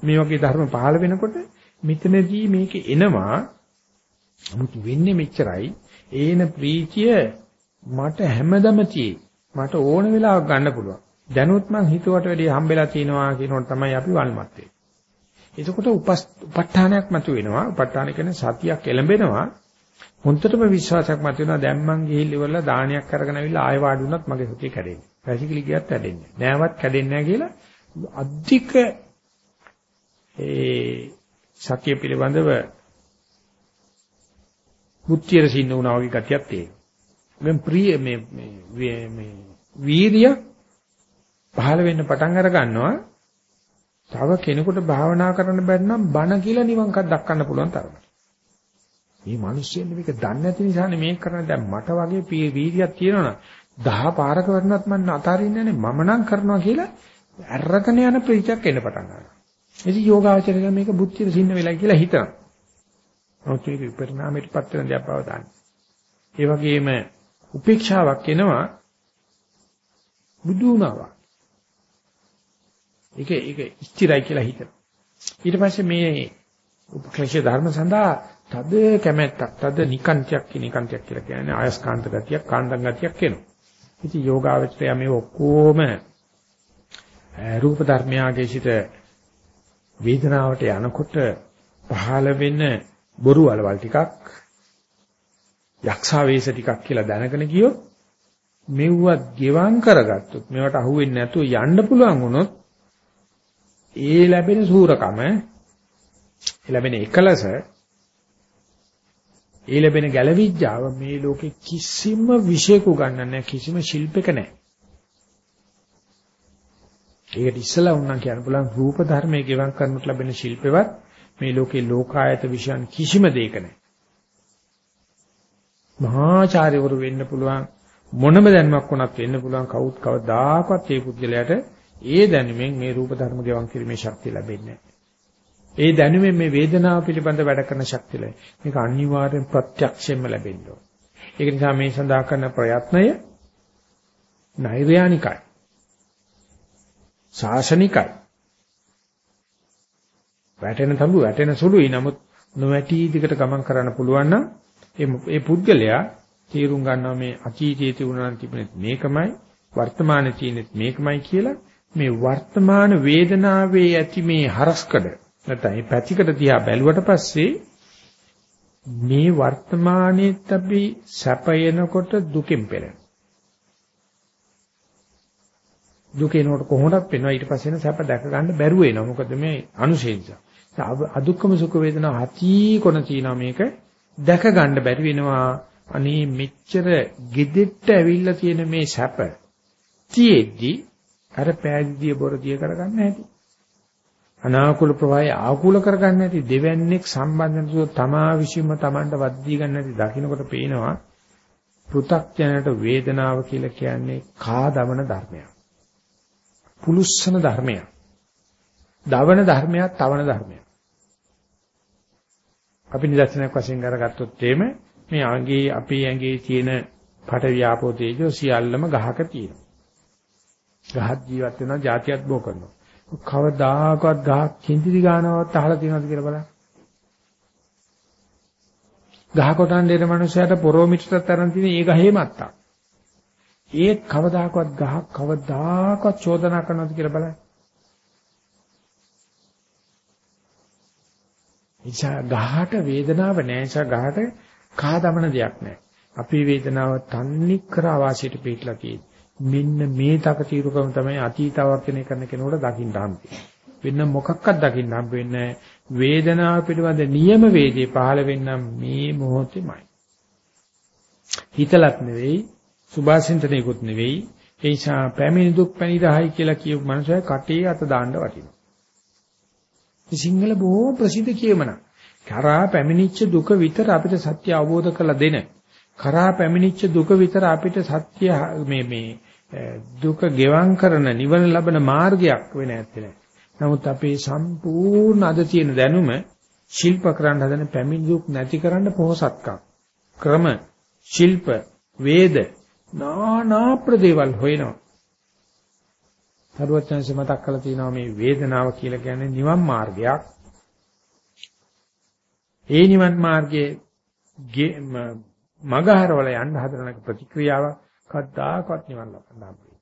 Speaker 1: මේ වගේ ධර්ම පහළ වෙනකොට මෙතනදී මේක එනවා නමුත් වෙන්නේ මෙච්චරයි ඒන ප්‍රීතිය මට හැමදම තියෙයි මට ඕන වෙලාවක ගන්න පුළුවන් දැනුත් මං හිතුවට වැඩිය හම්බෙලා තිනවා කියනකොට තමයි අපි වල්මත් වෙන්නේ එතකොට උපස්ථානයක් මතුවෙනවා උප ဋ ාණ කියන්නේ සතියක් එළඹෙනවා හොන්දටම විශ්වාසයක් මත වෙනවා දැන් මං ගිහිල්ලා ඉවරලා දානයක් අරගෙන ආවිල්ලා ආයෙ වාඩි වුණත් මගේ සතිය කැඩෙන්නේ. පැසිකිලි ගියත් කැඩෙන්නේ. නෑවත් කැඩෙන්නේ නෑ කියලා අධික ඒ සතිය පිළිබඳව මුත්‍තියර සින්න වුණා වගේ ගතියක් තියෙනවා. දැන් ප්‍රිය මේ මේ මේ වීර්ය පහළ වෙන්න පටන් අර ගන්නවා. තව කෙනෙකුට භාවනා කරන්න බැරි නම් බණ කියලා නිවන්කක් දක්වන්න පුළුවන් තරමට. මේ මිනිස්සුන් මේක දන්නේ නැති නිසානේ මේක කරන්නේ දැන් මට වගේ වීර්යයක් තියෙනවනම් දහ පාරක වරනත් මම අතාරින්නේ නැහැ මම නම් කරනවා කියලා අරගෙන යන ප්‍රීතියක් එන්න පටන් ගන්නවා. ඉතින් යෝගාචරය මේක බුද්ධියට සින්න වෙලා කියලා හිතනවා. නමුත් මේක විපරිණාමයටපත් වෙන දෙයක් බව දන්නේ. ඒ වගේම උපේක්ෂාවක් එනවා බුදු වුණාවා. ඒක ඒක ස්ථිරයි කියලා හිතනවා. ඊට පස්සේ මේ උපක්ලේශ ධර්ම සඳහා තද කැමැත්තක් තද නිකාන්තයක් කියන නිකාන්තයක් කියලා කියන්නේ ආයස්කාන්ත ගතියක් කාන්දම් ගතියක් එනවා. ඉතින් යෝගාවචරය මේ ඔක්කොම රූප ධර්මයාගේ සිට වේදනාවට යනකොට පහළ වෙන බොරු වලවල් ටිකක් යක්ෂාවේශ ටිකක් කියලා දැනගෙන ගියොත් මෙව්වත් ගෙවම් කරගත්තොත් මේවට අහුවෙන්නේ නැතුව යන්න පුළුවන් වුණොත් ඒ ලැබෙන සූරකම ලැබෙන එකලස ඒ ලැබෙන ගැලවිඥාව මේ ලෝකේ කිසිම විශේෂක ගන්න නැහැ කිසිම ශිල්පයක නැහැ. ඒකට ඉස්සලා වුණා කියන්න පුළුවන් රූප ධර්මයේ ගෙවම් කරනට ලැබෙන ශිල්පෙවත් මේ ලෝකේ ලෝකායත විෂයන් කිසිම දෙයක නැහැ. මහාචාර්යවරු වෙන්න පුළුවන් මොනම දැනුමක් වුණත් වෙන්න පුළුවන් කවුත් කවදාකවත් ඒ පුද්ගලයාට ඒ දැනුමෙන් මේ රූප ධර්ම ගෙවම් කිරීමේ ශක්තිය ලැබෙන්නේ නැහැ. ඒ දැනුමෙන් මේ වේදනාව පිළිබඳ වැඩ කරන ශක්තිය ලැබෙන. මේක අනිවාර්යෙන් ප්‍රත්‍යක්ෂයෙන්ම ලැබෙන්න ඕන. ඒක නිසා මේ සඳහා කරන ප්‍රයත්නය නෛර්යානිකයි. ශාසනිකයි. වැටෙන තඹු වැටෙන සුළුයි. නමුත් නොවැටි දිකට ගමන් කරන්න පුළුවන් නම් ඒ පුද්ගලයා තීරුම් ගන්නවා මේ අතීතයේ තිබුණා තිබුණේ මේකමයි වර්තමානයේ තියෙනෙත් මේකමයි කියලා මේ වර්තමාන වේදනාවේ ඇති මේ හරස්කඩ නැත්නම් මේ පැතිකඩ දිහා බැලුවට පස්සේ මේ වර්තමානයේත් අපි සැපයනකොට දුකෙන් පෙළෙන. දුකේනකොට කොහොමදක් වෙනවා ඊට පස්සේ එන සැප දැක ගන්න බැරුව එනවා. මොකද මේ අනුශේෂය. අදුක්කම සුඛ වේදනා හති කොන තියනවා මේක දැක ගන්න බැරි වෙනවා. අනේ මෙච්චර gedෙට්ට ඇවිල්ලා තියෙන මේ සැප තියෙද්දි අර පෑදිදිය බොරදිය කරගන්න හැටි. අනාකූල ප්‍රවාහය ආකූල කරගන්න ඇති දෙවන්නේක් සම්බන්ධනසෝ තමා විශ්ීම තමන්ට වද්දී ගන්න ඇති දකින්නකොට පේනවා පෘ탁ජනට වේදනාව කියලා කියන්නේ කාදවන ධර්මයක්. පුලුස්සන ධර්මයක්. දවන ධර්මයක්, තවන ධර්මයක්. අපි නිදර්ශනයක් වශයෙන් කරගත්තොත් එimhe මේ ආගේ අපේ ඇඟේ තියෙන පට ව්‍යාපෝ තේජෝ සියල්ලම ගහක තියෙනවා. ගහක් ජීවත් වෙනවා, જાතියත් බෝ කරනවා. කවදාකවත් ගහක් කිඳිරි ගන්නවත් අහලා තියෙනවද කියලා බලන්න. ගහ කොටන් දෙන මනුස්සයාට පොරොමිටට තරම් තියෙන ඒ ගහේ මත්තා. ඒත් කවදාකවත් ගහක් කවදාකවත් චෝදනා කරනවද කියලා බලන්න. ඉච්ඡා ගහට වේදනාව නැහැ. ඉච්ඡා ගහට කහ දමන දෙයක් නැහැ. අපේ වේදනාව තන්නේ කර ආවාසයට පිටලා තියෙන්නේ. මෙන්න මේ තකතිරුකම තමයි අතීතවර්තනය කරන කෙනෙකුට දකින්න හම්බෙන්නේ. වෙන මොකක්වත් දකින්න හම්බ වෙන්නේ වේදනාව පිළිබඳ නියම වේදේ පහළ වෙන්නම් මේ මොහොතේමයි. හිතලත් නෙවෙයි, සුභාසින්තනෙකුත් නෙවෙයි. ඒ නිසා පැමිණි දුක් පැනිරහයි කියලා කියපු මනුස්සය කටේ අත දාන්න වටිනවා. සිංහල බොහෝ ප්‍රසිද්ධ කියමනක්. කරා පැමිණිච්ච දුක විතර අපිට සත්‍ය අවබෝධ කරලා දෙන. කරා පැමිණිච්ච දුක විතර අපිට සත්‍ය මේ මේ දුක ගෙවම් කරන නිවන ලබන මාර්ගයක් වෙන්නේ නැත්තේ. නමුත් අපේ සම්පූර්ණ අද තියෙන දැනුම ශිල්ප කරන්න හදන පැමිණි දුක් නැති කරන්න පොහසත්කම්. ක්‍රම, ශිල්ප, වේද නානා ප්‍රදේවල් හොයනවා. සරුවචනසේ මතක් කරලා තියෙනවා මේ වේදනාව කියලා කියන්නේ නිවන් මාර්ගයක්. ඒ නිවන් මාර්ගයේ මගහරවල යන්න හදන ප්‍රතික්‍රියාව කද්දාකවත් නිවන් ලබන්න හම්බෙන්නේ.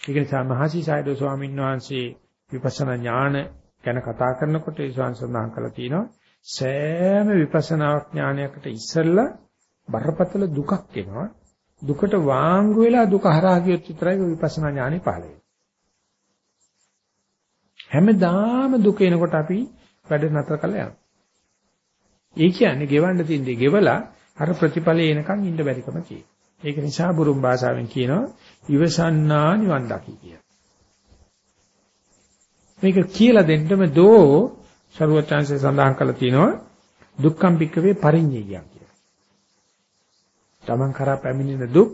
Speaker 1: ඒක නිසා මහසි සයඩෝ ස්වාමීන් වහන්සේ විපස්සනා ඥාන ගැන කතා කරනකොට ඒ සංසන්දහන් කළා තියෙනවා සෑම විපස්සනා ඥානයකට ඉස්සෙල්ලා බරපතල දුකක් එනවා. දුකට වාංගු වෙලා දුක හරහා ගියොත් විතරයි විපස්සනා ඥානෙ පහළ වෙන්නේ. හැමදාම දුක එනකොට අපි වැඩ නතර කළා යනවා. ඒ කියන්නේ ගෙවන්න තියෙන දේ ගෙවලා අර ප්‍රතිඵලය එනකන් ඉන්න බැරිකම කියන. ඒක නිසා බුරුම් භාෂාවෙන් කියනවා ඉවසන්නා නිවන් දකි කිය. මේක කියලා දෙන්නම දෝ ਸਰුවචාන්සේ සඳහන් කළා තියෙනවා දුක්ඛම් පික්කවේ පරිඤ්ඤය Taman කරා පැමිණෙන දුක්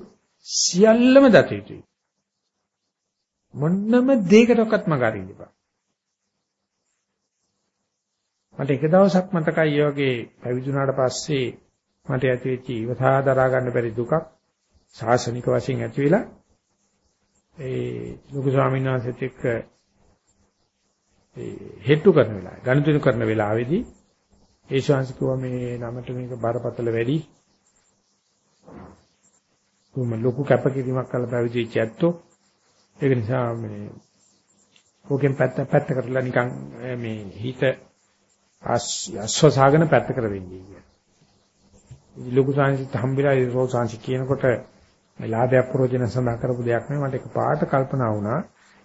Speaker 1: සියල්ලම දත යුතුයි. මොන්නම දෙයකටවත් මගහරින්න එපා. මට එක දවසක් මතකයි ඒ වගේ පැවිදුණාට පස්සේ මට ඇති වෙච්ච ඉවසා දරා ගන්න බැරි දුකක් සාසනික වශයෙන් ඇති වෙලා ඒ ලොකු ස්වාමීන් වහන්සේත් එක්ක ඒ හෙට්ටු කරන වෙලාවේ ගණිතු කරන වෙලාවේදී ඒ ශාන්ති කිව්වා මේ නමට මේක බරපතල වැඩි කොහොම ලොකු කැපකිරීමක් කළ පැවිදිච්ච ඇත්තෝ ඒක නිසා මේ ඕකෙන් පැත්ත පැත්ත කරලා නිකන් මේ හිත අස්වසාගෙන පැත්ත කර වෙන්නේ කියන. ලොකු සංසිත හම්බෙලා ඒ රෝ සංසිත කියනකොට ලාභයක් ප්‍රෝජන සඳහා කරපු දෙයක් නෙවෙයි මට එක පාට කල්පනා වුණා.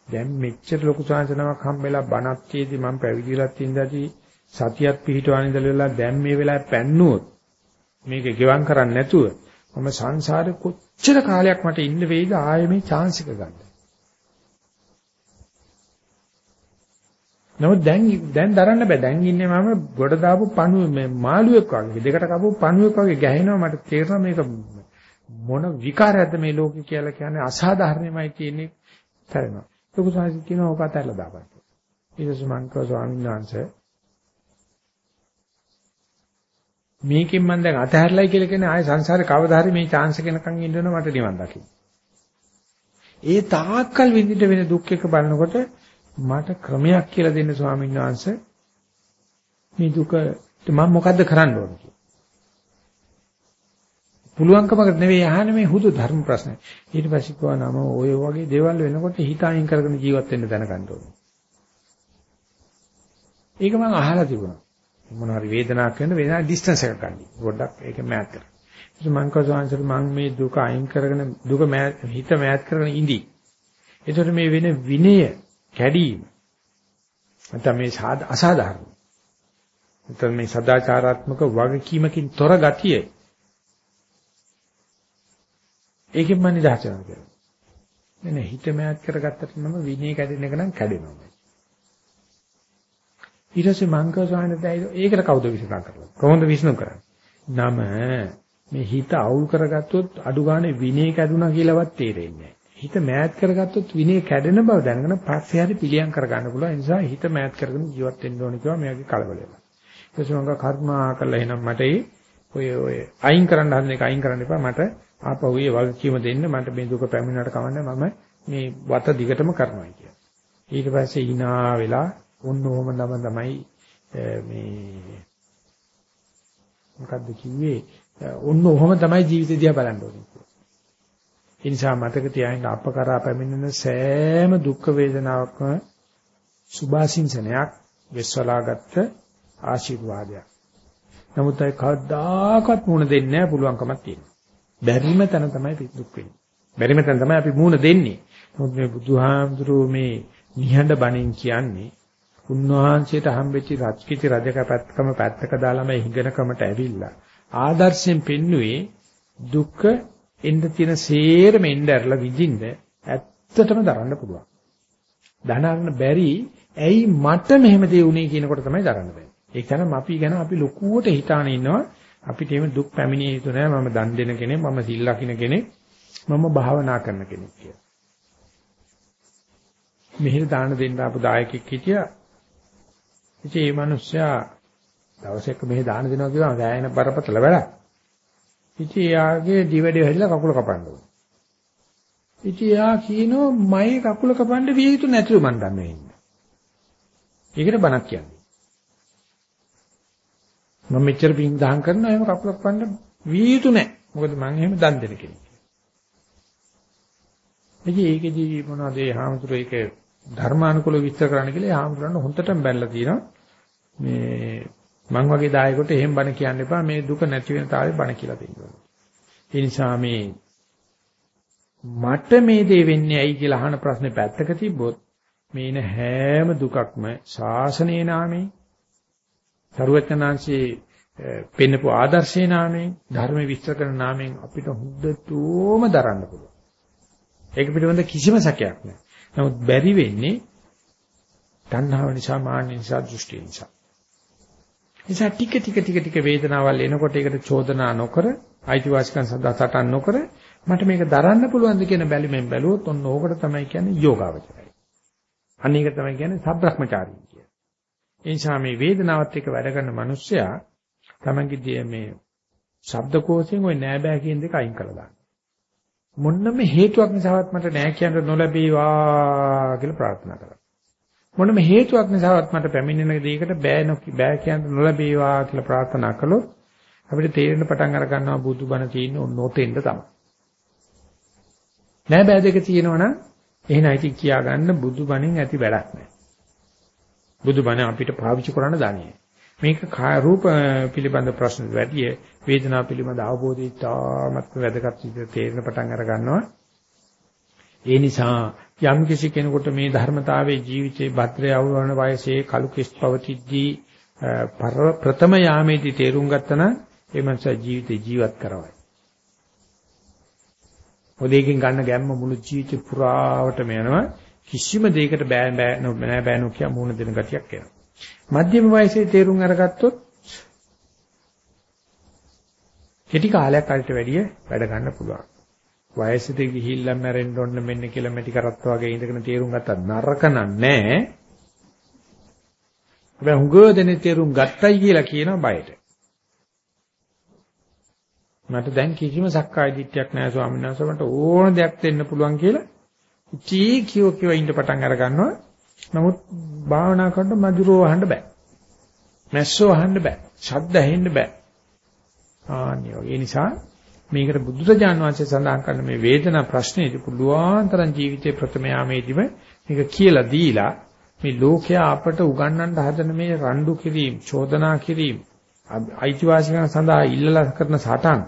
Speaker 1: දැන් මෙච්චර ලොකු සංසනමක් හම්බෙලා බණක් තියේදී මම පැවිදිලා තින්දාදී සතියක් පිහිටවන ඉඳලා දැන් මේ වෙලාවේ පැන්නුවොත් මේක ගෙවම් කරන්නේ නැතුව මම සංසාරේ කොච්චර කාලයක් මට ඉන්න වෙයිද ආයෙ මේ chance එක ගන්න. නමුත් දැන් දැන් දරන්න බෑ. දැන් ඉන්නේ මම ගොඩ දාපු පණුව මේ මාළුවෙක් වගේ දෙකට කපපු පණුවෙක් වගේ ගැහෙනවා මට තේරෙනවා මේක මොන විකාරයක්ද මේ ලෝකේ කියලා කියන්නේ අසාධාරණමයි කියන්නේ තරනවා. ලොකු සාහිත්‍ය කියනවා ඔක අතහැරලා දාපන්. ඊට පස්සේ මං කව ස්වාමීන් වහන්සේ මේකෙන් මම දැන් අතහැරලයි කියලා කියන්නේ ආයේ සංසාරේ කවදා හරි මේ chance එකනකන් ඉන්න වෙනවා මට නිවන් දකින්න. ඒ තාක්කල් විඳින්න වෙන දුක් එක බලනකොට මට ක්‍රමයක් කියලා දෙන්න ස්වාමීන් වහන්සේ මේ දුක මම මොකද්ද කරන්න ඕන කියලා. පුළුවන්කමකට නෙවෙයි අහන්නේ මේ හුදු ධර්ම ප්‍රශ්න. ඊට පස්සේ කිව්වා නම ඔය වගේ දේවල් වෙනකොට හිත අයින් කරගෙන ජීවත් වෙන්න දැනගන්න ඕනේ. ඒක මම අහලා තිබුණා. මොන හරි වේදනාවක් වෙන වේදනාව ඩිස්ටන්ස් එකක් ගන්න. පොඩ්ඩක් ඒක මෑත් කරන්න. ඉතින් මං කවදාන්සර් මං මේ දුක අයින් කරගෙන දුක මෑත් හිත මෑත් කරගෙන ඉඳි. ඒතර මේ වෙන විනය කැඩීම. නැත්නම් මේ අසාධාරණ. නැත්නම් මේ සදාචාරාත්මක වගකීමකින් තොර ගතිය. ඒකෙන් මම නිදහස් වෙනවා කියලා. නේ හිත මෑත් කරගත්තට නම් විනය කැඩෙන එක නම් කැඩෙනවා. ඊට පස්සේ මංකව ස්වාමීන් වහන්සේ ඒකට කවුද විසඳම් කරලා? කොහොමද විසඳුම් කරන්නේ? නම මේ හිත අවුල් කරගත්තොත් අඩු ගානේ විනය කැඩුනා කියලාවත් තේරෙන්නේ හිත මෑත් කරගත්තොත් විනය කැඩෙන බව දැනගෙන පස්සේ හරි පිළියම් කරගන්න පුළුවන්. ඒ නිසා හිත මෑත් කරගෙන ජීවත් වෙන්න ඕනේ කියලා මෙයාගේ කලබල වෙනවා ඊට පස්සේ මං කර්මා කළා එහෙනම් මට ඔය ඔය අයින් කරන්න හදන එක අයින් කරන්න එපා. මට ආපහු ඒ වගකීම දෙන්න මට මේ දුක පැමිණනට කවන්නේ මම මේ වත දිගටම කරනවා කියලා ඊට පස්සේ hina වෙලා ඔන්න ඕම නම තමයි මේ මොකද්ද කිව්වේ ඔන්න ඔහොම තමයි ජීවිතය දිහා බලන්න ඕනේ. ඒ නිසා මතක තියාගන්න අපකරා පැමිණෙන සෑම දුක් වේදනාවක්ම සුභාසින්සනයක් වෙස්වලාගත්ත ආශිර්වාදයක්. නමුත් ඒ කවදාකවත් මුණ දෙන්නේ නැහැ පුළුවන්කමක් තියෙනවා. බැරිම තැන තමයි දුක් වෙන්නේ. බැරිම තැන තමයි අපි මුණ දෙන්නේ. නමුත් මේ බුදුහාමුදුරුවෝ මේ නිහඬ බණින් කියන්නේ උන්වහන්සේට හම්බෙච්ච රජකිති රජකපත්කම පැත්තක දාලා මේ හිඟනකමට ඇවිල්ලා ආදර්ශයෙන් පෙන්නුවේ දුක එන්න තියෙන සේරම එන්න ඇරලා විඳින්න ඇත්තටම දරන්න පුළුවන්. දනන්න බැරි ඇයි මට මෙහෙම දේ උනේ කියනකොට තමයි දරන්න බැහැ. ඒ කියන්නේ අපි ගැන අපි ලොකුවට හිතාන ඉන්නවා අපිට එහෙම දුක් පැමිණිය යුතු නෑ මම දන් දෙන කෙනෙක් මම සිල් ලකින කෙනෙක් මම භාවනා කරන කෙනෙක් කියලා. මෙහෙර දාන දෙන්න ආපු දායකෙක් හිටියා. ඉතින් මේ මිනිස්සයා දවසක මෙහෙ දාන දෙනවා කියනවා ගෑයන බරපතල වැඩක්. ඉතින් එයාගේ දිවඩේ හැදිලා කකුල කපන්න ඕනේ. ඉතින් එයා කියනවා මගේ කකුල කපන්න විය යුතු නැතුව මන් දන්නේ ඉන්නේ. ඒකට බණක් කියන්නේ. මම මෙච්චර පින් දහම් කරනවා එහෙම කකුලක් පන්න වීතු නැහැ. මොකද මම එහෙම දන් දෙන කෙනෙක්. ඉතින් ඒකෙදි මොනවද ඒ හාමුදුරුවෝ ඒක ධර්මානුකූලව විස්තර කරන්න කියලා ඒ හාමුදුරන් හොන්දටම බැලලා තියෙනවා. මේ මං වගේ දායකට එහෙම බණ කියන්න එපා මේ දුක නැති වෙන තාලේ බණ කියලා දෙන්න ඒ නිසා මේ මට මේ දේ වෙන්නේ ඇයි කියලා අහන ප්‍රශ්නේ පැත්තක තිබ්බොත් මේන හැම දුකක්ම ශාසනයේ නාමයෙන් සරුවචනාංශයේ පෙන්නපු ආදර්ශේ නාමයෙන් ධර්ම විස්තර කරන නාමයෙන් අපිට හුද්දටම දරන්න පුළුවන්. ඒක පිළිබඳ කිසිම සැකයක් නැහැ. නමුත් බැරි වෙන්නේ තණ්හාව නිසා, මාන්න නිසා, දෘෂ්ටි නිසා. නිසා ටික ටික ටික ටික වේදනාවල් එනකොට ඒකට චෝදනා නොකර, අයිතිවාසිකම් සඳහා සටන් නොකර මට මේක දරන්න පුළුවන්ද කියන බැලිමෙන් බැලුවොත් ඔන්න ඕකට තමයි කියන්නේ යෝගාවචරය. අනේක තමයි කියන්නේ සබ්‍රහ්මචාරී. ඒ නිසා මේ වේදනාවත් එක්ක වැඩ කරන මිනිස්සයා තමන්ගේ මේ ශබ්දකෝෂයෙන් ওই නෑ බෑ කියන දෙක අයින් කළා දාන්න. මොන්නම හේතුවක් නිසාවත් මට නෑ කියන්න නොලැබේවා කියලා ප්‍රාර්ථනා කරා. මොනම හේතුවක් නිසාවත් මට පැමිණෙන දෙයකට බෑ නොකි බෑ කියන්න නොලැබේවා කියලා ප්‍රාර්ථනා කළොත් අපිට තේරෙන පටන් අර ගන්නවා බුදුබණ තියෙන නොතෙන්ද තමයි. නෑ බෑ දෙක තියෙනවනම් එහෙනම් ඉතින් කියා ගන්න බුදුබණෙන් ඇති වැඩක් නෑ. බුදුබණ අපිට පාවිච්චි කරන්න දන්නේ. මේක රූප පිළිබඳ ප්‍රශ්න වැඩි වේදනා පිළිබඳ අවබෝධය තාමත් වැදගත් විදිහට තේරෙන පටන් අර ගන්නවා. ඒ නිසා යම් කිසි කෙනෙකුට මේ ධර්මතාවයේ ජීවිතේ භද්‍රය අවුරන වයසේ කලු කිස් පවතිද්දී ප්‍රථම යාමේදී තේරුම් ගත්තා නම් ඒ මනස ජීවිතේ ජීවත් කරවයි. ඔදේකින් ගන්න ගැම්ම මුළු ජීවිතේ පුරාවටම යනවා. කිසිම දෙයකට බෑ බෑ නෑ බෑ නොකිය මූණ දෙන ගතියක් එනවා. මධ්‍යම වයසේ තේරුම් අරගත්තොත් කෙටි කාලයක් අරිට වැඩිය වැඩ ගන්න පුළුවන්. වයසට ගිහිල්ලා මැරෙන්න ඕන මෙන්න කියලා මෙටි කරත්ත වගේ ඉඳගෙන තේරුම් ගත්තා නරක නෑ. හැබැයි හුඟ දෙනේ තේරුම් ගත්තයි කියලා කියන බයට. මට දැන් කිසිම සක්කාය දිට්ඨියක් නැහැ ස්වාමීන් වහන්සේ මට ඕන දෙයක් දෙන්න පුළුවන් කියලා චී කියෝ කියව ඉන්න පටන් අර ගන්නවා. නමුත් භාවනා කරනකොට මధుරව අහන්න බෑ. මැස්සෝ අහන්න බෑ. ශබ්ද ඇහෙන්න බෑ. ආනියෝ. ඒ නිසා මේකට බුදුරජාණන් වහන්සේ සඳහන් කරන මේ වේදනා ප්‍රශ්නේදී පුළුවන් තරම් ජීවිතේ ප්‍රථම යාමේදීම මේක කියලා දීලා මේ ලෝකයා අපට උගන්වන්න හදන මේ රණ්ඩු කිරීම, චෝදනා කිරීම, අයිතිවාසිකම් සඳහා ඉල්ලලා කරන සටන්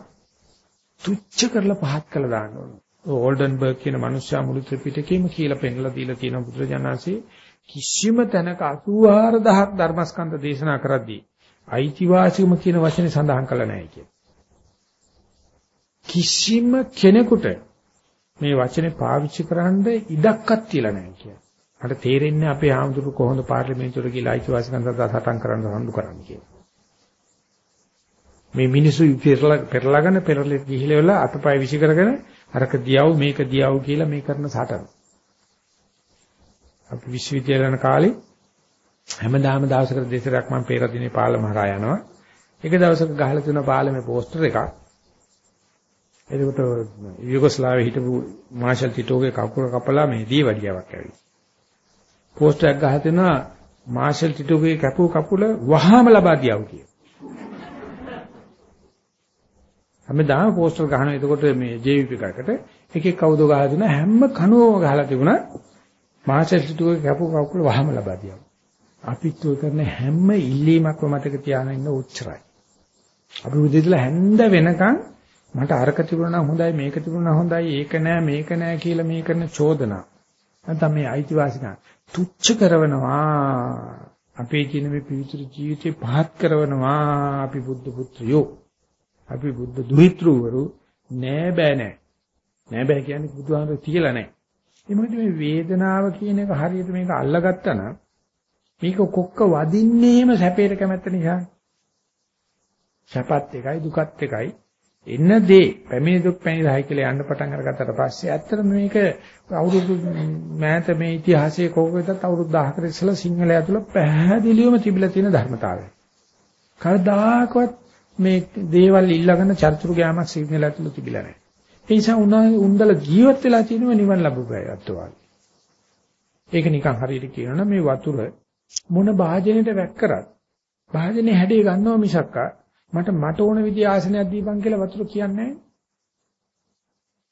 Speaker 1: තුච්ච කරලා පහත් කළා දාන්න ඕනේ. ඕල්ඩන්බර්ග් කියන මිනිස්සයා මුළු ත්‍රිපිටකයම කියලා පෙන්ලා දීලා තියෙන බුදුරජාණන්සේ කිසිම තැනක 84000ක් ධර්මස්කන්ධ දේශනා කරද්දී අයිතිවාසිකම කියන වචනේ සඳහන් කළා නැහැ කියන. කිසිම කෙනෙකුට මේ වචනේ පාවිච්චි කරන්න ඉඩක්වත් තියලා නැහැ කියන. මට තේරෙන්නේ අපේ ආමතුරු කොහොමද පාර්ලිමේන්තුවට ගිහලා අයිතිවාසිකම් සඳහා සටන් කරන්න හඳු කරන්නේ කියලා. මේ මිනිස්සු පෙරලා පෙරලාගෙන පෙරලෙත් ගිහිලෙවලා අතපය විසි කරගෙන අරක දියව් මේක දියව් කියලා මේ කරන සටන. අපි විශ්වවිද්‍යාල යන කාලේ හැමදාම දවසකට දෙසරක් මම පෙරදිනේ පාලම හරහා යනවා. එක දවසක ගහලා තියෙන පාලමේ පෝස්ටර් එකක්. එතකොට යුගොස්ලාවිය හිටපු මාෂල් ටිටෝගේ කකුල කපලා මේ දීවඩියාවක් ඇවිත්. පෝස්ටර් එකක් ගහලා තියෙනවා මාෂල් ටිටෝගේ කපු කකුල වහාම ලබා දියව් කියලා. හැමදාම පෝස්ටර් ගහනවා. එතකොට මේ JVP එකකට එකෙක් කවුද ගහලා දුනා හැම කනුවම ගහලා තිබුණා. මාසෙල්ටුගේ කැපු කකුල වහම ලබා දියා. අපිත් ඔය කරන හැම ඉල්ලීමක්ම මතක තියාගෙන ඉන්න උච්චරයි. අපි උදේදලා හැන්ද වෙනකන් මට අරක තිබුණා හොඳයි මේක තිබුණා හොඳයි ඒක නෑ මේක නෑ කියලා මේ කරන චෝදනා. නැත්නම් මේ අයිතිවාසිකම් තුච්ච කරනවා. අපේ කියන මේ පිවිතුරු ජීවිතේ පහත් කරනවා අපි බුද්ධ පුත්‍රයෝ. අපි බුද්ධ දුහිතෘවරු නෑ බෑ නෑ. නෑ බෑ කියන්නේ බුදුහාමර තියලා නෑ. ඒ මොකද මේ වේදනාව කියන එක හරියට මේක අල්ලගත්තා නම් මේක කොක්ක වදින්නේම සැපේට කැමැත්ත නිසා. සැපත් එකයි දුකත් එකයි එන්න දේ පැමිණි දුක් පැමිණි කියලා යන්න පටන් අරගත්තට පස්සේ ඇත්තටම මේක අවුරුදු මෑත මේ ඉතිහාසයේ කෝකෙදත් අවුරුදු 10කට ඉස්සෙල්ලා සිංහලයා තුළ පැහැදිලිවම තිබිලා තියෙන ධර්මතාවය. කවදාකවත් මේ දේවල් ඉල්ලගෙන චර්චුරු ගෑමක් සිංහලයා තුළ තිබිලා නැහැ. ඒ නිසා උනා උන්දල ජීවත් වෙලා තියෙනවා නිවන් ලැබුවයත් වාගේ. ඒක නිකන් හරියට කියනවනම් මේ වතුර මොන භාජනයට වැක් කරත් භාජනේ හැඩේ ගන්නවා මිසක්කා මට මට ඕන විදිහ ආසනයක් දීපන් කියලා වතුර කියන්නේ නැහැ.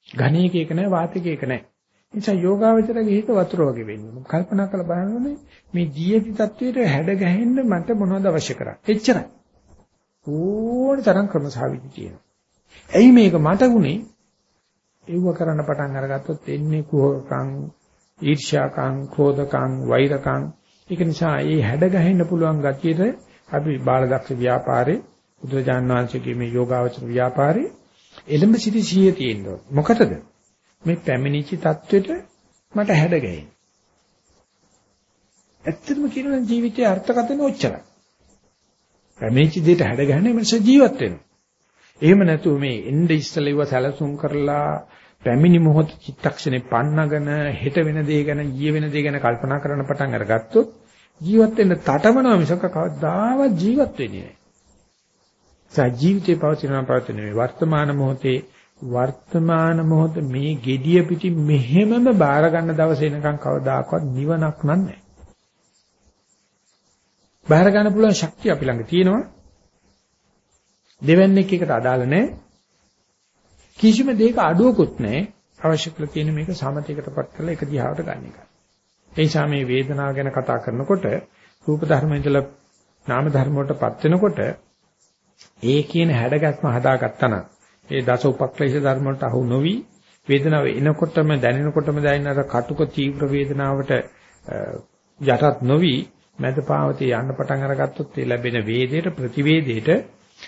Speaker 1: ඝණයක එක නැහැ වාතයක එක නැහැ. නිසා යෝගාවචරගේ හිත වතුර වගේ වෙන්නේ. කල්පනා කරලා බලනොනේ මේ දීයති තත්වයට හැඩ ගැහෙන්න මට මොනවද අවශ්‍ය කරන්නේ? එච්චරයි. ඕන තරම් ක්‍රමසහවිදි තියෙනවා. ඇයි මේක මට උනේ? ඒව කරන්න පටන් අරගත්තොත් එන්නේ කුහකකම්, ඊර්ෂ්‍යාකම්, ක්‍රෝධකම්, වෛරකම්. ඒක නිසා මේ හැඩ ගහෙන්න පුළුවන් ගතියට අපි බාලදක්ෂ ව්‍යාපාරේ බුදුජාන් වහන්සේගේ මේ යෝගාවචර ව්‍යාපාරේ එළඹ සිටි සිහිය තියෙනවා. මොකටද? මේ පැමිණිච්ච தത്വෙට මට හැඩ ගැහෙන්නේ. ඇත්තටම කියනවා ජීවිතයේ අර්ථකථන ඔච්චරයි. පැමිණිච්ච දෙයට හැඩ ගැහෙන්නේ මනස ජීවත් වෙනවා. එහෙම නැතුව මේ එnde ඉස්සලා ඉව සැලසුම් කරලා පැමිණි මොහොත චිත්තක්ෂණේ පන්නගෙන හෙට වෙන දේ ගැන ඊයේ වෙන දේ ගැන කල්පනා කරන්න පටන් අරගත්තොත් ජීවත් වෙන්න තටමනවා මිසක කවදාවත් ජීවත් වෙන්නේ නැහැ. සජීවිතේ පවතිනවා පවතින මේ වර්තමාන මොහොතේ වර්තමාන මොහොත මේ gediya පිටි මෙහෙමම බාර ගන්න දවසේ එනකන් කවදාකවත් නිවනක් නෑ. බාර ගන්න පුළුවන් ශක්තිය අපි ළඟ තියෙනවා. දෙවන්නේක් එකට අදාළ නැහැ. කිසිම දෙයක අඩුවකුත් නැහැ. අවශ්‍ය කරලා තියෙන මේක සමතේකටපත් කරලා එක දිහාවට ගන්න එක. ඒ නිසා මේ වේදනාව ගැන කතා කරනකොට රූප ධර්ම ඉඳලා නාම ධර්ම වලටපත් වෙනකොට ඒ කියන හැඩගස්ම හදාගත්තා නම් ඒ දස උපක්ලේශ ධර්ම වලට අහු නොවි වේදනාව එනකොටම දැනෙනකොටම දැනෙන අර කටුක තීව්‍ර වේදනාවට යටත් නොවි මදපාවතේ යන්න පටන් අරගත්තොත් ඒ ලැබෙන වේදයට ප්‍රතිවේදයට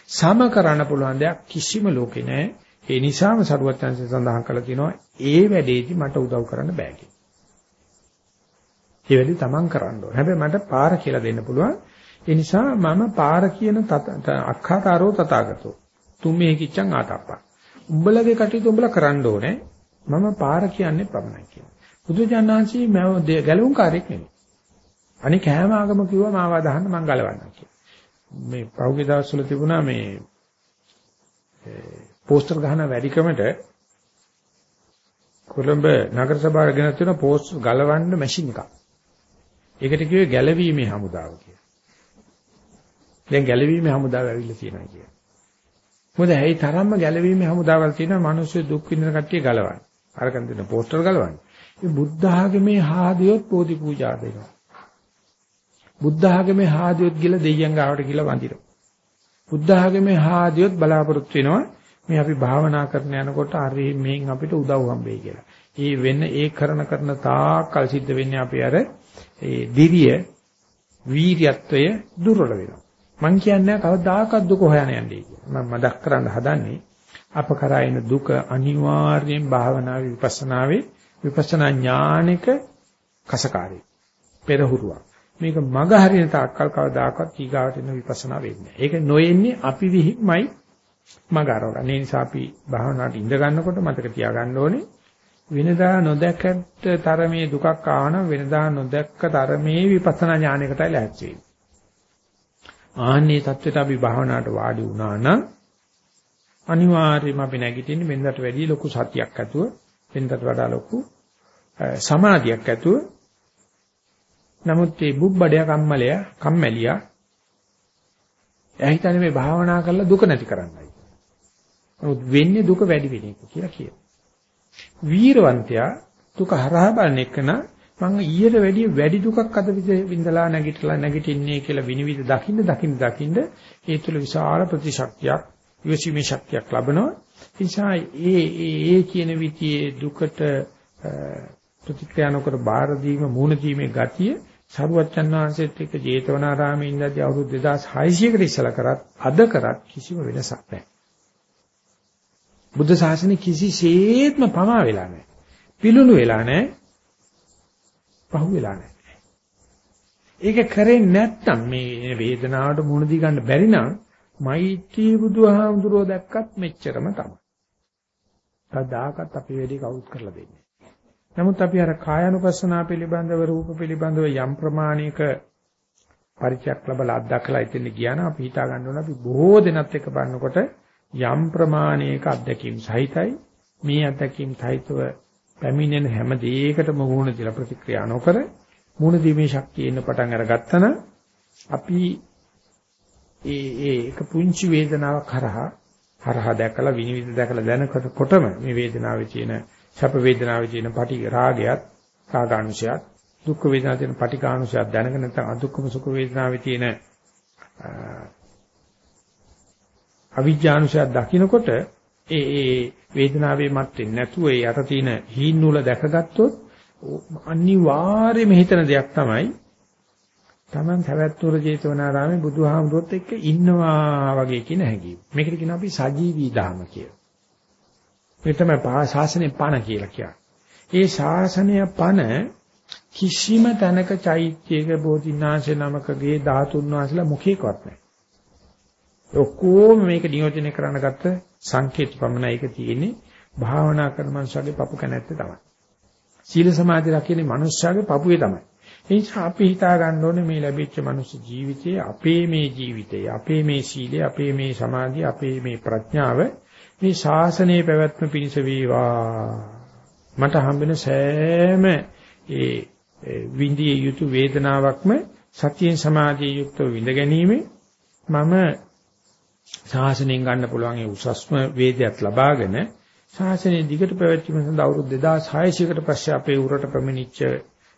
Speaker 1: සම කරන්න පුළුවන් දෙයක් කිසිම ලෝකේ නැහැ. ඒ නිසාම සරුවත්යන්සේ සඳහන් කළා තියෙනවා ඒ වැඩේදි මට උදව් කරන්න බෑ කියලා. ඒ වැඩේ තමන් කරන්න ඕන. හැබැයි මට පාර කියලා දෙන්න පුළුවන්. ඒ නිසා මම පාර කියන අක්ඛාතාරෝ තථාගතෝ. තුම්මේ කිච්ඡං ආතප්පා. උඹලගේ කටයුතු උඹලා කරන්න ඕනේ. මම පාර කියන්නේ පමණයි කියලා. බුදුජානනාංශී මම ගැලවුම් කාර්යයක් නෙමෙයි. අනික හැම ආගම කිව්වා මාව අදහන්න මං ගලවන්නම් කියලා. මේ පහුගිය දවස්වල තිබුණා මේ පෝස්ටර් ගහන වැඩිකමට කොළඹ නගර සභාව ගෙන තියෙන පෝස්ට් ගලවන්න මැෂින් එකක්. ඒකට කිව්වේ ගැලවීමේ හමුදාව කියලා. දැන් ගැලවීමේ හමුදාව ඇවිල්ලා තියෙනවා කියන්නේ. මොකද ඇයි තරම්ම ගැලවීමේ හමුදාවල් තියෙනවා මිනිස්සු දුක් විඳින කට්ටිය ගලවන්න. අරකන් දෙන පෝස්ටර් ගලවන්න. මේ බුද්ධ ආගමේ හාදියොත් බෝධි පූජා දෙනවා. බුද්ධ ආගමේ හාදියොත් කියලා දෙයියන් ගාවට කියලා වඳිනවා. බුද්ධ ආගමේ හාදියොත් බලාපොරොත්තු වෙනවා මේ අපි භාවනා කරන යනකොට හරි මේන් අපිට උදව් හම්බෙයි කියලා. ඒ වෙන්න ඒ කරන කරන තාක්කල් සිද්ධ වෙන්නේ අපි අර ඒ දිරිය වීරියත්වය දුර්වල වෙනවා. මං කියන්නේ කවදාකවත් දුක හොයන්න යන්නේ කියලා. මම මතක් කරන්න හදන්නේ අප කරා එන දුක අනිවාර්යෙන් භාවනාවේ විපස්සනාවේ විපස්සනා ඥානික කසකාරී පෙරහුරුවක්. මේක මග හරින තාක්කල් කවදාකවත් ඊගාවට එන විපස්සනා වෙන්නේ නැහැ. ඒක නොයෙන්නේ අපි විහිමයි මග අරගන්න. ඒ නිසා අපි භාවනාවට ඉඳ ගන්නකොට මතක තියාගන්න ඕනේ වෙනදා නොදැක්කට තරමේ දුකක් ආවනම් වෙනදා නොදැක්ක තරමේ විපස්සනා ඥානයකටයි ලැහැත් වෙන්නේ. ආන්නේ தත්වෙට අපි භාවනාවට වාඩි වුණා නම් අනිවාර්යයෙන්ම අපි නැගිටින්නේ වෙනදට වැඩිය ලොකු සතියක් ඇතුව වෙනදට වඩා ලොකු සමාධියක් ඇතුව නමුත් මේ බුබ්බඩය කම්මලය කම්මැලියා එයා හිතන්නේ මේ භාවනා කරලා දුක නැති කරන්නයි. නමුත් වෙන්නේ දුක වැඩි වෙන එක කියලා කියනවා. වීරවන්තයා දුක හරහා බලන එකන මම ඊට වැඩිය වැඩි දුකක් අද විඳලා නැගිටලා නැගිටින්නේ කියලා විනිවිද දකින්න දකින්න දකින්න ඒ තුළ විශාල ප්‍රතිශක්තියක් විශ්ීමේ ශක්තියක් ලැබෙනවා. ඒ නිසා ඒ ඒ කියන විදියේ දුකට ප්‍රතික්‍රියා නොකර බාර දීම මූණ දීමේ ගතිය සරුවච්චන් වහන්සේත් එක්ක ජේතවනාරාමේ ඉඳලා අවුරුදු 2600කට ඉස්සලා කරත් අද කරත් කිසිම වෙනසක් නැහැ. බුද්ධ ශාසනය කිසිසේත්ම පමා වෙලා නැහැ. පිලුණු වෙලා නැහැ. පහු වෙලා නැහැ. ඒක කරේ නැත්තම් මේ වේදනාවට මුහුණ දී ගන්න බැරි නම් මෛත්‍රී බුදුහාමුදුරෝ දැක්කත් මෙච්චරම තමයි. කවදාකවත් අපි වෙලී කවුත් කරලා දෙන්නේ. නමුත් අපි අර කායानुපස්සනා පිළිබඳව රූප පිළිබඳව යම් ප්‍රමාණයක පරිචයක් ලැබලා අත්දකලා ඉතින් ගියා නම් අපි හිතා ගන්න ඕන අපි බොහෝ දෙනත් එක්ක බලනකොට යම් ප්‍රමාණයක අත්දැකීම් සහිතයි මේ අත්දැකීම් සහිතව පැමිණෙන හැම දෙයකටම මුහුණ දීලා ප්‍රතික්‍රියා නොකර මුහුණ දීමේ ශක්තිය එන්න පටන් අරගත්තා නම් අපි ඒ ඒ එක පුංචි වේදනාවක් හරහා හරහා දැකලා විනිවිද දැකලා දැනකොටම මේ වේදනාවේ තියෙන සැප වේදනාවේ තියෙන පටි රාගයත් රාගානුසයත් දුක් වේදනාවේ තියෙන පටිඝානුසයත් දැනගෙන නැත්නම් අදුක්කම සුඛ වේදනාවේ තියෙන අවිජ්ජානුසයත් දකිනකොට ඒ ඒ වේදනාවේ මත් වෙන්නේ නැතුව ඒ යට තියෙන හීන් නූල දැකගත්තොත් අනිවාර්යයෙන්ම හිතන දෙයක් තමයි Taman සවැත්තුර ජේතවනාරාමේ බුදුහාමුදුරුවොත් එක්ක ඉන්නවා වගේ කියන හැඟීම. මේකට කියන අපි සජීවී ධාම කියලා. මේ තමයි ශාසනයේ පණ කියලා කියන්නේ. ඒ ශාසනය පණ කිසිම තැනක චෛත්‍යයක බෝධිනාශ නමකගේ ධාතුන් වහන්සේලා මුඛයකවත් නැහැ. ඔක්කොම මේක නියෝජනය කරන්න ගත්ත සංකේත පමණයි ඒක තියෙන්නේ. භාවනා කරන මනුස්සයගේ පපු කැනැත්තේ තමයි. සීල සමාධි රකින්නේ මනුස්සයගේ පපුවේ තමයි. ඒ නිසා අපි හිතා ගන්න ඕනේ මේ ලැබිච්ච මනුස්ස ජීවිතයේ අපේ මේ ජීවිතය, අපේ මේ සීලය, අපේ මේ සමාධිය, අපේ මේ ප්‍රඥාව මේ ශාසනයේ පැවැත්ම පිණිස වේවා. මට හම්බෙන සෑම ඒ විඳිය යුතු වේදනාවක්ම සතියෙන් සමාධිය යුක්තව විඳ ගැනීම මම ශාසනයෙන් ගන්න පුළුවන් ඒ උසස්ම වේදයක් ලබාගෙන ශාසනයේ දිගට පැවැත්වීම සඳහා අවුරුදු 2600කට පස්සේ අපේ උරට ප්‍රමිනිච්ච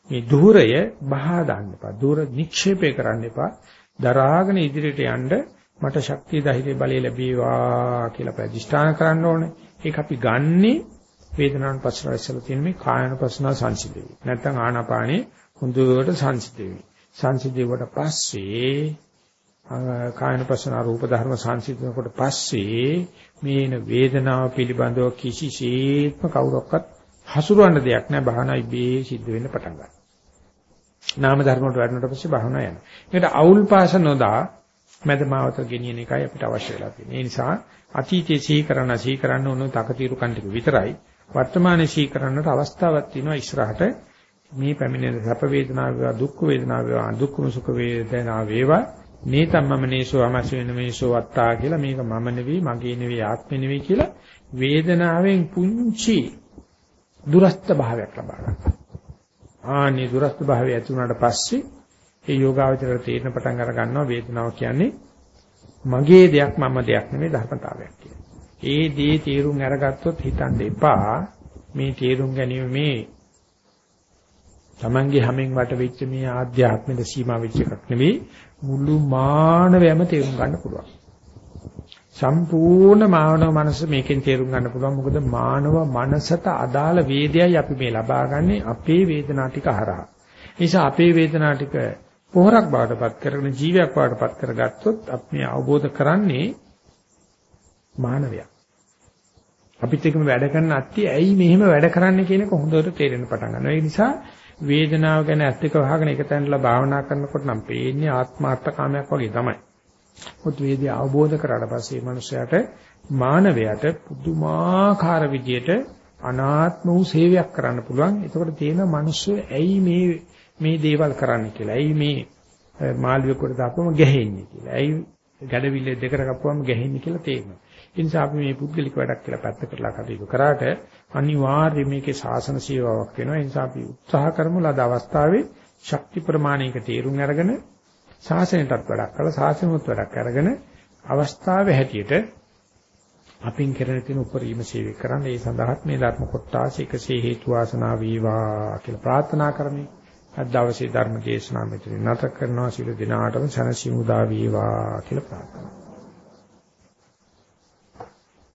Speaker 1: මේ ධූරය බහා දාන්න එපා. ධූර නික්ෂේපේ කරන්න එපා. දරාගෙන ඉදිරියට යන්න මට ශක්තිය ධෛර්ය බලය ලැබේවා කියලා ප්‍රතිෂ්ඨාන කරන්න ඕනේ. ඒක අපි ගන්නේ වේදනාවන් පස්සට ඉස්සලා තියෙන මේ කායනුපස්සනා සංසිඳෙවි. නැත්නම් ආනාපානේ හොඳට සංසිඳෙවි. සංසිඳෙවට පස්සේ කායනුපස්සනා රූප ධර්ම සංසිඳනකොට පස්සේ මේන වේදනාව පිළිබඳව කිසිසේත්ම කවුරක්වත් හසුරවන්න දෙයක් නැහැ. භාවනා ඉබේ සිද්ධ වෙන්න පටන් ගන්නවා. නාම ධර්ම වලට වැඩනට පස්සේ භාවනා යනවා. ඒකට අවුල් පාස නොදා මැදමාවත ගෙනියන එකයි අපිට අවශ්‍ය වෙලා තියෙන්නේ. ඒ නිසා අතීතයේ සිහි කරන සිහි කරන්න ඕන තකතිරු කන්ටික විතරයි. වර්තමානයේ සිහි කරන්නට අවස්ථාවක් තියෙනවා ඉස්සරහට මේ පැමිණෙන සැප වේදනාව වේවා දුක් වේදනාව වේවා දුක්ඛම සුඛ වේදනාව වේවා මේ තමම නේසෝ අමස වෙන මේසෝ වත්තා කියලා මේක මම නෙවෙයි මගේ නෙවෙයි ආත්මෙ නෙවෙයි කියලා වේදනාවෙන් පුංචි දුරස්ත භාවයක් ලබා ගන්නවා. ආනි දුරස්ත භාවය ඇති වුණාට පස්සේ ඒ යෝගාවචරයට තේරෙන පටන් අර ගන්නවා වේදනාව කියන්නේ මගේ දෙයක් මම දෙයක් නෙමෙයි ධර්මතාවයක් කියලා. ඒ දේ තේරුම් අරගත්තොත් හිතන්න එපා මේ තේරුම් ගැනීම මේ Tamange හැමෙන් වට වෙච්ච මේ ආධ්‍යාත්මික සීමා වෙච්ච එකක් නෙවෙයි මුළු මානවයම තේරුම් ගන්න පුළුවන්. සම්පූර්ණ මානව මනස මේකෙන් තේරුම් ගන්න පුළුවන් මොකද මානව මනසට අදාළ වේදයයි අපි මේ ලබාගන්නේ අපේ වේදනා ටික හරහා. නිසා අපේ වේදනා ටික පොහොරක් බවටපත් කරගෙන ජීවයක් බවටපත් කරගත්තොත් අපි මේ අවබෝධ කරන්නේ මානවයා. අපිත් එක්කම වැඩ කරන අත්ති ඇයි මෙහෙම වැඩ කරන්නේ කියන එක හොඳට තේරෙන්න පටන් ගන්නවා. ඒ නිසා වේදනාව ගැන ඇත්ත එක වහගෙන එක තැනලා භාවනා කරනකොට නම් පේන්නේ ආත්මාර්ථකාමයක් වගේ තමයි. මොකද වේදී අවබෝධ කරාට පස්සේ මනුස්සයාට මානවයාට පුදුමාකාර විදියට අනාත්ම වූ සේවයක් කරන්න පුළුවන්. එතකොට තේන මිනිස්සු ඇයි මේ මේ දේවල් කරන්න කියලා. ඇයි මේ මාළුවෙකුට දාපුවම ගැහෙන්නේ කියලා. ඇයි ගැඩවිල්ල දෙකට කපුවම ගැහෙන්නේ කියලා තේරෙනවා. ඒ නිසා අපි මේ පුද්ගලික වැඩක් කියලා පැත්ත කරලා කටයුතු කරාට අනිවාර්යයෙන් මේකේ ශාසන සේවාවක් වෙනවා. ඒ නිසා අපි උත්සාහ කරමු ලද අවස්ථාවේ ශක්ති ප්‍රමාණයක තේරුම් අරගෙන ශාසනයටත් වැඩක් කළා ශාසනයත් වැඩක් අරගෙන අවස්ථාවේ හැටියට අපින් කරන තියෙන උපරිම සේවය කරන්න ඒ සඳහාත් මේ ධර්ම කොටස එකසේ හේතු වාසනා වේවා කියලා ප්‍රාර්ථනා කරමි. අද දවසේ ධර්ම දේශනාව මෙතන නැත කරනවා. සියලු දිනාටම සනසිමුදා වේවා කියලා ප්‍රාර්ථනා